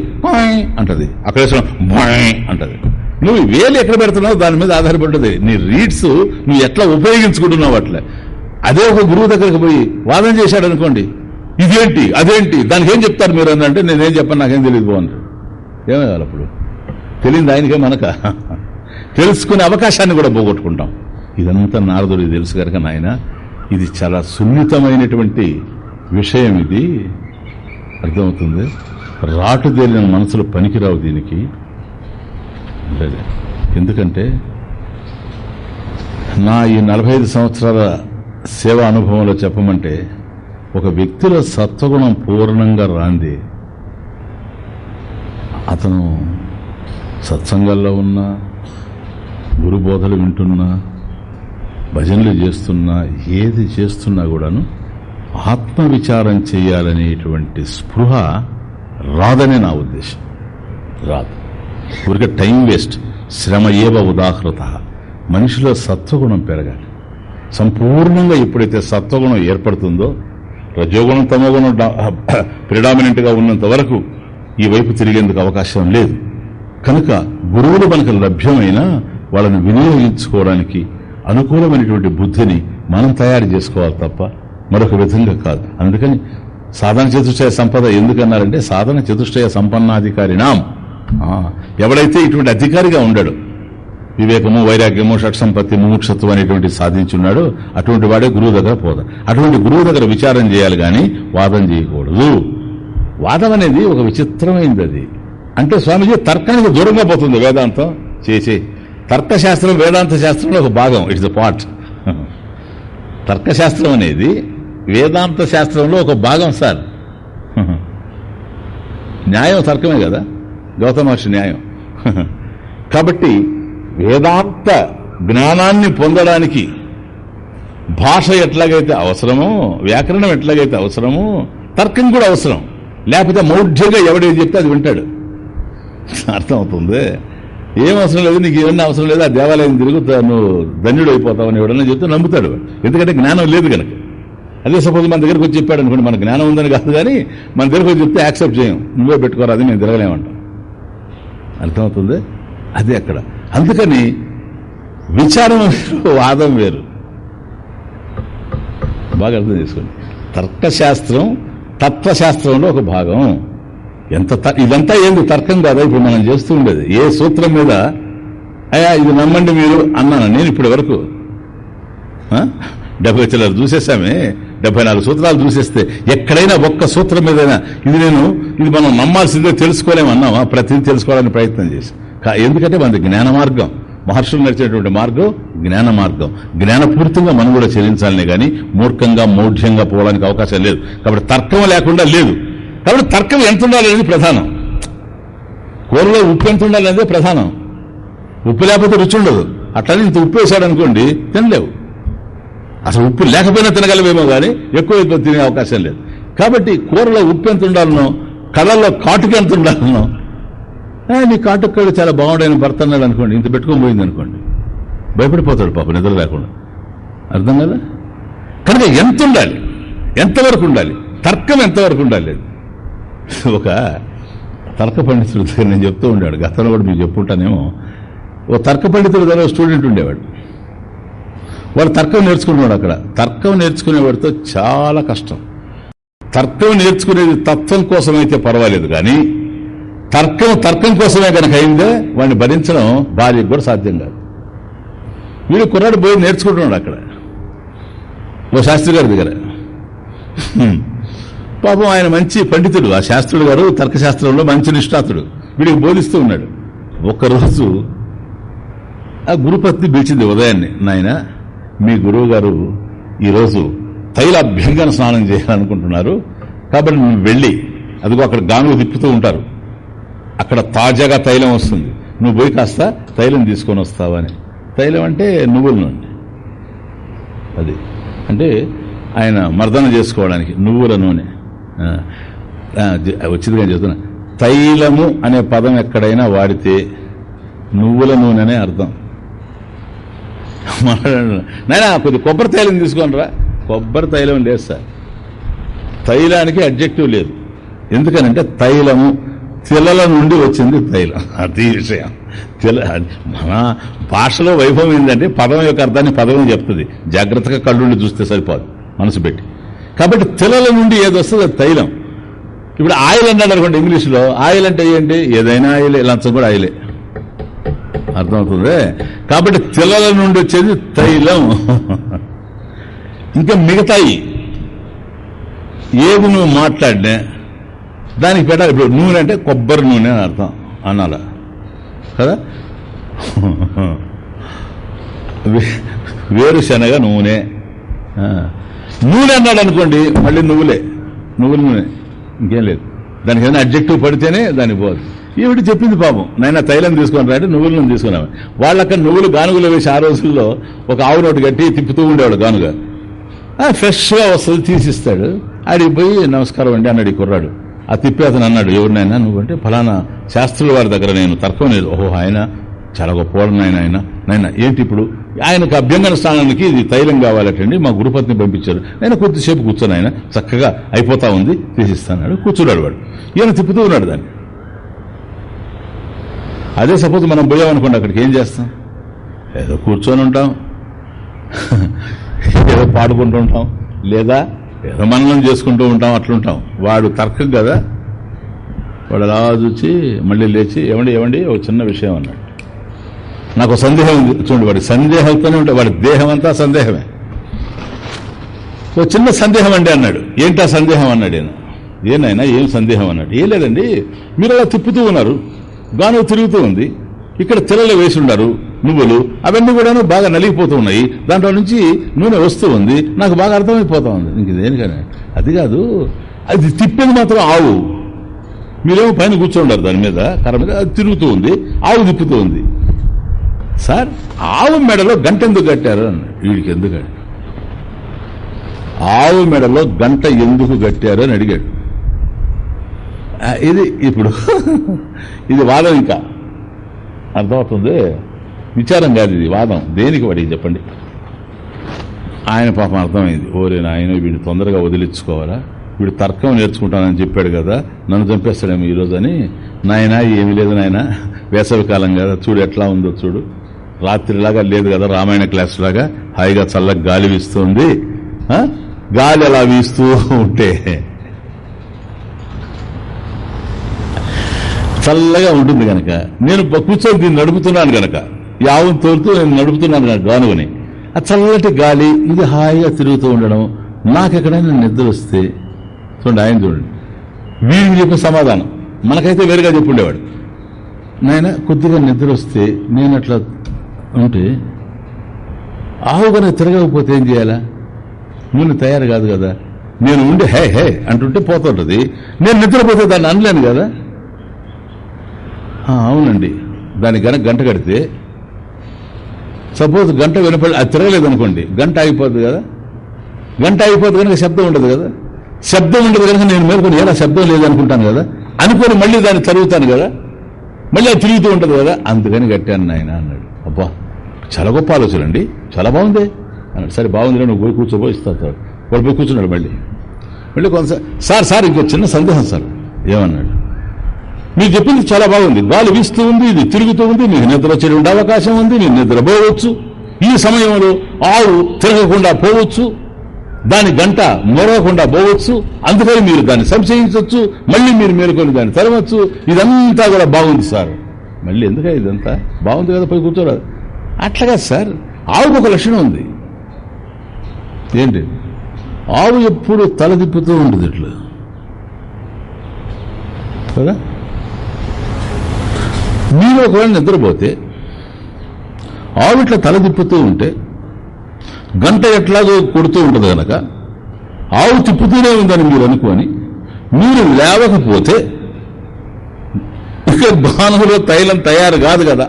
అంటది. అక్కడ వేసాడు బాయ్ అంటది. నువ్వు వేలు ఎక్కడ పెడుతున్నావు దాని మీద ఆధారపడ్డది. నీ రీడ్స్ నువ్వు ఎట్లా ఉపయోగించుకుంటున్నావు అట్లా. అదే ఒక గురువు దగ్గరకు పోయి వాదన చేశాడు అనుకోండి. ఇదేంటి? అదేంటి? దానికి ఏం చెప్తారు మీరు అని అంటే నేనేం చెప్పను నాకేం తెలియదు బాగుంది ఏమేవాలి అప్పుడు? తెలియదు ఆయనకే మనక? తెలుసుకునే అవకాశాన్ని కూడా పోగొట్టుకుంటాం. ఇదంతా నారదుడికి తెలుసు కనుక నాయన ఇది చాలా సున్నితమైనటువంటి విషయం ఇది. అర్థమవుతుంది? రాటు తేలిన మనసులు పనికిరావు దీనికి. లేదు ఎందుకంటే నా ఈ నలభై ఐదు సంవత్సరాల సేవా అనుభవంలో చెప్పమంటే ఒక వ్యక్తిలో సత్వగుణం పూర్ణంగా రాంది. అతను సత్సంగాల్లో ఉన్నా గురు బోధలు వింటున్నా భజనలు చేస్తున్నా ఏది చేస్తున్నా కూడాను ఆత్మవిచారం చేయాలనేటువంటి స్పృహ రాదనే నా ఉద్దేశం. రాదు. ఊరికే టైం వేస్ట్. శ్రమ ఏవ ఉదాహృత. మనిషిలో సత్వగుణం పెరగాలి. సంపూర్ణంగా ఎప్పుడైతే సత్వగుణం ఏర్పడుతుందో రజోగుణం తమోగుణం ప్రిడామినెంట్గా ఉన్నంత వరకు ఈ వైపు తిరిగేందుకు అవకాశం లేదు. కనుక గురువులు మనకు లభ్యమైన వాళ్ళని వినియోగించుకోవడానికి అనుకూలమైనటువంటి బుద్ధిని మనం తయారు చేసుకోవాలి తప్ప మరొక విధంగా కాదు. అందుకని సాధన చతుష్టయ సంపద ఎందుకన్నారంటే సాధన చతుష్టయ సంపన్నాధికారినాం. నాం ఎవడైతే ఇటువంటి అధికారిగా ఉండడు వివేకము వైరాగ్యము షట్సంపత్తి ముముక్షత్వం అనేటువంటి సాధించున్నాడో అటువంటి వాడే గురువు దగ్గర పోదా. అటువంటి గురువు దగ్గర విచారం చేయాలి గాని వాదం చేయకూడదు. వాదం అనేది ఒక విచిత్రమైంది అది అంటే స్వామిజీ తర్కానికి దూరంగా పోతుంది వేదాంతం. చేసే తర్కశాస్త్రం వేదాంత శాస్త్రంలో ఒక భాగం. ఇట్స్ ద పార్ట్ తర్కశాస్త్రం అనేది వేదాంత శాస్త్రంలో ఒక భాగం సార్. న్యాయం తర్కమే కదా. గౌతమ మహర్షి న్యాయం. కాబట్టి వేదాంత జ్ఞానాన్ని పొందడానికి భాష ఎట్లాగైతే అవసరమో వ్యాకరణం ఎట్లాగైతే అవసరమో తర్కం కూడా అవసరం. లేకపోతే మౌఢ్యంగా ఎవడేది చెప్తే అది వింటాడు. అర్థమవుతుంది? ఏం అవసరం లేదు నీకు ఏమన్నా అవసరం లేదు ఆ దేవాలయం తిరుగుతా నువ్వు ధన్యుడు అయిపోతావని ఎవడన్నా చెప్తే నమ్ముతాడు. ఎందుకంటే జ్ఞానం లేదు కనుక. అదే సపోజ్ మన దగ్గరకు వచ్చి చెప్పాడు అనుకోండి మన జ్ఞానం ఉందని కాదు కానీ మన దగ్గరకు వచ్చి చెప్తే యాక్సెప్ట్ చేయం. నువ్వే పెట్టుకోరా అది మేము తిరగలేమంటాం. అర్థమవుతుంది? అదే అక్కడ. అందుకని విచారం వేరు వాదం వేరు. బాగా అర్థం చేసుకోండి. తర్కశాస్త్రం తత్వశాస్త్రంలో ఒక భాగం. ఎంత ఇదంతా ఏంది? తర్కం కాదా. ఇప్పుడు మనం చేస్తూ ఉండేది. ఏ సూత్రం మీద అయ్యా ఇది నమ్మండి మీరు అన్నాను నేను ఇప్పటి వరకు. డెబ్బై చిల్లర చూసేసామే డెబ్బై నాలుగు సూత్రాలు చూసేస్తే ఎక్కడైనా ఒక్క సూత్రం మీదైనా ఇది నేను ఇది మనం నమ్మాల్సిందే తెలుసుకోలేమన్నామా ప్రతిదీ తెలుసుకోవాలని ప్రయత్నం చేసి ఎందుకంటే మనది జ్ఞాన మార్గం. మహర్షులు నడిచేటువంటి మార్గం జ్ఞాన మార్గం. జ్ఞానపూర్తిగా మనం కూడా చెల్లించాలనే కానీ మూర్ఖంగా మౌఢ్యంగా పోవడానికి అవకాశం లేదు. కాబట్టి తర్కం లేకుండా లేదు. కాబట్టి తర్కం ఎంత ఉండాలనేది ప్రధానం. కూరలో ఉప్పు ఎంత ఉండాలనేది ప్రధానం. ఉప్పు లేకపోతే రుచి ఉండదు. అట్లనే ఇంత ఉప్పు వేసాడు అనుకోండి తినలేవు. అసలు ఉప్పు లేకపోయినా తినగలమేమో కానీ ఎక్కువ ఎక్కువ తినే అవకాశం లేదు. కాబట్టి కూరలో ఉప్పు ఎంత ఉండాలనో కళ్ళల్లో కాటుకు ఎంత ఉండాలనో నీ నీ కాటుక్కడు చాలా బాగుండని భర్త అన్నాడు అనుకోండి ఇంత పెట్టుకొని పోయింది అనుకోండి. భయపడిపోతాడు పాప నిద్ర లేకుండా. అర్థం కదా? కనుక ఎంత ఉండాలి? ఎంతవరకు ఉండాలి? తర్కం ఎంతవరకు ఉండాలి? ఒక తర్క పండితుడి దగ్గర నేను చెప్తూ ఉండేవాడు గతంలో కూడా మీకు చెప్పుంటానేమో. ఓ తర్క పండితుడి దగ్గర స్టూడెంట్ ఉండేవాడు. వాడు తర్కం నేర్చుకున్నాడు అక్కడ. తర్కం నేర్చుకునేవాడితో చాలా కష్టం. తర్కం నేర్చుకునేది తత్వం కోసమైతే పర్వాలేదు కానీ తర్కం తర్కం కోసమే కనుక అయిందే వాడిని భరించడం భార్యకు కూడా సాధ్యం కాదు. వీడు కుర్రాడు పోయి నేర్చుకుంటున్నాడు అక్కడ. ఓ శాస్త్రి గారి దగ్గర. పాపం ఆయన మంచి పండితుడు. ఆ శాస్త్రుడు గారు తర్కశాస్త్రంలో మంచి నిష్ఠాతుడు వీడికి బోధిస్తూ ఉన్నాడు. ఒక్కరోజు ఆ గురుపత్ని పిలిచింది ఉదయాన్నే నాయన మీ గురువు గారు ఈరోజు తైల అభ్యంగన స్నానం చేయాలనుకుంటున్నారు. కాబట్టి నువ్వు వెళ్ళి అదిగో అక్కడ గానులు తిప్పుతూ ఉంటారు. అక్కడ తాజాగా తైలం వస్తుంది. నువ్వు పోయి కాస్త తైలం తీసుకొని వస్తావని తైలం అంటే నువ్వుల నూనె అది. అంటే ఆయన మర్దన చేసుకోవడానికి నువ్వుల నూనె. వచ్చింది నేను వచ్చిందిగా చెప్తున్నా. తైలము అనే పదం ఎక్కడైనా వాడితే నువ్వుల నూనె అనే అర్థం. నాయన కొద్ది కొబ్బరి తైలం తీసుకొని రా. కొబ్బరి తైలం లేదు సార్. తైలానికి అడ్జెక్టివ్ లేదు. ఎందుకనంటే తైలము తిలల నుండి వచ్చింది తైలం. అది విషయం. తిల మన భాషలో వైభవం ఏంటంటే పదం యొక్క అర్థాన్ని పదం చెప్తుంది. జాగ్రత్తగా కళ్ళుండి చూస్తే సరిపోదు. మనసు పెట్టి. కాబట్టి తిలల నుండి ఏది వస్తుంది? అది తైలం. ఇప్పుడు ఆయిల్ అన్నాడు అనుకోండి ఇంగ్లీష్లో. ఆయిల్ అంటే ఏంటి? ఏదైనా ఆయిలే లంచం కూడా ఆయిలే. అర్థమవుతుంది కాబట్టి తిలల నుండి వచ్చేది తైలం. ఇంకా మిగతాయి. ఏది నువ్వు మాట్లాడినా దానికి పెట్టాలి. ఇప్పుడు నూనె అంటే కొబ్బరి నూనె అని అర్థం. అనాల? కదా? వేరుశనగ నూనె. నూనె అన్నాడు అనుకోండి మళ్ళీ నువ్వులే. నువ్వుల నూనె. ఇంకేం లేదు. దానికి ఏదైనా అడ్జెక్టివ్ పడితేనే దానికి పోదు. ఈవిడ చెప్పింది పాపం? నైనా తైలం తీసుకొని రాంటే నువ్వుల నూనె తీసుకున్నాము వాళ్ళక్కడ నువ్వులు గానుగులు వేసి ఆ రోజుల్లో ఒక ఆవు నోటు కట్టి తిప్పుతూ ఉండేవాడు గానుగ. ఆ, ఫ్రెష్గా వస్తుంది తీసిస్తాడు. ఆడికి పోయి నమస్కారం అండి అన్నాడు ఈ కుర్రాడు. ఆ తిప్పి అతను అన్నాడు ఎవరినైనా నువ్వంటే ఫలానా శాస్త్రుల వారి దగ్గర నేను తర్కం లేదు. ఓహో ఆయన చాలా గొప్పవాడు నాయన ఆయన. నాయన ఏంటి ఇప్పుడు? ఆయనకు అభ్యంగన స్థానానికి ఇది తైలం కావాలటండి మా గురుపతిని పంపించారు. నేను కొద్దిసేపు కూర్చొని ఆయన. చక్కగా అయిపోతా ఉంది తీసిస్తాడు కూర్చున్నాడు వాడు. ఈయన తిప్పుతూ ఉన్నాడు దాన్ని. అదే సపోజ్ మనం పోయామనుకోండి అక్కడికి ఏం చేస్తాం? ఏదో కూర్చొని ఉంటాం. ఏదో పాడుకుంటూ ఉంటాం. లేదా ఏదో మననం చేసుకుంటూ ఉంటాం అట్లుంటాం. వాడు తర్కం కదా. వాడు అలా చూచి మళ్ళీ లేచి ఏమండి ఏమండి ఒక చిన్న విషయం అన్నాడు. నాకు సందేహం ఉంది. చూడండి వాడి సందేహంతోనే ఉంటే వాడి దేహం అంతా సందేహమే. ఒక చిన్న సందేహం అండి అన్నాడు. ఏంటా సందేహం అన్నాడు ఈయన? ఏనాయనా ఏం సందేహం అన్నాడు? ఏం లేదండి మీరు అలా తిప్పుతూ ఉన్నారు. గాను తిరుగుతూ ఉంది. ఇక్కడ తెల్లలు వేసి ఉన్నారు నువ్వులు. అవన్నీ కూడాను బాగా నలిగిపోతూ ఉన్నాయి. దాంట్లో నుంచి నూనె వస్తూ ఉంది. నాకు బాగా అర్థమైపోతా ఉంది. ఇంక దేనికనే అది కాదు. అది తిప్పేది మాత్రం ఆవు. మీరేమో పైన కూర్చోండారు దాని మీద కర్ర మీద. అది తిరుగుతూ ఉంది. ఆవు తిప్పుతూ ఉంది. సార్ ఆవు మెడలో గంట ఎందుకు కట్టారు? అన్నాడు వీడికి ఎందుకు ఆవు మెడలో గంట ఎందుకు కట్టారు అని అడిగాడు. ఇది ఇప్పుడు. ఇది వాదం ఇంకా. అర్థమవుతుంది? విచారం కాదు ఇది వాదం. దేనికి వాడికి చెప్పండి? ఆయన పాపం అర్థమైంది. ఓరే నాయన వీడు తొందరగా వదిలించుకోవాలా? వీడు తర్కం నేర్చుకుంటానని చెప్పాడు కదా నన్ను చంపేస్తాడేమో ఈరోజు అని నాయన ఏమీ లేదు నాయన. వేసవికాలం కదా చూడు ఎట్లా ఉందో చూడు. రాత్రిలాగా లేదు కదా రామాయణ క్లాస్ లాగా హాయిగా చల్లగా గాలి వీస్తుంది. గాలి అలా వీస్తూ ఉంటే. చల్లగా ఉంటుంది గనక. నేను కూర్చొని దీన్ని నడుపుతున్నాను గనక. ఈ తోలుతూ నేను నడుపుతున్నాను కనుక గానుగని. ఆ చల్లటి గాలి ఇది హాయిగా తిరుగుతూ ఉండడం నాకు ఎక్కడైనా నిద్ర వస్తే చూడండి ఆయన చూడండి. వీడికి చెప్పిన సమాధానం. మనకైతే వేరుగా చెప్పుండేవాడు. నాయన కొద్దిగా నిద్ర వస్తే నేను అట్లా ఉంటే ఆవు కనుక తిరగకపోతే ఏం చేయాలా? నేను తయారు కాదు కదా. నేను ఉండి హే హే అంటుంటే పోతుంటుంది. నేను నిద్రపోతే దాన్ని అనలేను కదా. అవునండి. దాని గనక గంట కడితే సపోజ్ గంట వినపడి అది తిరగలేదు అనుకోండి గంట ఆగిపోద్ది కదా? గంట అయిపోతే కనుక శబ్దం ఉండదు కదా? శబ్దం ఉండదు కనుక నేను మేలుకొని ఎలా శబ్దం లేదనుకుంటాను కదా? అనుకొని మళ్ళీ దాన్ని తరుగుతాను కదా? మళ్ళీ అది తిరుగుతూ ఉంటుంది కదా? అందుకని కట్టాను నాయన అన్నాడు. అబ్బా చాలా గొప్ప ఆలోచన అండి. చాలా బాగుంది. అన్నాడు. సరే బాగుంది నువ్వు పోయి కూర్చోబో ఇస్తాను సార్ వాడు పోయి కూర్చున్నాడు మళ్ళీ. మళ్ళీ కొంత సార్ సార్ ఇంకో చిన్న సందేహం సార్. ఏమన్నాడు? మీరు చెప్పింది చాలా బాగుంది. గాలి వీస్తూ ఉంది ఇది తిరుగుతూ ఉంది మీకు నిద్ర వచ్చే ఉండే అవకాశం ఉంది మీరు నిద్రపోవచ్చు. ఈ సమయంలో ఆవు తిరగకుండా పోవచ్చు దాని గంట మొరవకుండా పోవచ్చు అందుకని మీరు దాన్ని సంశయించవచ్చు మళ్ళీ మీరు మేలుకొని దాన్ని తరవచ్చు. ఇదంతా కూడా బాగుంది సార్. మళ్ళీ ఎందుక ఇదంతా? బాగుంది కదా పోయి కూర్చోరాదు. అట్లాగా సార్ ఆవుకు ఒక లక్షణం ఉంది. ఏంటి? ఆవు ఎప్పుడు తల తిప్పుతూ ఉంటుంది ఇట్లా. కదా? మీరు ఒకవేళ నిద్రపోతే ఆవిట్ల తల తిప్పుతూ ఉంటే గంట ఎట్లాగో కొడుతూ ఉంటుంది కనుక ఆవు తిప్పుతూనే ఉందని మీరు అనుకొని మీరు లేవకపోతే ఇక బాణంలో తైలం తయారు కాదు కదా.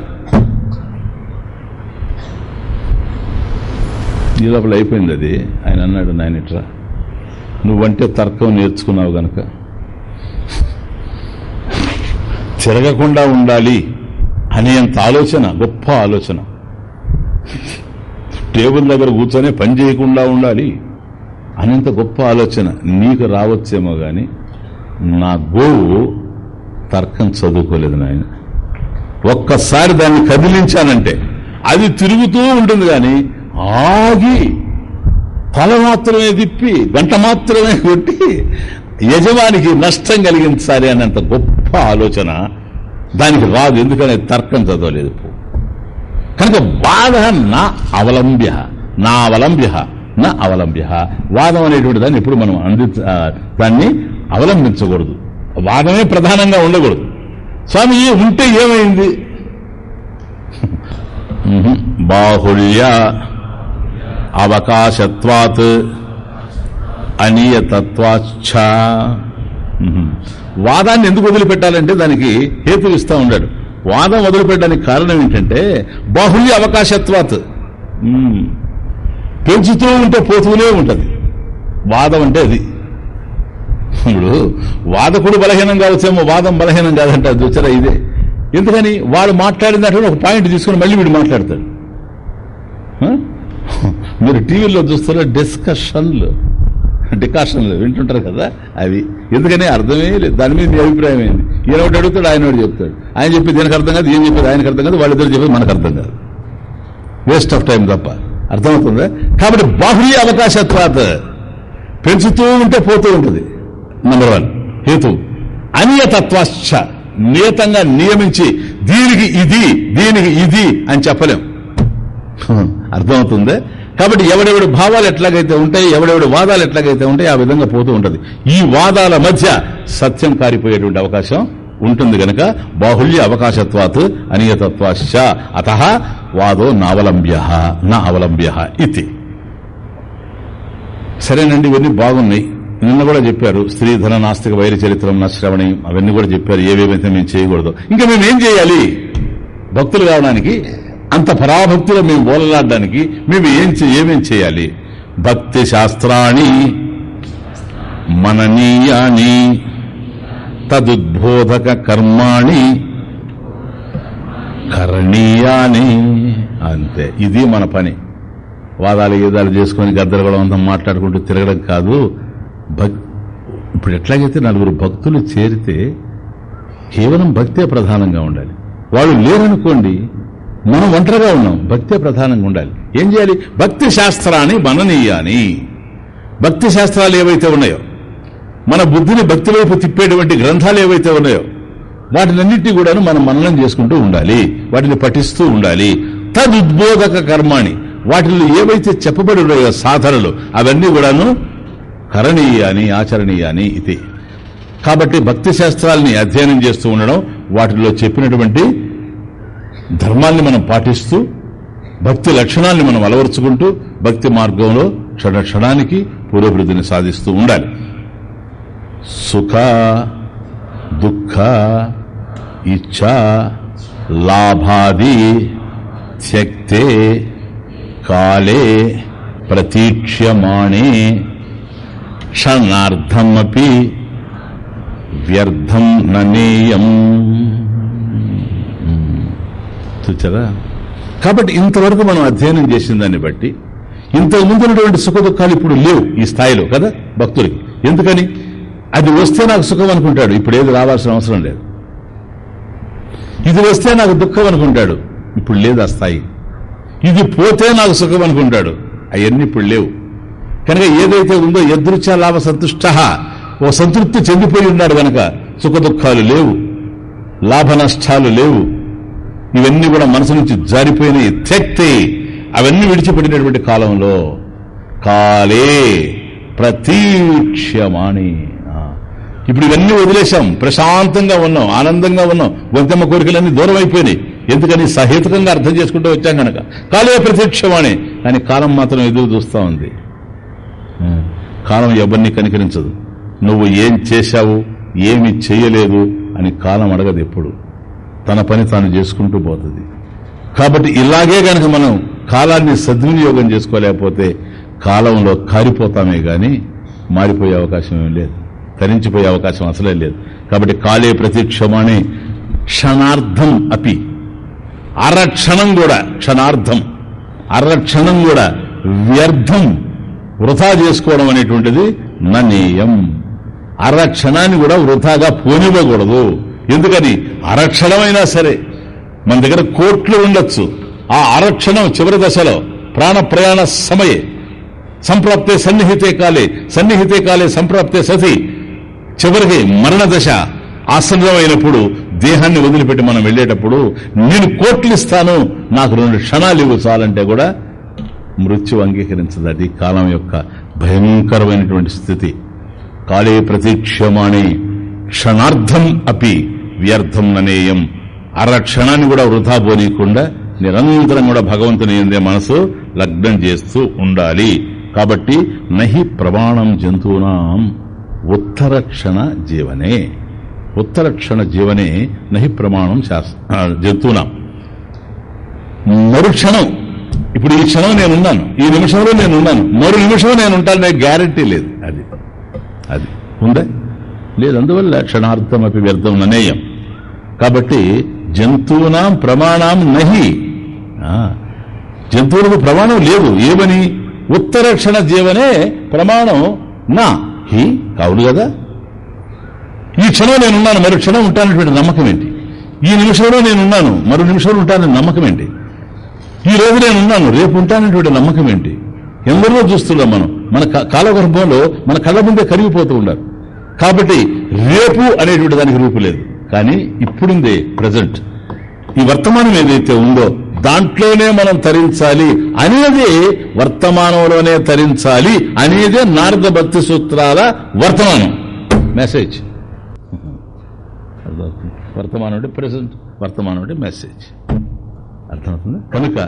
ఈ లోపల అయిపోయింది అది. ఆయన అన్నాడు నాయన ఇట్రా నువ్వంటే తర్కం నేర్చుకున్నావు గనక. తిరగకుండా ఉండాలి అనేంత ఆలోచన గొప్ప ఆలోచన. టేబుల్ దగ్గర కూర్చొని పని చేయకుండా ఉండాలి అనేంత గొప్ప ఆలోచన. నీకు రావచ్చేమో గాని నా గోవు తర్కం చదువుకోలేదు నాయన. ఒక్కసారి దాన్ని కదిలించానంటే అది తిరుగుతూ ఉంటుంది కానీ ఆగి తల మాత్రమే తిప్పి గంట మాత్రమే కొట్టి యజమానికి నష్టం కలిగించాలి అనేంత గొప్ప ఆలోచన. దానికి రాదు ఎందుకనే తర్కం చదవలేదు. కనుక బాధ నా అవలంబ్య నా అవలంబ్య నా అవలంబ్య. వాదం అనేటువంటి దాన్ని ఎప్పుడు మనం అంది దాన్ని అవలంబించకూడదు. వాదమే ప్రధానంగా ఉండకూడదు. స్వామి ఉంటే ఏమైంది? బాహుళ్య అవకాశత్వాత్ అనియతత్వాచ్ఛ వాదాన్ని ఎందుకు వదిలిపెట్టాలంటే దానికి హేతు ఇస్తూ ఉన్నాడు. వాదం వదిలిపెట్టడానికి కారణం ఏంటంటే బాహుల్య అవకాశత్వాత్. పెంచుతూ ఉంటే పోతూనే ఉంటుంది. వాదం అంటే అది. ఇప్పుడు వాదకుడు బలహీనం కావచ్చేమో వాదం బలహీనం కాదంటే అది వచ్చారా ఇదే. ఎందుకని? వాడు మాట్లాడిన దాంట్లో ఒక పాయింట్ తీసుకుని మళ్ళీ వీడు మాట్లాడతాడు. మీరు టీవీలో చూస్తారా డిస్కషన్లు. డికాషన్లు వింటుంటారు కదా అవి. ఎందుకని అర్థమే లేదు. దాని మీద మీ అభిప్రాయం ఏంది ఈయన ఒకటి అడుగుతాడు ఆయన ఒకటి చెప్తాడు. ఆయన చెప్పి దీనికి అర్థం కాదు ఏం చెప్పేది ఆయనకు అర్థం కాదు వాళ్ళిద్దరు చెప్పేది మనకు అర్థం కాదు. వేస్ట్ ఆఫ్ టైం తప్ప. అర్థమవుతుందా? కాబట్టి బాహ్య అవకాశత్వాత పెంచుతూ ఉంటే పోతూ ఉంటుంది. నంబర్ వన్ హేతు. అనియతత్వాశ్చ. నియతంగా నియమించి దీనికి ఇది దీనికి ఇది అని చెప్పలేం. అర్థమవుతుంది? కాబట్టి ఎవడెవడి భావాలు ఎట్లాగైతే ఉంటాయి ఎవడెవడి వాదాలు ఎట్లాగైతే ఉంటాయి ఆ విధంగా పోతూ ఉంటది. ఈ వాదాల మధ్య సత్యం కారిపోయేటువంటి అవకాశం ఉంటుంది గనక బాహుల్య అవకాశత్వాత్ అనియతత్వాశ్చ అత వాదో నావలంబ్య నా అవలంబ్య ఇది సరేనండి ఇవన్నీ బాగున్నాయి. నిన్న కూడా చెప్పారు స్త్రీ ధన నాస్తిక వైర చరిత్రం నా శ్రవణి అవన్నీ కూడా చెప్పారు ఏవేవైతే మేము చేయకూడదు. ఇంకా మేము ఏం చేయాలి? భక్తులు కావడానికి అంత పరాభక్తిలో మేము బోలలాడడానికి మేము ఏం ఏమేం చేయాలి? భక్తి శాస్త్రాన్ని మననీయాని తదుద్బోధక కర్మాణి కరణీయాని అంతే. ఇది మన పని. వాదాలు గీదాలు చేసుకొని గద్దరగడం అంతా మాట్లాడుకుంటూ తిరగడం కాదు. భక్ ఇప్పుడు ఎట్లాగైతే నలుగురు భక్తులు చేరితే కేవలం భక్తే ప్రధానంగా ఉండాలి. వాళ్ళు లేరనుకోండి మనం ఒంటరిగా ఉన్నాం. భక్తే ప్రధానంగా ఉండాలి. ఏం చేయాలి? భక్తి శాస్త్రాన్ని మననీయాని భక్తి శాస్త్రాలు ఏవైతే ఉన్నాయో మన బుద్ధిని భక్తి వైపు తిప్పేటువంటి గ్రంథాలు ఏవైతే ఉన్నాయో వాటినన్నింటినీ కూడాను మనం మననం చేసుకుంటూ ఉండాలి. వాటిని పఠిస్తూ ఉండాలి. తదుద్బోధక కర్మాణి వాటిల్లో ఏవైతే చెప్పబడి ఉన్నాయో సాధనలు అవన్నీ కూడాను కరణీయాని ఆచరణీయాని ఇది. కాబట్టి భక్తి శాస్త్రాలని అధ్యయనం చేస్తూ ఉండడం వాటిలో చెప్పినటువంటి ధర్మాన్ని మనం పాటిస్తూ భక్తి లక్షణాల్ని మనం అలవరుచుకుంటూ భక్తి మార్గంలో క్షణ క్షణానికి పురోభివృద్ధిని సాధిస్తూ ఉండాలి. సుఖ దుఃఖ ఇచ్ఛ లాభాది త్యక్తే కాలే ప్రతీక్ష్యమాణే క్షణార్థమపి వ్యర్థం ననేయం చూచారా కాబట్టి ఇంతవరకు మనం అధ్యయనం చేసిన దాన్ని బట్టి ఇంతకు ముందు ఉన్నటువంటి సుఖ దుఃఖాలు ఇప్పుడు లేవు ఈ స్థాయిలో కదా? భక్తులకి. ఎందుకని? అది వస్తే నాకు సుఖం అనుకుంటాడు. ఇప్పుడు ఏది రావాల్సిన అవసరం లేదు. ఇది వస్తే నాకు దుఃఖం అనుకుంటాడు. ఇప్పుడు లేదు ఆ స్థాయి. ఇది పోతే నాకు సుఖం అనుకుంటాడు. అవన్నీ ఇప్పుడు లేవు. కనుక ఏదైతే ఉందో ఎదృచ లాభ సంతుష్ట ఓ సంతృప్తి చెందిపోయి ఉన్నాడు కనుక సుఖ దుఃఖాలు లేవు. లాభ నష్టాలు లేవు. ఇవన్నీ కూడా మనసు నుంచి జారిపోయినాయి త్యక్తి అవన్నీ విడిచిపెట్టినటువంటి కాలంలో కాలే ప్రతీక్షమాణి. ఇప్పుడు ఇవన్నీ వదిలేశాం. ప్రశాంతంగా ఉన్నాం ఆనందంగా ఉన్నాం. గొంతమ్మ కోరికలన్నీ దూరం అయిపోయినాయి. ఎందుకని సహేతుకంగా అర్థం చేసుకుంటూ వచ్చాం కనుక కాలే ప్రతీక్షమాణి. కానీ కాలం మాత్రం ఎదురు చూస్తా ఉంది. కాలం ఎవరిని కనికరించదు. నువ్వు ఏం చేశావు ఏమి చేయలేదు అని కాలం అడగదు ఎప్పుడు. తన పని తాను చేసుకుంటూ పోతుంది. కాబట్టి ఇలాగే గనక మనం కాలాన్ని సద్వినియోగం చేసుకోలేకపోతే కాలంలో కారిపోతామే కానీ మారిపోయే అవకాశం ఏం లేదు. తరించిపోయే అవకాశం అసలే లేదు. కాబట్టి కాలే ప్రతీక్షమాణి క్షణార్థం అపి. అరక్షణం కూడా క్షణార్థం. అరక్షణం కూడా వ్యర్థం. వృధా చేసుకోవడం అనేటువంటిది ననీయం. అరక్షణాన్ని కూడా వృధాగా పోనివ్వకూడదు. ఎందుకని? అరక్షణమైనా సరే. మన దగ్గర కోట్లు ఉండొచ్చు. ఆ అరక్షణం చివరి దశలో ప్రాణ ప్రయాణ సమయే. సంప్రాప్తే సన్నిహితే కాలే సన్నిహితే కాలే సంప్రాప్తే సతి. చివరికి మరణ దశ. ఆసన్నమైనప్పుడు దేహాన్ని వదిలిపెట్టి మనం వెళ్ళేటప్పుడు నేను కోట్లు ఇస్తాను నాకు రెండు క్షణాలు ఇవ్వు చాలంటే కూడా మృత్యు అంగీకరించదు. అది కాలం యొక్క భయంకరమైనటువంటి స్థితి. కాళే ప్రతీక్షమాణి క్షణార్థం అపి. వ్యర్థం ననేయం. అర క్షణాన్ని కూడా వృధా పోనీయకుండా నిరంతరం కూడా భగవంతుని ఎందే మనసు లగ్నం చేస్తూ ఉండాలి. కాబట్టి నహి ప్రమాణం జంతువునాం ఉత్తరక్షణ జీవనే. ఉత్తరక్షణ జీవనే నహి ప్రమాణం జంతువునాం. మరుక్షణం. ఇప్పుడు ఈ క్షణం నేనున్నాను. ఈ నిమిషంలో నేనున్నాను. మరు నిమిషం నేను నాకు గ్యారంటీ లేదు. అది. అది. ఉందా? లేదు అందువల్ల క్షణార్థం అపి వ్యర్థం ననేయం. కాబట్టి జంతువునాం ప్రమాణం నహి. జంతువులకు ప్రమాణం లేవు. ఏమని? ఉత్తరక్షణ జీవనే ప్రమాణం నా. హి? కావుడు కదా. ఈ క్షణం నేనున్నాను. మరో క్షణం ఉంటానటువంటి నమ్మకం ఏంటి? ఈ నిమిషంలో నేనున్నాను. మరో నిమిషంలో ఉంటానని నమ్మకం ఏంటి? ఈ రోజు నేనున్నాను. రేపు ఉంటానటువంటి నమ్మకం ఏంటి? ఎందరో చూస్తున్నాం మనం. మన కాలగర్భంలో మన కళ్ళ ముందే కరిగిపోతూ ఉండాలి. కాబట్టి రేపు అనేటువంటి దానికి రూపు లేదు. కానీ ఇప్పుడుందే ప్రజెంట్. ఈ వర్తమానం ఏదైతే ఉందో దాంట్లోనే మనం తరించాలి అనేది వర్తమానంలోనే తరించాలి అనేదే నారద భక్తి సూత్రాల వర్తమానం. మెసేజ్ వర్తమానం అంటే ప్రజెంట్ వర్తమానం అంటే మెసేజ్ అర్థమవుతుంది? కనుక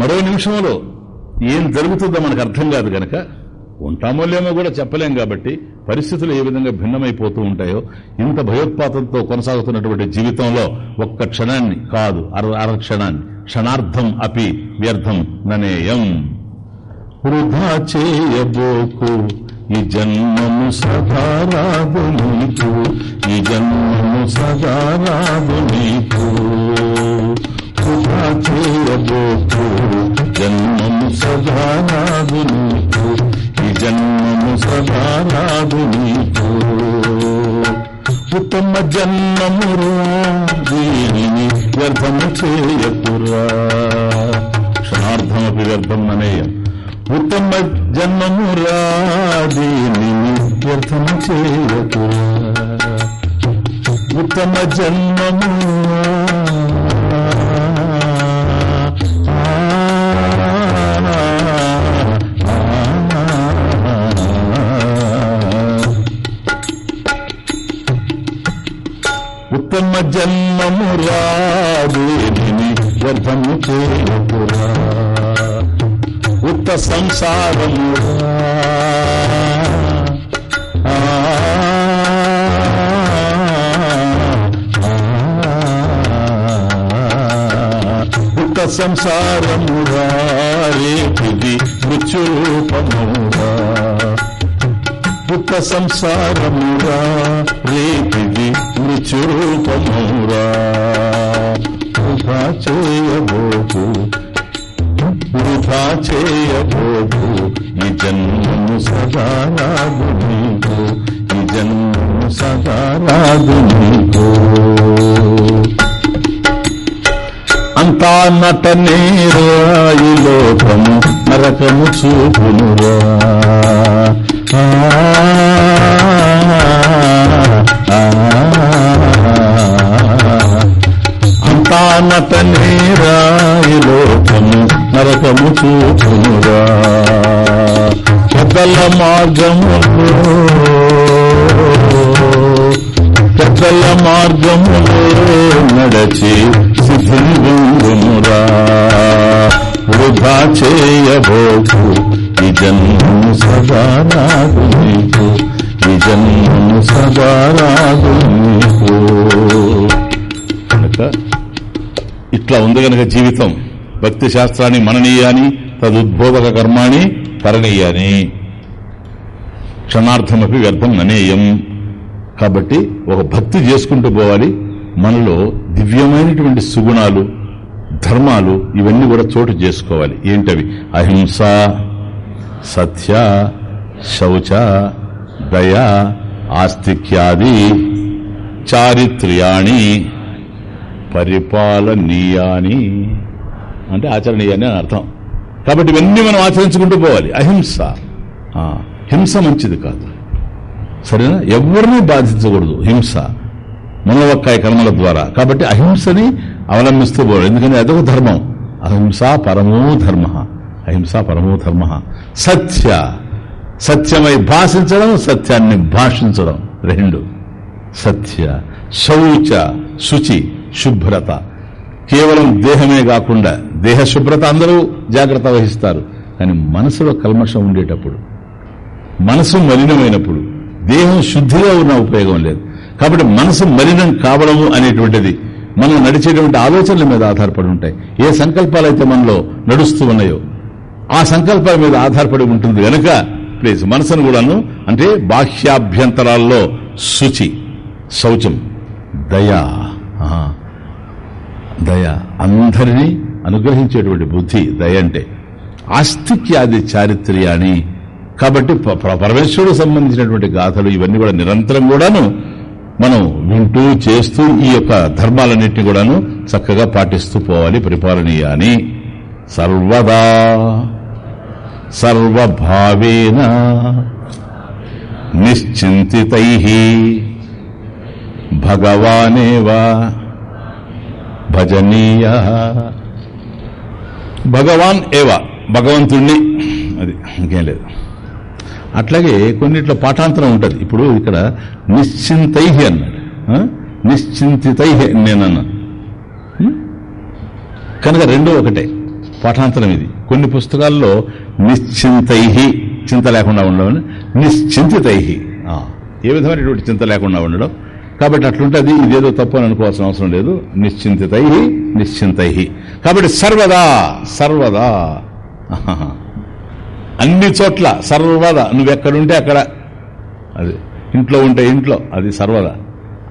మరో నిమిషంలో ఏం జరుగుతుందో మనకు అర్థం కాదు కనుక ఉంటామో లేమో కూడా చెప్పలేం కాబట్టి పరిస్థితులు ఏ విధంగా భిన్నమైపోతూ ఉంటాయో ఇంత భయోత్పాతంతో కొనసాగుతున్నటువంటి జీవితంలో ఒక్క క్షణాన్ని కాదు అర అర క్షణాన్ని. క్షణార్థం అపి వ్యర్థం ననేయం. వృధా చేయబోకు ఈ జన్మము సదారాదు నీకు ఈ జన్మము సదారాదు నీకు. వృధా చేయబోకు జన్మము సదారాదు నీకు. జన్మము సదారాదు నీకు ఉత్తమ జన్మమురా దీనిని వ్యర్థము చేయకురా. క్షణార్థమపి వ్యర్థం ననేయం ఉత్తమ జన్మమురా దీనిని వ్యర్థము చేయకురా. ఉత్తమ జన్మమురా ఉత్తమ జన్మము రాదేని గర్భము చేయకురా ఉత్త సంసారము ఉత్త సంసారము రేపిది మృత్యురూపమురా ఉత్త సంసారమురా రేపిది మృత్యురూపమురా. వృధా చేయబోదు వృధా చేయబోదు ఈ జన్మము సదా రాదు నీకు ఈ జన్మము సదా రాదు నీకు. అంతా నటనేరాయి లోకము నరకము చూపునురా. చూపునురా పెద్దల మార్గములో పెద్దల మార్గములో నడచి సిద్ధిందుమురా వృధా చేయబోకు ఈ జన్మము సదా రాదు నీకు ఈ జన్మము సదా రాదు నీకు. ఇట్లా ఉంది కనుక జీవితం. భక్తి శాస్త్రాన్ని మననీయాని తదుద్బోధక కర్మాణి కరణీయాని క్షణార్థమపి వ్యర్థం ననేయం. కాబట్టి ఒక భక్తి చేసుకుంటూ పోవాలి. మనలో దివ్యమైనటువంటి సుగుణాలు ధర్మాలు ఇవన్నీ కూడా చోటు చేసుకోవాలి. ఏంటవి? అహింస సత్య శౌచ దయ ఆస్తిక్యాది చారిత్ర్యాణి పరిపాలనీయాని. అంటే ఆచరణీయాన్ని అని అర్థం. కాబట్టి ఇవన్నీ మనం ఆచరించుకుంటూ పోవాలి. అహింస. హింస మంచిది కాదు. సరేనా? ఎవరిని బాధించకూడదు. హింస. మనవక్కాయ కర్మల ద్వారా. కాబట్టి అహింసని అవలంబిస్తూ పోవాలి. ఎందుకంటే అదొక ధర్మం. అహింస పరమో ధర్మ. అహింస పరమో ధర్మ. సత్య. సత్యమై భాషించడం సత్యాన్ని భాషించడం. రెండు. సత్య. శౌచ. శుచి. శుభ్రత. కేవలం దేహమే కాకుండా దేహ శుభ్రత అందరూ జాగ్రత్త వహిస్తారు. కానీ మనసులో కల్మషం ఉండేటప్పుడు మనసు మలినమైనప్పుడు దేహం శుద్ధిగా ఉన్న ఉపయోగం లేదు. కాబట్టి మనసు మలినం కావడము అనేటువంటిది మనం నడిచేటువంటి ఆలోచనల మీద ఆధారపడి ఉంటాయి. ఏ సంకల్పాలు అయితే మనలో నడుస్తూ ఉన్నాయో ఆ సంకల్పాల మీద ఆధారపడి ఉంటుంది కనుక ప్లీజ్ మనసును కూడాను అంటే బాహ్యాభ్యంతరాల్లో శుచి శౌచం దయా దయ అందరినీ అనుగ్రహించేటువంటి బుద్ధి దయ అంటే ఆస్తిక్యాది చారిత్ర్యాన్ని. కాబట్టి ప- ప- పరమేశ్వరుడు సంబంధించినటువంటి గాథలు ఇవన్నీ కూడా నిరంతరం కూడాను మనం వింటూ చేస్తూ ఈ యొక్క ధర్మాలన్నింటినీ కూడాను చక్కగా పాటిస్తూ పోవాలి పరిపాలనీయాని సర్వదా సర్వభావేన నిశ్చింతితై భగవానేవా భజనీయ. భగవాన్ ఏవ? భగవంతుణ్ణి. అది ఇంకేం లేదు. అట్లాగే కొన్నిట్లో పాఠాంతరం ఉంటుంది. ఇప్పుడు ఇక్కడ నిశ్చింతై అన్నాడు. నిశ్చింతితై నేనన్నా. కనుక రెండో ఒకటే పాఠాంతరం ఇది. కొన్ని పుస్తకాల్లో నిశ్చింతై చింత లేకుండా ఉండడం నిశ్చింతితై. ఏ విధమైనటువంటి చింత లేకుండా ఉండడం? కాబట్టి అట్లుంటుంది ఇదేదో తప్పు అని అనుకోవాల్సిన అవసరం లేదు. నిశ్చింతై నిశ్చింతై. కాబట్టి సర్వదా సర్వదా. అన్ని చోట్ల సర్వదా. నువ్వెక్కడుంటే అక్కడ. అది ఇంట్లో ఉంటే ఇంట్లో అది సర్వదా.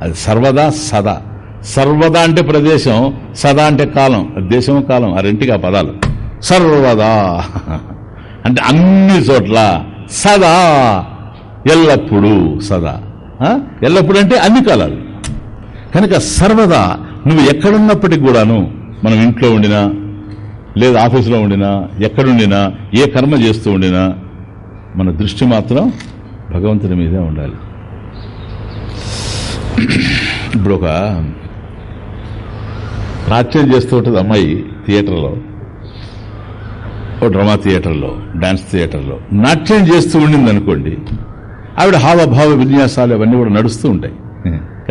అది సర్వదా సదా. సర్వదా అంటే ప్రదేశం సదా అంటే కాలం. దేశం కాలం ఆ రెంటికి ఆ పదాలు. సర్వదా. అంటే అన్ని చోట్ల సదా. ఎల్లప్పుడూ సదా. ఎల్లప్పుడూ అంటే అన్ని కాలాలు. కనుక సర్వదా నువ్వు ఎక్కడున్నప్పటికి కూడాను మనం ఇంట్లో ఉండినా లేదా ఆఫీసులో ఉండినా ఎక్కడుండినా ఏ కర్మ చేస్తూ ఉండినా మన దృష్టి మాత్రం భగవంతుని మీదే ఉండాలి. ఇప్పుడు ఒక నాట్యం చేస్తూ ఉంటుంది అమ్మాయి థియేటర్లో. ఓ డ్రామా థియేటర్లో డ్యాన్స్ థియేటర్లో. నాట్యం చేస్తూ ఉండింది అనుకోండి ఆవిడ హావభావ విన్యాసాలు అవన్నీ కూడా నడుస్తూ ఉంటాయి.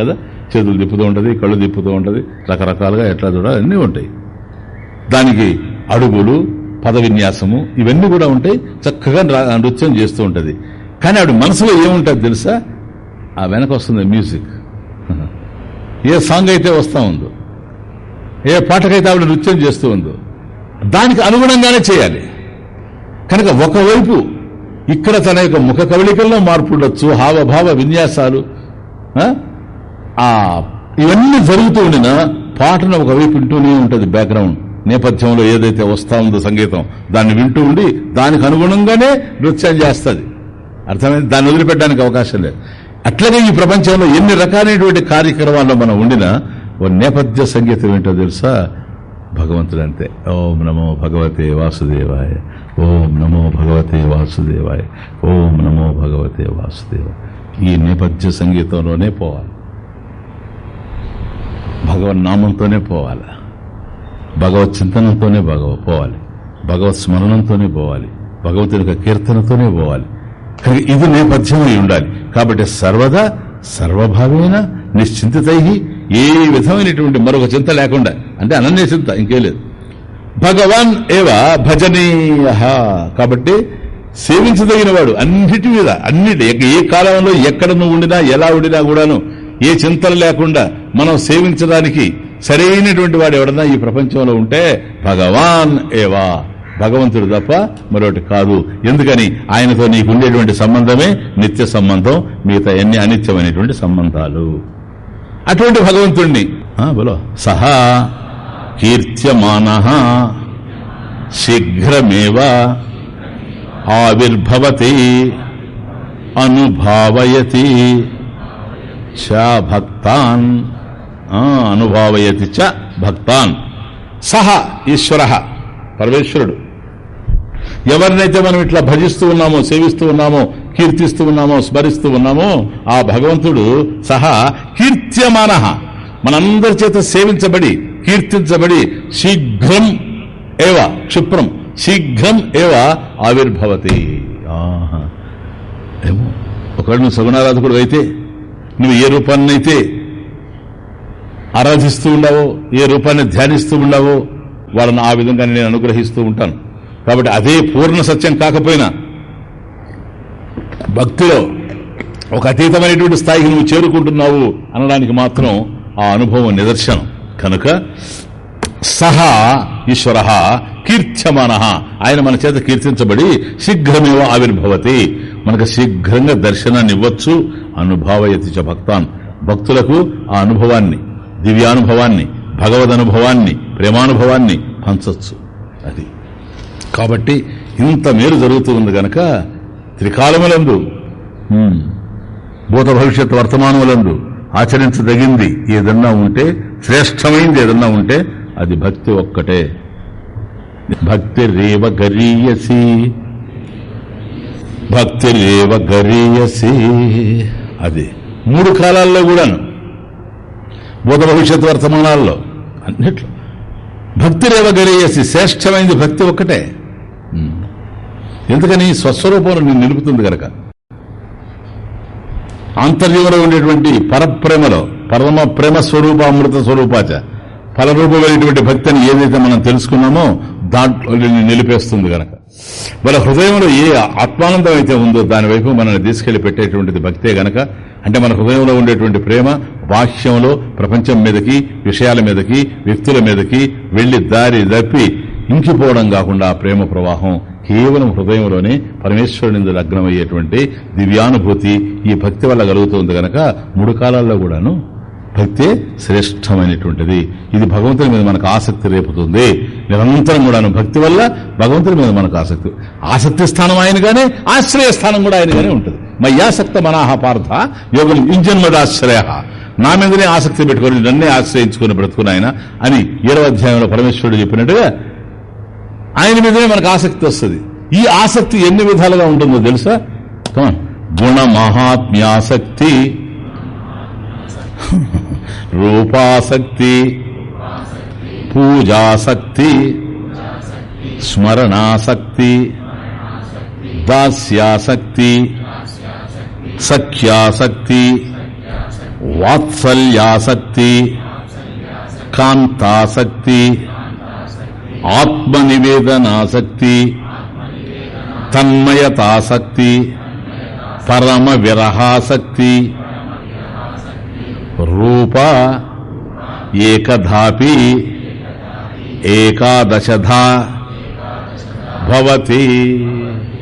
కదా? చేతులు తిప్పుతూ ఉంటుంది కళ్ళు తిప్పుతూ ఉంటుంది రకరకాలుగా ఎట్లా చూడాలి అన్నీ ఉంటాయి. దానికి అడుగులు పద విన్యాసము ఇవన్నీ కూడా ఉంటాయి చక్కగా నృత్యం చేస్తూ ఉంటుంది. కానీ ఆవిడ మనసులో ఏముంటుంది తెలుసా? ఆ వెనక వస్తుంది మ్యూజిక్. ఏ సాంగ్ అయితే వస్తూ ఉందో ఏ పాటకైతే ఆవిడ నృత్యం చేస్తూ ఉందో దానికి అనుగుణంగానే చేయాలి. కనుక ఒకవైపు ఇక్కడ తన యొక్క ముఖ కవళికల్లో మార్పు ఉండొచ్చు హావభావ విన్యాసాలు ఆ? ఇవన్నీ జరుగుతూ ఉండినా పాటను ఒకవైపు వింటూనే ఉంటుంది బ్యాక్గ్రౌండ్. నేపథ్యంలో ఏదైతే వస్తా ఉందో సంగీతం దాన్ని వింటూ ఉండి దానికి అనుగుణంగానే నృత్యం చేస్తుంది. అర్థమైంది? దాన్ని వదిలిపెట్టడానికి అవకాశం లేదు. అట్లాగే ఈ ప్రపంచంలో ఎన్ని రకాలైనటువంటి కార్యక్రమాల్లో మనం ఉండినా ఓ నేపథ్య సంగీతం ఏంటో తెలుసా? భగవంతుడు అంతే ఓం నమో భగవతే వాసుదేవాయ. ఓం నమో భగవతే వాసుదేవాయ. ఓం నమో భగవతే వాసుదేవ ఈ నేపథ్య సంగీతంలోనే పోవాలి. భగవన్ నామంతోనే పోవాలి. భగవత్ చింతనంతోనే భగవ పోవాలి. భగవత్ స్మరణంతోనే పోవాలి. భగవతుని యొక్క కీర్తనతోనే పోవాలి. ఇది నేపథ్యమై ఉండాలి. కాబట్టి సర్వదా సర్వభావేన నిశ్చింతై ఏ విధమైనటువంటి మరొక చింత లేకుండా. అంటే అనన్య చింత ఇంకే లేదు. భగవాన్ ఏవ భజనీయ. కాబట్టి సేవించదగిన వాడు అన్నిటి మీద అన్నిటి ఏ కాలంలో ఎక్కడ నువ్వు ఉండినా ఎలా ఉండినా కూడాను ఏ చింతలు లేకుండా మనం సేవించడానికి సరైనటువంటి వాడు ఎవడన్నా ఈ ప్రపంచంలో ఉంటే భగవాన్ ఏవా. భగవంతుడు తప్ప మరొకటి కాదు. ఎందుకని? ఆయనతో నీకు ఉండేటువంటి సంబంధమే నిత్య సంబంధం మిగతా ఎన్ని అనిత్యమైనటువంటి సంబంధాలు. అటువంటి భగవంతుణ్ణి. బలో. సహా కీర్త్యమాన శీఘ్రమేవ ఆవిర్భవతి అనుభావయతి చ భక్తాన్. అనుభావయతి చ భక్తాన్. సహ ఈశ్వర పరమేశ్వరుడు. ఎవరినైతే మనం ఇట్లా భజిస్తూ ఉన్నామో సేవిస్తూ ఉన్నామో కీర్తిస్తూ ఉన్నామో స్మరిస్తూ ఉన్నామో ఆ భగవంతుడు సహా కీర్త్యమాన. మనందరి చేత సేవించబడి కీర్తించబడి శీఘ్రం ఏవ క్షిప్రం శీఘ్రం ఏవ ఆవిర్భవతి. ఏమో ఒకవేళ నువ్వు సగుణారాధకుడు అయితే నువ్వు ఏ రూపాన్నైతే ఆరాధిస్తూ ఉండవో ఏ రూపాన్ని ధ్యానిస్తూ ఉండవో వాళ్ళని ఆ విధంగా నేను అనుగ్రహిస్తూ ఉంటాను. కాబట్టి అదే పూర్ణ సత్యం కాకపోయినా భక్తిలో ఒక అతీతమైనటువంటి స్థాయికి నువ్వు చేరుకుంటున్నావు అనడానికి మాత్రం ఆ అనుభవం నిదర్శనం. కనుక సహా ఈశ్వర కీర్త్యమాన. ఆయన మన చేత కీర్తించబడి శీఘ్రమేవ ఆవిర్భవతి. మనకు శీఘ్రంగా దర్శనాన్ని ఇవ్వచ్చు అనుభావయతి చ భక్తాన్. భక్తులకు ఆ అనుభవాన్ని దివ్యానుభవాన్ని భగవద్ అనుభవాన్ని ప్రేమానుభవాన్ని పంచవచ్చు అది. కాబట్టి ఇంత మేలు జరుగుతూ ఉంది గనక త్రికాలములందు భూత భవిష్యత్ వర్తమానములందు ఆచరించదగింది ఏదన్నా ఉంటే శ్రేష్టమైంది ఏదన్నా ఉంటే అది భక్తి ఒక్కటే. భక్తి రేవ గరీయసి. భక్తి రేవ గరీయసి. అది మూడు కాలాల్లో కూడాను. భూత భవిష్యత్ వర్తమానాల్లో అన్నిట్లో. భక్తి రేవ గరీయసి శ్రేష్టమైంది భక్తి ఒక్కటే. ఎందుకని స్వస్వరూపంలో నేను నిలుపుతుంది కనుక ఆంతర్యంలో ఉండేటువంటి పరప్రేమలో పరమ ప్రేమ స్వరూప అమృత స్వరూపాచ ఫలరూపమైనటువంటి భక్తిని ఏదైతే మనం తెలుసుకున్నామో దాంట్లో నిలిపేస్తుంది గనక. వాళ్ళ హృదయంలో ఏ ఆత్మానందం అయితే ఉందో దాని వైపు మనల్ని తీసుకెళ్ళి పెట్టేటువంటిది భక్తే గనక. అంటే మన హృదయంలో ఉండేటువంటి ప్రేమ బాహ్యంలో ప్రపంచం మీదకి విషయాల మీదకి వ్యక్తుల మీదకి వెళ్ళి దారి తప్పి ఇంకిపోవడం కాకుండా ప్రేమ ప్రవాహం కేవలం హృదయంలోనే పరమేశ్వరుని లగ్నమయ్యేటువంటి దివ్యానుభూతి ఈ భక్తి వల్ల కలుగుతుంది గనక మూడు కాలాల్లో కూడాను భక్తే శ్రేష్టమైనటువంటిది. ఇది భగవంతుని మీద మనకు ఆసక్తి రేపుతుంది. నిరంతరం కూడాను భక్తి వల్ల భగవంతుని మీద మనకు ఆసక్తి. ఆసక్తి స్థానం ఆయనగానే ఆశ్రయ స్థానం కూడా ఆయనగానే ఉంటుంది. మయ్యాసక్త మనాహ పార్థ యోగం ఇంజన్మదాశ్రయ. నా మీదనే ఆసక్తి పెట్టుకొని నన్నే ఆశ్రయించుకుని బ్రతుకుని ఆయన అని ఏడవ అధ్యాయంలో పరమేశ్వరుడు చెప్పినట్టుగా ఆయన మీదనే మనకు ఆసక్తి వస్తుంది. ఈ ఆసక్తి ఎన్ని విధాలుగా ఉంటుందో తెలుసా? Come గుణ మహాత్మ్యాసక్తి రూపాసక్తి. పూజాసక్తి. స్మరణాసక్తి. దాస్యాసక్తి. సఖ్యాసక్తి. వాత్సల్యాసక్తి. కాంతాసక్తి. ఆత్మనివేదనాసక్తి తన్మయతాసక్తి పరమ విరహాసక్తి రూప ఏకధాపి ఏకాదశధా భవతి.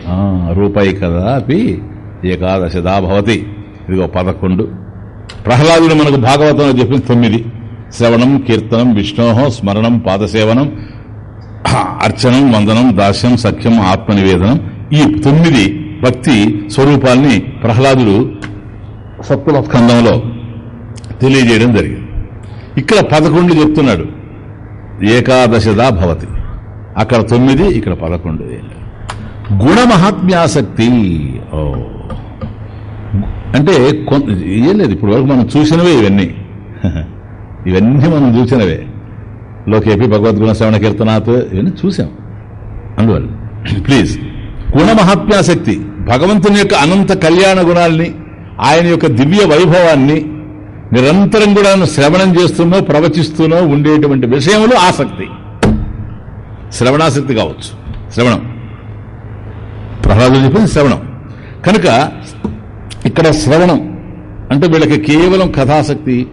ఆ, రూప ఏకధాపి ఏకాదశధా భవతి. ఇదిగో పదకొండు. ప్రహ్లాదుడు మనకు భాగవతంలో చెప్పిన తొమ్మిది. శ్రవణం కీర్తనం విష్ణోహం స్మరణం పాదసేవనం అర్చనం వందనం దాస్యం సఖ్యం ఆత్మనివేదనం ఈ తొమ్మిది భక్తి స్వరూపాల్ని ప్రహ్లాదుడు సప్తుల స్కందంలో తెలియజేయడం జరిగింది. ఇక్కడ పదకొండు చెప్తున్నాడు. ఏకాదశదా భవతి. అక్కడ తొమ్మిది ఇక్కడ పదకొండు గుణమహాత్మ్యాసక్తి. ఓ. అంటే కొంత ఏం లేదు ఇప్పుడు వరకు మనం చూసినవే ఇవన్నీ. ఇవన్నీ మనం చూసినవే. లోకేపి భగవద్గుణ శ్రవణ కీర్తనాథ్ ఇవన్నీ చూసాం అందువల్ల ప్లీజ్ గుణమహాత్మ్యాసక్తి భగవంతుని యొక్క అనంత కళ్యాణ గుణాల్ని ఆయన యొక్క దివ్య వైభవాన్ని నిరంతరం కూడా శ్రవణం చేస్తూనో ప్రవచిస్తూనో ఉండేటువంటి విషయంలో ఆసక్తి. శ్రవణాసక్తి కావచ్చు. శ్రవణం. ప్రహ్లాదుడు చెప్పింది శ్రవణం. కనుక ఇక్కడ శ్రవణం అంటే వీళ్ళకి కేవలం కథాసక్తి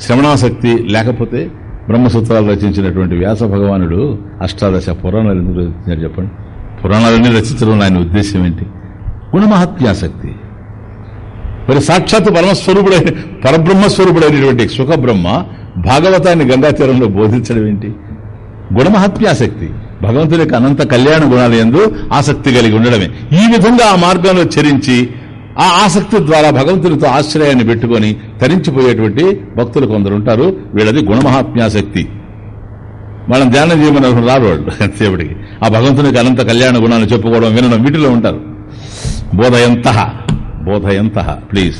శ్రవణాసక్తి లేకపోతే బ్రహ్మసూత్రాలు రచించినటువంటి వ్యాస భగవానుడు అష్టాదశ పురాణాలు ఎందుకు రచించారు చెప్పండి? పురాణాలన్నీ రచించడం ఆయన ఉద్దేశం ఏంటి? గుణమహత్యాసక్తి మరి సాక్షాత్ పరమస్వరూపుడైన పరబ్రహ్మస్వరూపుడైనటువంటి సుఖబ్రహ్మ భాగవతాన్ని గంగాతీరంలో బోధించడం ఏంటి? గుణమహత్యాసక్తి భగవంతుని యొక్క అనంత కళ్యాణ గుణాలు ఎందు ఆసక్తి కలిగి ఉండడమే. ఈ విధంగా ఆ మార్గంలో చరించి ఆ ఆసక్తి ద్వారా భగవంతునితో ఆశ్రయాన్ని పెట్టుకొని తరించిపోయేటువంటి భక్తులు కొందరు ఉంటారు. వీళ్ళది గుణమహాత్మ్యాసక్తి. వాళ్ళని ధ్యానం చేయమని రారు వాళ్ళు. ఎంతసేపటికి ఆ భగవంతునికి అనంత కళ్యాణ గుణాలు చెప్పుకోవడం వినడం వీటిలో ఉంటారు. బోధయంత. బోధయంత. ప్లీజ్.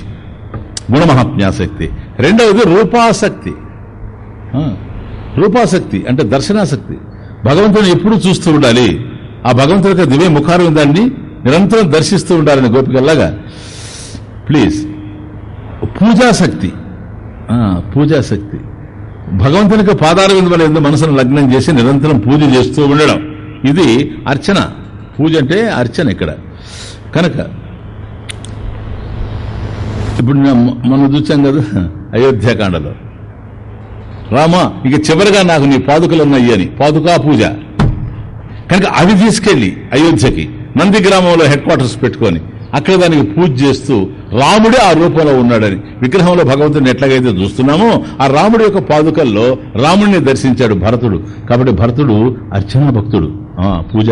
గుణమహాత్మ్యాసక్తి. రెండవది రూపాసక్తి. రూపాసక్తి అంటే దర్శనాసక్తి. భగవంతుని ఎప్పుడు చూస్తూ ఉండాలి. ఆ భగవంతుడి యొక్క దివ్య ముఖారు దాన్ని నిరంతరం దర్శిస్తూ ఉండాలని గోపికల్లాగా ప్లీజ్. పూజాశక్తి ఆ, పూజాశక్తి భగవంతునికి పాదాల విందువల ఎందుకు మనసును లగ్నం చేసి నిరంతరం పూజ చేస్తూ ఉండడం. ఇది అర్చన. పూజ అంటే అర్చన ఇక్కడ. కనుక ఇప్పుడు మనం చూచాం కదా అయోధ్యాకాండలో రామా ఇక చివరిగా నాకు నీ పాదుకలు ఉన్నాయి అని. పాదుకా పూజ. కనుక అవి తీసుకెళ్ళి అయోధ్యకి నంది గ్రామంలో హెడ్ క్వార్టర్స్ పెట్టుకొని అక్కడ దానికి పూజ చేస్తూ రాముడే ఆ రూపంలో ఉన్నాడని. విగ్రహంలో భగవంతుని ఎట్లాగైతే చూస్తున్నామో ఆ రాముడి యొక్క పాదుకల్లో రాముడిని దర్శించాడు భరతుడు. కాబట్టి భరతుడు అర్చనా భక్తుడు. ఆ పూజ.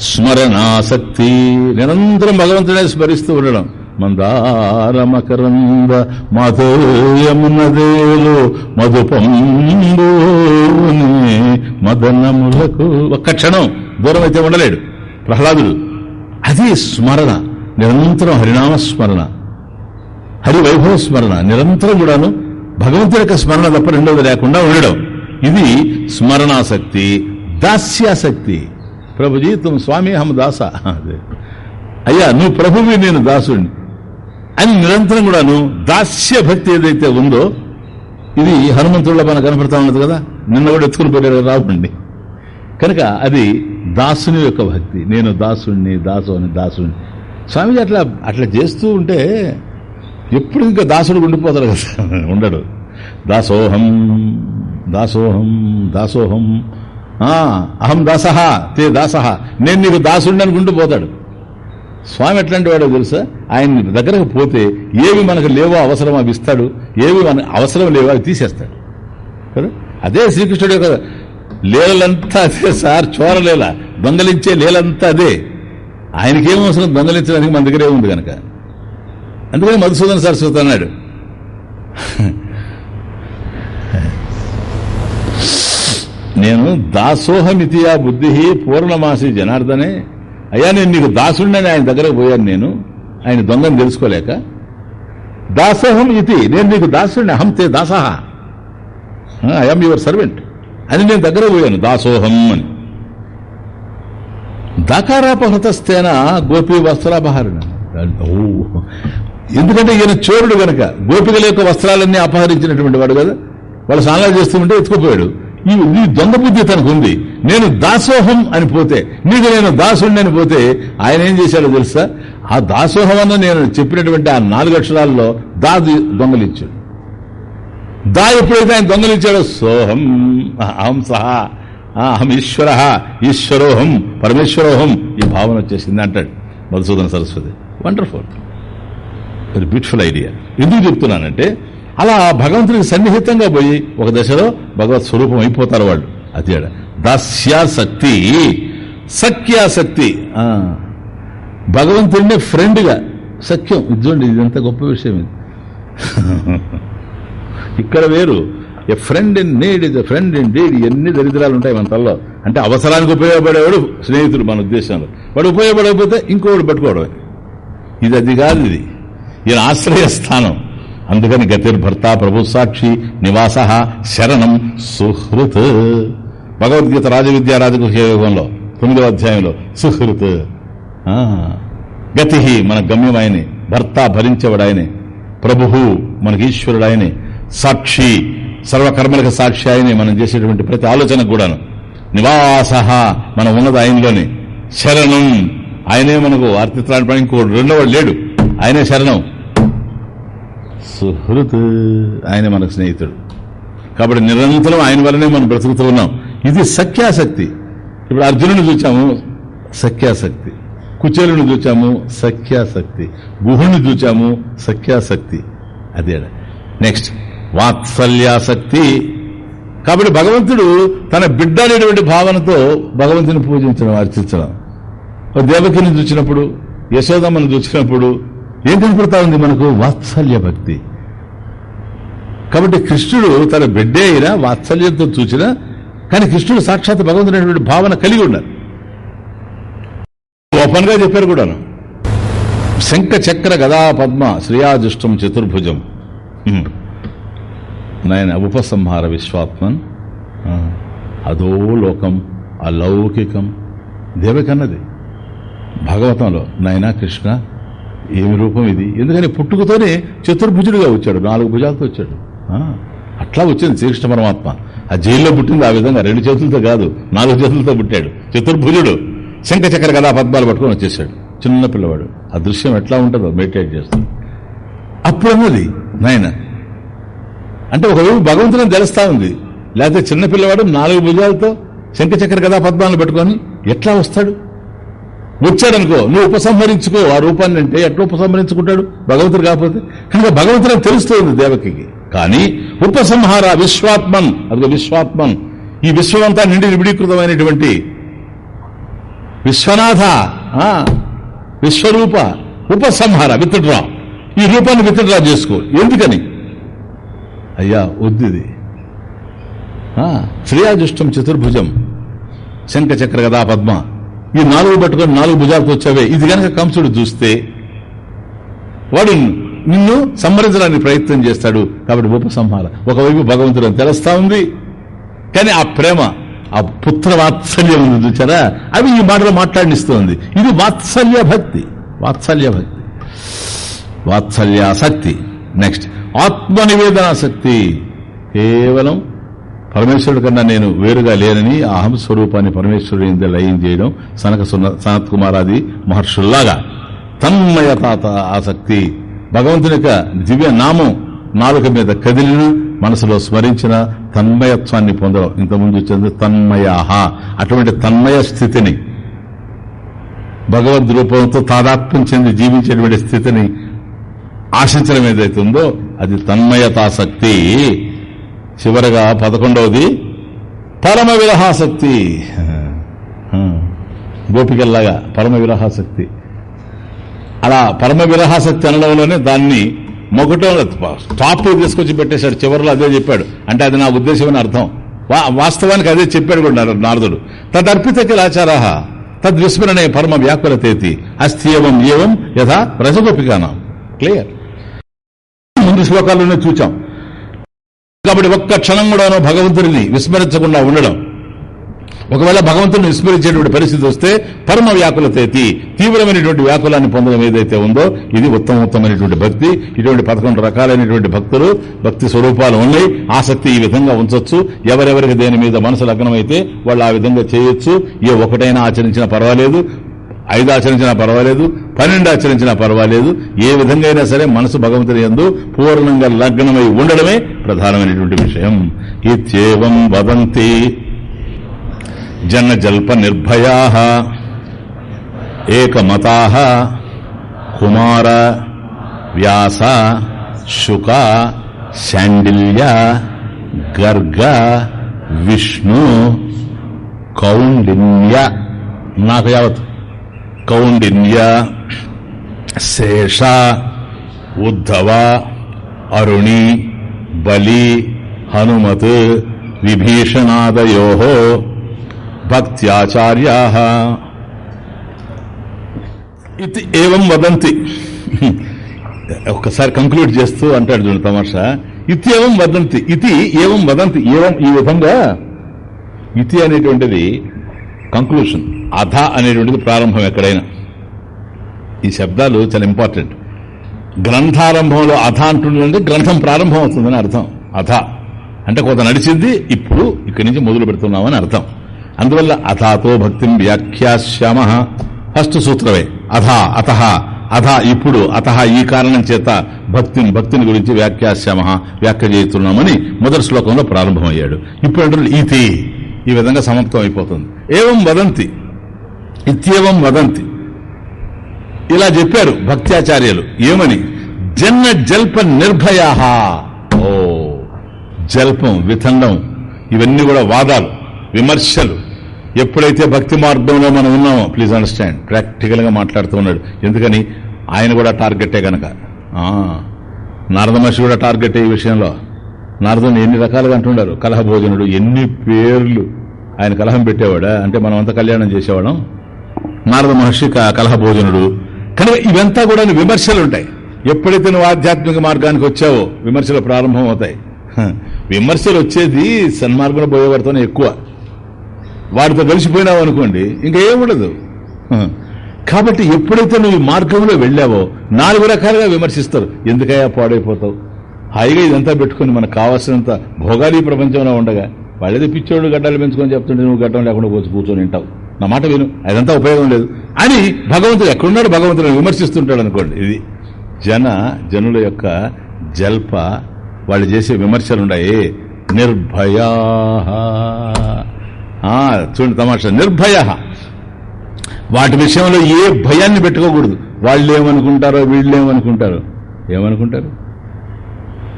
స్మరణాసక్తి. నిరంతరం భగవంతుడే స్మరిస్తూ ఉండడం. మందారమకరంద మకరంద మధుపం మధుపంబోని మదనములకు ఒక్క క్షణం దూరం అయితే ఉండలేడు. ప్రహ్లాదుడు. అది స్మరణ. నిరంతరం హరినామస్మరణ హరి వైభవ స్మరణ. నిరంతరం కూడాను భగవంతుడి యొక్క స్మరణ తప్ప రెండవది లేకుండా ఉండడం. ఇది స్మరణాసక్తి దాస్యాసక్తి. ప్రభుజీ తుమ్ స్వామి హం దాస. అయ్యా నువ్వు ప్రభువి నేను దాసుడిని. అని నిరంతరం కూడాను దాస్య భక్తి ఏదైతే ఉందో ఇది హనుమంతుడిలో మనకు కనపడతా ఉన్నది కదా? నిన్న కూడా ఎత్తుకుని పోయాడు రావుండి కనుక అది దాసుని యొక్క భక్తి. నేను దాసుణ్ణి దాసు అని దాసుని స్వామిజీ అట్లా అట్లా చేస్తూ ఉంటే ఎప్పుడు ఇంకా దాసుడు ఉండిపోతాడు కదా. ఉండడు. దాసోహం దాసోహం దాసోహం. అహం దాసహ తే దాసహ నేను నీకు దాసుడిని అనుకుంటూ పోతాడు. స్వామి ఎట్లాంటి వాడో తెలుసా? ఆయన దగ్గరకు పోతే ఏవి మనకు లేవో అవసరం అవి ఇస్తాడు. ఏవి మన అవసరం లేవో అవి తీసేస్తాడు. కదా? అదే శ్రీకృష్ణుడు యొక్క లీలలంతా అదే సార్ చోరలేల. దొంగలించే లీలంతా అదే. ఆయనకేం అవసరం? దొంగలించడానికి మన దగ్గరే ఉంది కనుక అందుకని మధుసూదన సరస్వతి అన్నాడు. నేను దాసోహమితియా బుద్ధి పూర్ణమాసి జనార్దనే. అయ్యా నేను నీకు దాసుండని ఆయన దగ్గరకు పోయాను నేను. ఆయన దొంగని తెలుసుకోలేక. దాసోహం ఇది నేను నీకు దాసుడిని అహం తే దాసహ. ఐఎమ్ యువర్ సర్వెంట్ అని నేను దగ్గర పోయాను దాసోహం అని. దకారాపహృతస్థేన గోపి వస్త్రాపహరణ ఓ. ఎందుకంటే ఈయన చోరుడు గనక గోపికల యొక్క వస్త్రాలన్నీ అపహరించినటువంటి వాడు కదా. వాళ్ళు స్నానాలు చేస్తుంటే ఎత్తుకుపోయాడు. ఈ ఈ దొంగ బుద్ధి తనకు ఉంది నేను దాసోహం అని పోతే నీకు నేను దాసుడిని అని పోతే ఆయన ఏం చేశాడో తెలుసా? ఆ దాసోహం అన్న నేను చెప్పినటువంటి ఆ నాలుగు అక్షరాల్లో దా దొంగలిచ్చాడు. దా ఎప్పుడైతే ఆయన దొంగలిచ్చాడో సోహం అహం సహా అహం ఈశ్వర ఈశ్వరోహం పరమేశ్వరోహం ఈ భావన వచ్చేసింది అంటాడు Madhusudana Saraswati. Wonderful very beautiful idea ఎందుకు చెప్తున్నానంటే అలా భగవంతుడికి సన్నిహితంగా పోయి ఒక దశలో భగవత్ స్వరూపం అయిపోతారు వాళ్ళు. అది ఆడ. దాస్యాసక్తి సఖ్యాసక్తి. భగవంతుడినే ఫ్రెండ్గా. సఖ్యం. ఇది చూడండి ఇదంతా గొప్ప విషయం ఇది. ఇక్కడ వేరు. A friend in need is a friend indeed ఎన్ని దరిద్రాలు ఉంటాయి మన తల్లో. అంటే అవసరానికి ఉపయోగపడేవాడు స్నేహితుడు మన ఉద్దేశంలో. వాడు ఉపయోగపడకపోతే ఇంకోటి పట్టుకోవడమే. ఇది అది కాదు ఇది. ఈయన ఆశ్రయస్థానం అందుకని గతిర్భర్త ప్రభు సాక్షి నివాస శరణం సుహృత్. భగవద్గీత రాజవిద్యా రాజగృహ తొమ్మిదవ అధ్యాయంలో సుహృత్. గతి మన గమ్యం ఆయనే భర్త భరించేవాడు ఆయనే ప్రభు మనకి ఈశ్వరుడు ఆయనే సాక్షి సర్వకర్మలకు సాక్షి ఆయనే మనం చేసేటువంటి ప్రతి ఆలోచన కూడాను. నివాస మనం ఉన్నది ఆయనలోనే. శరణం. ఆయనే మనకు ఆర్తిత్రాన్ని ఇంకో రెండోవాడు లేడు. ఆయనే శరణం. సుహృత్ ఆయన మనకు స్నేహితుడు. కాబట్టి నిరంతరం ఆయన వల్లనే మనం బ్రతుకుతూ ఉన్నాం. ఇది సఖ్యాసక్తి ఇప్పుడు అర్జునుని చూచాము సఖ్యాసక్తి కుచేలుని చూచాము సఖ్యాసక్తి గుహుని చూచాము సఖ్యాసక్తి అదే నెక్స్ట్ వాత్సల్యాసక్తి. కాబట్టి భగవంతుడు తన బిడ్డ అనేటువంటి భావనతో భగవంతుని పూజించడం అర్చించడం. దేవకిని చూసినప్పుడు యశోదమ్మను చూసినప్పుడు ఏం కనపడతా ఉంది మనకు? వాత్సల్య భక్తి. కాబట్టి కృష్ణుడు తన బిడ్డే అయినా వాత్సల్యంతో చూసినా కానీ కృష్ణుడు సాక్షాత్ భగవంతుడైనటువంటి భావన కలిగి ఉన్నారు. ఓపెన్గా చెప్పారు కూడాను. శంఖ చక్ర గదా పద్మ శ్రేయాజుష్టం చతుర్భుజం. నాయన ఉపసంహార విశ్వాత్మన్. అదో లోకం అలౌకికం. దేవకన్నది. భాగవతంలో నాయనా కృష్ణ ఏమి రూపం ఇది? ఎందుకని పుట్టుకతోనే చతుర్భుజుడుగా వచ్చాడు నాలుగు భుజాలతో వచ్చాడు. అట్లా వచ్చింది శ్రీకృష్ణ పరమాత్మ. ఆ జైల్లో పుట్టింది ఆ విధంగా రెండు చేతులతో కాదు నాలుగు చేతులతో పుట్టాడు. చతుర్భుజుడు శంఖ చక్ర కదా పద్మాలు పట్టుకొని వచ్చేసాడు చిన్న పిల్లవాడు. ఆ దృశ్యం ఎట్లా ఉంటుందో మెడిటేట్ చేస్తాడు అప్పుడు అన్నది నాయన అంటే ఒకవైపు భగవంతుని తెలుస్తా ఉంది. లేకపోతే చిన్నపిల్లవాడు నాలుగు భుజాలతో శంఖచక్ర చక్ర పద్మాలను పెట్టుకొని ఎట్లా వస్తాడు? వచ్చాడనుకో నువ్వు ఉపసంహరించుకో ఆ రూపాన్ని అంటే ఎట్లా ఉపసంహరించుకుంటాడు? భగవంతుడు కాకపోతే. కనుక భగవంతుడు తెలుస్తుంది దేవకి కానీ ఉపసంహార విశ్వాత్మన్ అది విశ్వాత్మన్ ఈ విశ్వమంతా నిండి నిబిడీకృతమైనటువంటి విశ్వనాథ ఆ, విశ్వరూప ఉపసంహార విత్డ్రా. ఈ రూపాన్ని విత్డ్రా చేసుకో. ఎందుకని? అయ్యా వద్దిది శ్రేయాజుష్టం చతుర్భుజం. శంఖ చక్ర గదా పద్మ. ఈ నాలుగు పట్టుకొని నాలుగు భుజాలతో వచ్చావే. ఇది గనక కంసుడు చూస్తే వాడు నిన్ను సంహరించడానికి ప్రయత్నం చేస్తాడు. కాబట్టి ఉపసంహార. ఒకవైపు భగవంతుడు తెలుస్తా ఉంది. కానీ ఆ ప్రేమ ఆ పుత్ర వాత్సల్యం ఉంది చూచారా? అవి ఈ మాటలో మాట్లాడిస్తోంది ఇది వాత్సల్య భక్తి. వాత్సల్య భక్తి. వాత్సల్యాసక్తి. నెక్స్ట్ ఆత్మ నివేదనాసక్తి కేవలం పరమేశ్వరుడు కన్నా నేను వేరుగా లేనని అహం స్వరూపాన్ని పరమేశ్వరుడు ఇంత లయం చేయడం సనక సున- సనత్ కుమారాది మహర్షుల్లాగా. తన్మయతాత ఆసక్తి. భగవంతుని యొక్క దివ్య నామం నాలుక మీద కదిలిన మనసులో స్మరించిన తన్మయత్వాన్ని పొందడం. ఇంతకుముందు వచ్చింది తన్మయాహ. అటువంటి తన్మయ స్థితిని. భగవద్ రూపంతో తాదాత్మ్యం చెంది జీవించేటువంటి స్థితిని ఆశించడం ఏదైతే ఉందో అది తన్మయతాసక్తి. చివరగా పదకొండవది పరమ విరహాసక్తి గోపికల్లాగా పరమ విరహాసక్తి అలా పరమ విరహాసక్తి అనడంలోనే దాన్ని మొగటో టాప్ తీసుకొచ్చి పెట్టేశాడు చివరిలో అదే చెప్పాడు. అంటే అది నా ఉద్దేశం అని అర్థం. వా- వాస్తవానికి అదే చెప్పాడు కూడా నారదుడు. తదర్పిత కిలాచారా తద్విస్మరణే పరమ వ్యాకులతేతి అస్థియవం ఏవం యథా రసగోపికానం. క్లియర్? ముందు శ్లోకాల్లోనే చూచాం. కాబట్టి ఒక్క క్షణం కూడాను భగవంతుడిని విస్మరించకుండా ఉండడం. ఒకవేళ భగవంతుడిని విస్మరించేటువంటి పరిస్థితి వస్తే పరమ వ్యాకులతేతి తీవ్రమైనటువంటి వ్యాకులాన్ని పొందడం ఏదైతే ఉందో ఇది ఉత్తమోత్తమైనటువంటి భక్తి ఇటువంటి పదకొండు రకాలైనటువంటి భక్తులు భక్తి స్వరూపాలు ఉన్నాయి. ఆసక్తి ఈ విధంగా ఉంచొచ్చు. ఎవరెవరికి దేని మీద మనసు లగ్నమైతే వాళ్ళు ఆ విధంగా చేయొచ్చు. ఏ ఒకటైనా ఆచరించినా పర్వాలేదు. ఐదు ఆచరించినా పర్వాలేదు పన్నెండు ఆచరించినా పర్వాలేదు ఏ విధంగా అయినా సరే మనసు భగవంతుని ఎందు పూర్ణంగా లగ్నమై ఉండడమే ప్రధానమైనటువంటి విషయం. ఇత్యేవం వదంతి జనజల్ప నిర్భయా ఏకమతా కుమార వ్యాస శుక శాండిల్య గర్గ విష్ణు కౌండిన్య. నాకు యావత్ కౌండిన్య శేష ఉద్ధవ అరుణి బలి హనుమత్ విభీషణాదయో భక్త్యాచార్యా ఇది ఏవం వదంతి? ఒకసారి కంక్లూడ్ చేస్తూ అంటాడు చూడండి తమాషా. ఇది ఏవం వదంతి. ఇది ఏవం వదంతి? ఏవం ఈ విధంగా? ఇతి అనేటువంటిది కంక్లూషన్ అధ అనేటువంటిది ప్రారంభం ఎక్కడైనా. ఈ శబ్దాలు చాలా ఇంపార్టెంట్ గ్రంథారంభంలో అధ అంటుండే గ్రంథం ప్రారంభం అవుతుందని అర్థం. అధ. అంటే కొంత నడిచింది ఇప్పుడు ఇక్కడి నుంచి మొదలు పెడుతున్నామని అర్థం. అందువల్ల అథాతో భక్తిం వ్యాఖ్యాశ్యామ ఫస్ట్ సూత్రమే. అథ అత. అథ ఇప్పుడు అత ఈ కారణం చేత భక్తిని భక్తిని గురించి వ్యాఖ్యాశ్యామ వ్యాఖ్య చేస్తున్నామని మొదటి శ్లోకంలో ప్రారంభమయ్యాడు. ఇప్పుడు అంటే ఈతి. ఈ విధంగా సమాప్తం అయిపోతుంది. ఏవం వదంతి. ఇత్యేవం వదంతి. ఇలా చెప్పారు భక్త్యాచార్యులు. ఏమని? జన్న జల్ప నిర్భయా ఓ జల్పం వితండం ఇవన్నీ కూడా వాదాలు విమర్శలు. ఎప్పుడైతే భక్తి మార్గంలో మనం ఉన్నామో ప్లీజ్ అండర్స్టాండ్ ప్రాక్టికల్గా మాట్లాడుతూ ఉన్నాడు. ఎందుకని? ఆయన కూడా టార్గెటే గనక. నారద మహర్షి కూడా టార్గెటే ఈ విషయంలో. నారదుని ఎన్ని రకాలుగా అంటున్నారు కలహ భోజనుడు ఎన్ని పేర్లు ఆయన కలహం పెట్టేవాడా? అంటే మనం అంత కళ్యాణం చేసేవాళ్ళం. నారద మహర్షి కలహభోజనుడు. కనుక ఇవంతా కూడా విమర్శలు ఉంటాయి ఎప్పుడైతే నువ్వు ఆధ్యాత్మిక మార్గానికి వచ్చావో విమర్శలు ప్రారంభం అవుతాయి విమర్శలు వచ్చేది సన్మార్గంలో పోయేవారితోనే ఎక్కువ. వాడితో కలిసిపోయినావు అనుకోండి ఇంకా ఏముండదు ఉండదు. కాబట్టి ఎప్పుడైతే నువ్వు ఈ మార్గంలో వెళ్ళావో నాలుగు రకాలుగా విమర్శిస్తారు. ఎందుకయ్యా పాడైపోతావు? హాయిగా ఇదంతా పెట్టుకుని మనకు కావాల్సినంత భోగాలి ఈ ప్రపంచంలో ఉండగా వాళ్ళేదో పిచ్చోడు గడ్డలు పెంచుకొని చెప్తుంటే నువ్వు గడ్డం లేకుండా కూర్చొని వింటావు నా మాట విను. అదంతా ఉపయోగం లేదు. అని భగవంతుడు ఎక్కడున్నాడు భగవంతుడు విమర్శిస్తుంటాడు అనుకోండి. ఇది జన జనుల యొక్క జల్ప వాళ్ళు చేసే విమర్శలు ఉన్నాయి. నిర్భయా ఆ, చూడండి తమాషా. నిర్భయ వాటి విషయంలో ఏ భయాన్ని పెట్టుకోకూడదు. వాళ్ళు ఏమనుకుంటారో వీళ్ళు ఏమనుకుంటారో. ఏమనుకుంటారు?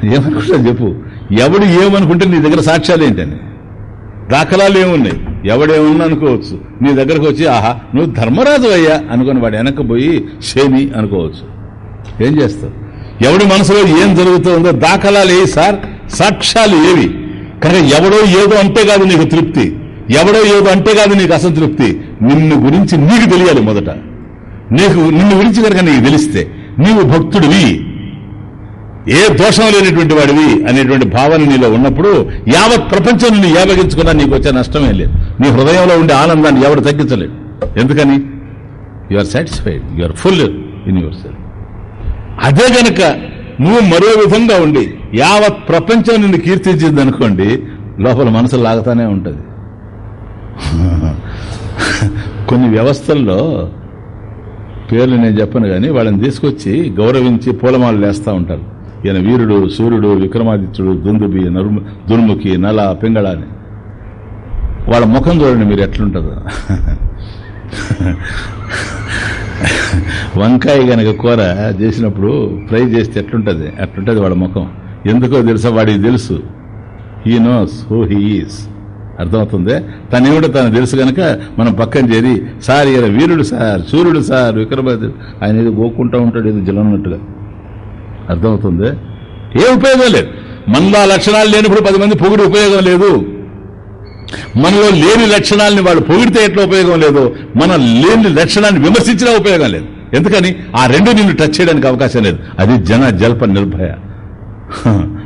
ఏమనుకుంటారు చెప్పు. ఎవడు ఏమనుకుంటే నీ దగ్గర సాక్ష్యాలు ఏంటని? దాఖలాలు ఏమున్నాయి? ఎవడేమన్నా అనుకోవచ్చు నీ దగ్గరకు వచ్చి ఆహా నువ్వు ధర్మరాజు అయ్యా అనుకుని వాడు వెనక్కిపోయి శని అనుకోవచ్చు. ఏం చేస్తావు? ఎవడి మనసులో ఏం జరుగుతుందో దాఖలాలు ఏవి సార్? సాక్ష్యాలు ఏవి? కనుక ఎవడో ఏదో అంటే కాదు నీకు తృప్తి. ఎవడో ఏదో అంటే కాదు నీకు అసంతృప్తి. నిన్ను గురించి నీకు తెలియాలి మొదట. నీకు నిన్ను గురించి కనుక నీకు తెలిస్తే నీవు భక్తుడివి. ఏ దోషం లేనటువంటి వాడివి అనేటువంటి భావన నీలో ఉన్నప్పుడు యావత్ ప్రపంచం నిన్ను ఏవగించుకున్నా నీకు వచ్చే నష్టమే లేదు. నీ హృదయంలో ఉండే ఆనందాన్ని ఎవరు తగ్గించలేడు. ఎందుకని? You are satisfied you are full in yourself అదే గనక నువ్వు మరో విధంగా ఉండి యావత్ ప్రపంచం నిన్ను కీర్తించింది అనుకోండి లోపల మనసు లాగుతానే ఉంటుంది. కొన్ని వ్యవస్థల్లో పేర్లు నేను చెప్పను కానీ వాళ్ళని తీసుకొచ్చి గౌరవించి పూలమాలలు వేస్తూ ఉంటారు. ఈయన వీరుడు సూర్యుడు విక్రమాదిత్యుడు దుందుబి నరుము దుర్ముఖి నల పింగళ అని వాళ్ళ ముఖం చూడండి మీరు ఎట్లుంటుందో. వంకాయ గనక కూర చేసినప్పుడు ఫ్రై చేస్తే ఎట్లుంటుంది? అట్లుంటుంది వాడి ముఖం? ఎందుకో తెలుసా? వాడికి తెలుసు. He knows who he is అర్థమవుతుంది? ఏమిటో తను తెలుసు కనుక మనం పక్కన చేరి సార్ ఈయన వీరుడు సార్ సూర్యుడు సార్ విక్రమాదిత్యుడు. ఆయన ఏదో గోక్కుంటా ఉంటాడు ఏదో జలన్నట్టుగా అర్థమవుతుంది? ఏ ఉపయోగం లేదు. మనలో ఆ లక్షణాలు లేనప్పుడు పది మంది పొగిడి ఉపయోగం లేదు. మనలో లేని లక్షణాలని వాళ్ళు పొగిడితే ఎట్లా ఉపయోగం లేదు? మన లేని లక్షణాన్ని విమర్శించినా ఉపయోగం లేదు. ఎందుకని? ఆ రెండు నిన్ను టచ్ చేయడానికి అవకాశం లేదు. అది జన జల్ప నిర్భయ.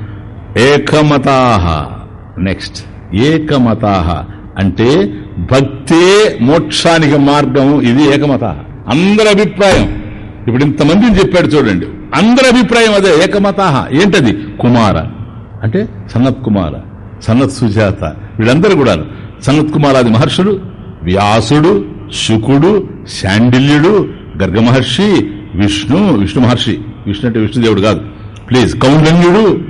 ఏకమతాహ. నెక్స్ట్ ఏకమతాహ. అంటే భక్తే మోక్షానికి మార్గం ఇది ఏకమత అందరి అభిప్రాయం. ఇప్పుడు ఇంతమందిని చెప్పాడు చూడండి. అందరి అభిప్రాయం అదే ఏకమతాహ. ఏంటది? కుమార. అంటే సనత్ కుమార సనత్ సుజాత వీళ్ళందరూ కూడా సనత్ కుమారాది మహర్షులు వ్యాసుడు శుకుడు శాండిల్యుడు గర్గ మహర్షి విష్ణు విష్ణు మహర్షి. విష్ణు అంటే విష్ణుదేవుడు కాదు. ప్లీజ్ కౌండన్యుడు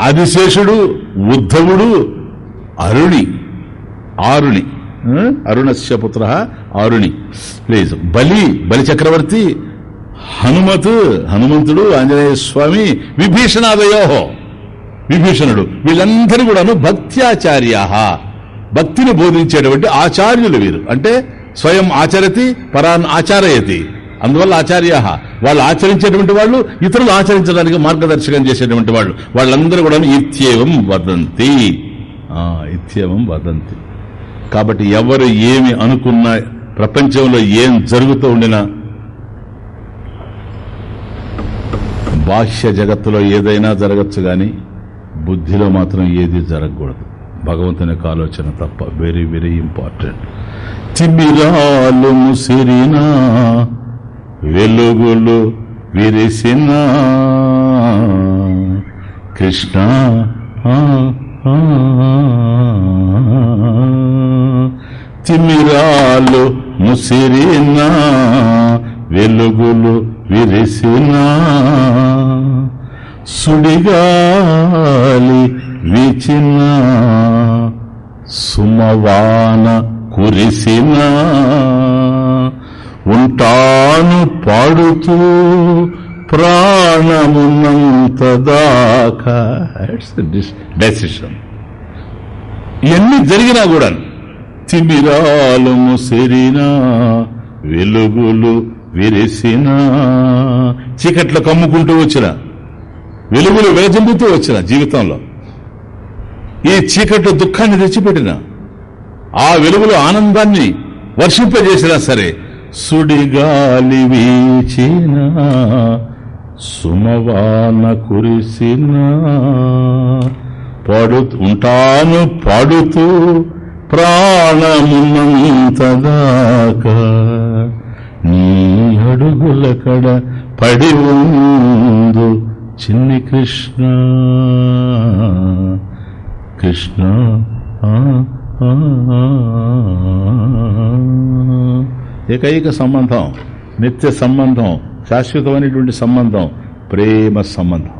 ఆదిశేషుడు ఉద్ధవుడు అరుణి. ఆరుణి. అరుణస్య పుత్ర ఆరుణి. ప్లీజ్ బలి బలి చక్రవర్తి హనుమత్ హనుమంతుడు ఆంజనేయ స్వామి విభీషణాదయోహో విభీషణుడు. వీళ్ళందరూ కూడాను భక్త్యాచార్య భక్తిని బోధించేటువంటి ఆచార్యులు వీరు. అంటే స్వయం ఆచరతి పరాన్ ఆచారయతి. అందువల్ల ఆచార్య వాళ్ళు ఆచరించేటువంటి వాళ్ళు ఇతరులు ఆచరించడానికి మార్గదర్శకం చేసేటువంటి వాళ్ళు. వాళ్ళందరూ కూడా ఇత్యేవం వదంతి. ఇత్యేవం వదంతి. కాబట్టి ఎవరు ఏమి అనుకున్నా ప్రపంచంలో ఏం జరుగుతూ ఉండినా బాహ్య జగత్తులో ఏదైనా జరగచ్చు కానీ బుద్ధిలో మాత్రం ఏది జరగకూడదు. భగవంతుని యొక్క ఆలోచన తప్ప వెరీ వెరీ ఇంపార్టెంట్. తిమిరాలు ముసిరినా వెలుగులు విరిసిన కృష్ణ తిమిరాలు ముసిరినా వెలుగులు విరిసిన సుడిగాలి విచిన సుమవాన కురిసిన ఉంటాను పాడుతూ ప్రాణమున్నంత దాకా డెసిషన్ ఇవన్నీ జరిగినా కూడా తిమిరాలు ముసిరినా వెలుగులు విరిసిన చీకట్లో కమ్ముకుంటూ వచ్చిన వెలుగులు వెలజంపుతూ వచ్చిన జీవితంలో ఈ చీకట్లో దుఃఖాన్ని తెచ్చిపెట్టిన ఆ వెలుగులో ఆనందాన్ని వర్షింపజేసినా సరే సుడిగాలి వీచిన సుమవాన కురిసిన పాడు ఉంటాను పాడుతూ ప్రాణమున్నంతదాకా నీ అడుగుల కడ పడి ఉందు చిన్ని కృష్ణ. కృష్ణ ఏకైక సంబంధం నిత్య సంబంధం శాశ్వతమైనటువంటి సంబంధం ప్రేమ సంబంధం.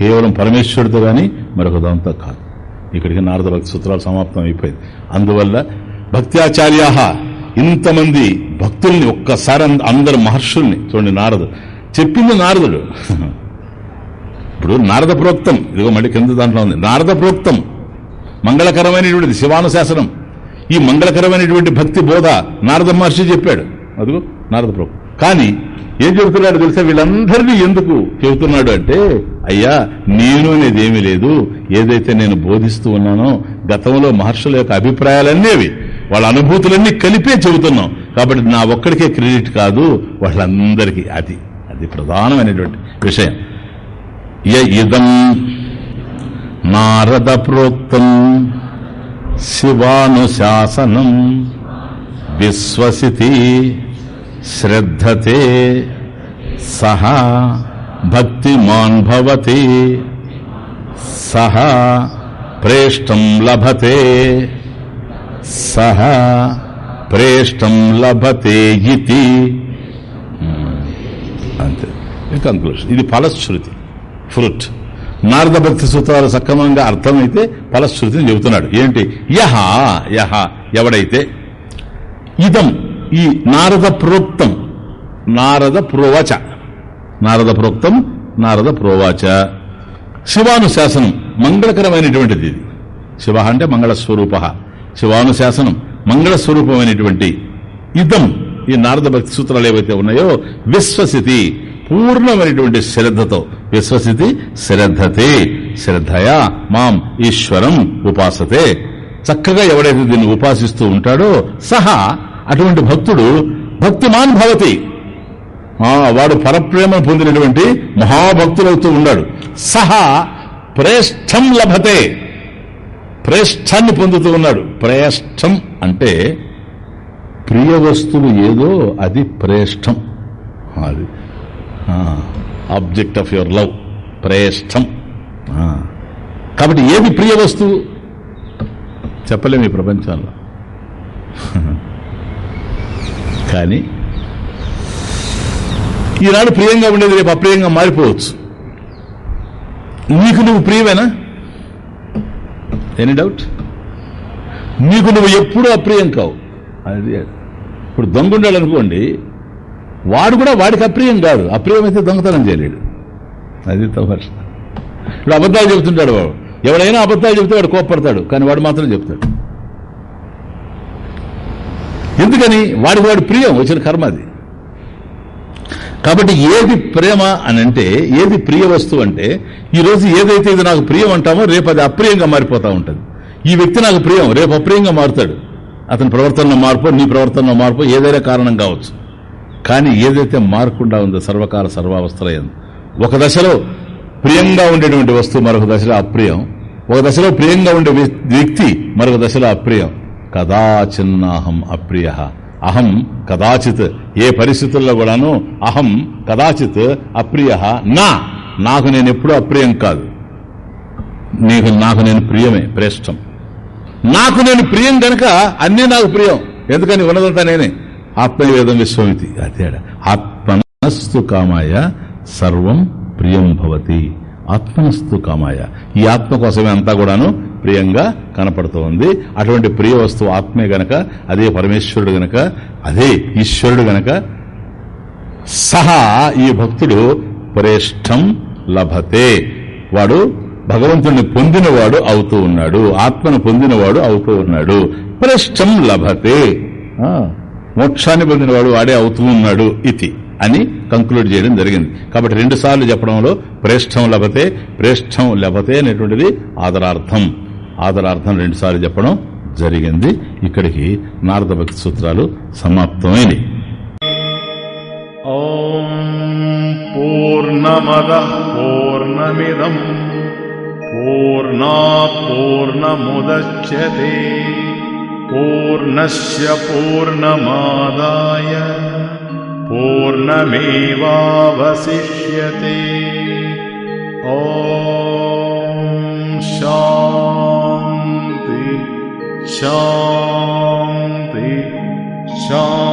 కేవలం పరమేశ్వరుడితో కానీ మరొక దాంతో కాదు. ఇక్కడికి నారద భక్తి సూత్రాలు సమాప్తం అయిపోయింది. అందువల్ల భక్త్యాచార్య ఇంతమంది భక్తుల్ని ఒక్కసారి అంద- అందరు మహర్షుల్ని చూడండి నారదు చెప్పింది నారదుడు. ఇప్పుడు నారద ప్రోక్తం. ఇదిగో మళ్ళీ కింద దాంట్లో ఉంది. నారద ప్రోక్తం. మంగళకరమైనటువంటిది శివానుశాసనం. ఈ మంగళకరమైనటువంటి భక్తి బోధ నారద మహర్షి చెప్పాడు. అదిగో నారద ప్రోక్తం. కానీ ఏం చెబుతున్నాడు తెలుసా? వీళ్ళందరినీ ఎందుకు చెబుతున్నాడు అంటే అయ్యా నేను అనేది ఏమీ లేదు. ఏదైతే నేను బోధిస్తూ ఉన్నానో గతంలో మహర్షుల యొక్క అభిప్రాయాలన్నీ వాళ్ళ అనుభూతులన్నీ కలిపే చెబుతున్నాం. కాబట్టి నా ఒక్కడికే క్రెడిట్ కాదు వాళ్ళందరికీ అది. అది ప్రధానమైనటువంటి విషయం. య ఇదం నారద ప్రోక్తం శివానుశాసనం విశ్వసితి శ్రద్ధతే సహ భక్తిమాన్ భవతి సహ ప్రేష్టం లభతే సహ ప్రేష్టం లభతే ఇది అంతే. కంక్లూషన్ ఇది ఫలశ్రుతి ఫ్రూట్. నారద భక్తి సూత్రాలు సక్రమంగా అర్థమైతే ఫలశ్రుతిని చెబుతున్నాడు. ఏంటి? యహ యహ ఎవడైతే? ఇదం ఈ నారద ప్రోక్తం నారద ప్రోవచ. నారద ప్రోక్తం నారద ప్రోవాచ. శివానుశాసనం మంగళకరమైనటువంటిది ఇది. శివ అంటే మంగళస్వరూప. శివానుశాసనం మంగళస్వరూపమైనటువంటి ఇదం ఈ నారద భక్తి సూత్రాలు ఏవైతే ఉన్నాయో విశ్వసితి పూర్ణమైనటువంటి శ్రద్ధతో విశ్వసితి శ్రద్ధతే శ్రద్ధయా మాం ఈశ్వరం ఉపాసతే. చక్కగా ఎవడైతే దీన్ని ఉపాసిస్తూ ఉంటాడో సహా అటువంటి భక్తుడు భక్తిమాన్ భవతి. వాడు పరప్రేమ పొందినటువంటి మహాభక్తులవుతూ ఉన్నాడు. సహా ప్రేష్టం లభతే. ప్రేష్టాన్ని పొందుతూ ఉన్నాడు. ప్రేష్టం అంటే ప్రియ వస్తువు ఏదో అది ప్రేష్టం అది. Object of your love. ప్రేష్టం కాబట్టి ఏది ప్రియ వస్తువు? చెప్పలేము ఈ ప్రపంచంలో. కానీ ఈనాడు ప్రియంగా ఉండేది రేపు అప్రియంగా మారిపోవచ్చు. నీకు నువ్వు ప్రియమేనా ఎనీ డౌట్ నీకు నువ్వు ఎప్పుడూ అప్రియం కావు. అది ఇప్పుడు దొంగ ఉండాడు అనుకోండి వాడు కూడా వాడికి అప్రియం కాదు అప్రియమైతే దొంగతనం చేయలేడు. అది తమర్ష ఇప్పుడు అబద్ధాలు చెబుతుంటాడు వాడు. ఎవడైనా అబద్ధాలు చెబితే వాడు కోప్పడతాడు కానీ వాడు మాత్రం చెప్తాడు ఎందుకని? వాడికి వాడు ప్రియం వచ్చిన కర్మ అది. కాబట్టి ఏది ప్రేమ అని అంటే ఏది ప్రియ వస్తువు అంటే ఈరోజు ఏదైతే ఇది నాకు ప్రియం అంటామో రేపు అది అప్రియంగా మారిపోతా ఉంటుంది. ఈ వ్యక్తి నాకు ప్రియం రేపు అప్రియంగా మారుతాడు. అతని ప్రవర్తనలో మార్పు నీ ప్రవర్తనలో మార్పు ఏదైనా కారణం కావచ్చు. కానీ ఏదైతే మారకుండా ఉందో సర్వకాల సర్వావస్థలైంది ఒక దశలో ప్రియంగా ఉండేటువంటి వస్తువు మరొక దశలో అప్రియం ఒక దశలో ప్రియంగా ఉండే వ్యక్తి మరొక దశలో అప్రియం. కదాచిన్నాహం అప్రియ. అహం కదాచిత్ ఏ పరిస్థితుల్లో కూడాను అహం కదాచిత్ అప్రియ నా. నాకు నేను ఎప్పుడూ అప్రియం కాదు. నీకు నాకు నేను ప్రియమే ప్రేష్టం నాకు నేను ప్రియం గనక అన్నీ నాకు ప్రియం. ఎందుకని ఉన్నదంతా నేనే. ఆత్మవేదం విశ్వమితి. అదేడా ఆత్మనస్తు కామాయ సర్వం ప్రియం భవతి. ఆత్మనస్తు కామాయ. ఈ ఆత్మ కోసమే అంతా కూడాను ప్రియంగా కనపడుతోంది. అటువంటి ప్రియ వస్తువు ఆత్మే గనక అదే పరమేశ్వరుడు గనక అదే ఈశ్వరుడు గనక సహా ఈ భక్తుడు ప్రేష్టం లభతే. వాడు భగవంతుడిని పొందినవాడు అవుతూ ఉన్నాడు. ఆత్మను పొందినవాడు అవుతూ ఉన్నాడు. ప్రేష్టం లభతే. మోక్షాన్ని పొందినవాడు వాడే అవుతూ ఉన్నాడు ఇది అని కంక్లూడ్ చేయడం జరిగింది. కాబట్టి రెండు సార్లు చెప్పడంలో ప్రేష్టం లభతే ప్రేష్టం లభతే అనేటువంటిది ఆదరార్థం. ఆదరార్థం రెండుసార్లు చెప్పడం జరిగింది. ఇక్కడికి నారద భక్తి సూత్రాలు సమాప్తమైనవి పూర్ణమద పూర్ణమిదం. పూర్ణా పూర్ణముద్యతే. పూర్ణస్ పూర్ణమాదాయ. పూర్ణమేవాసిష్యే ఓ शा शा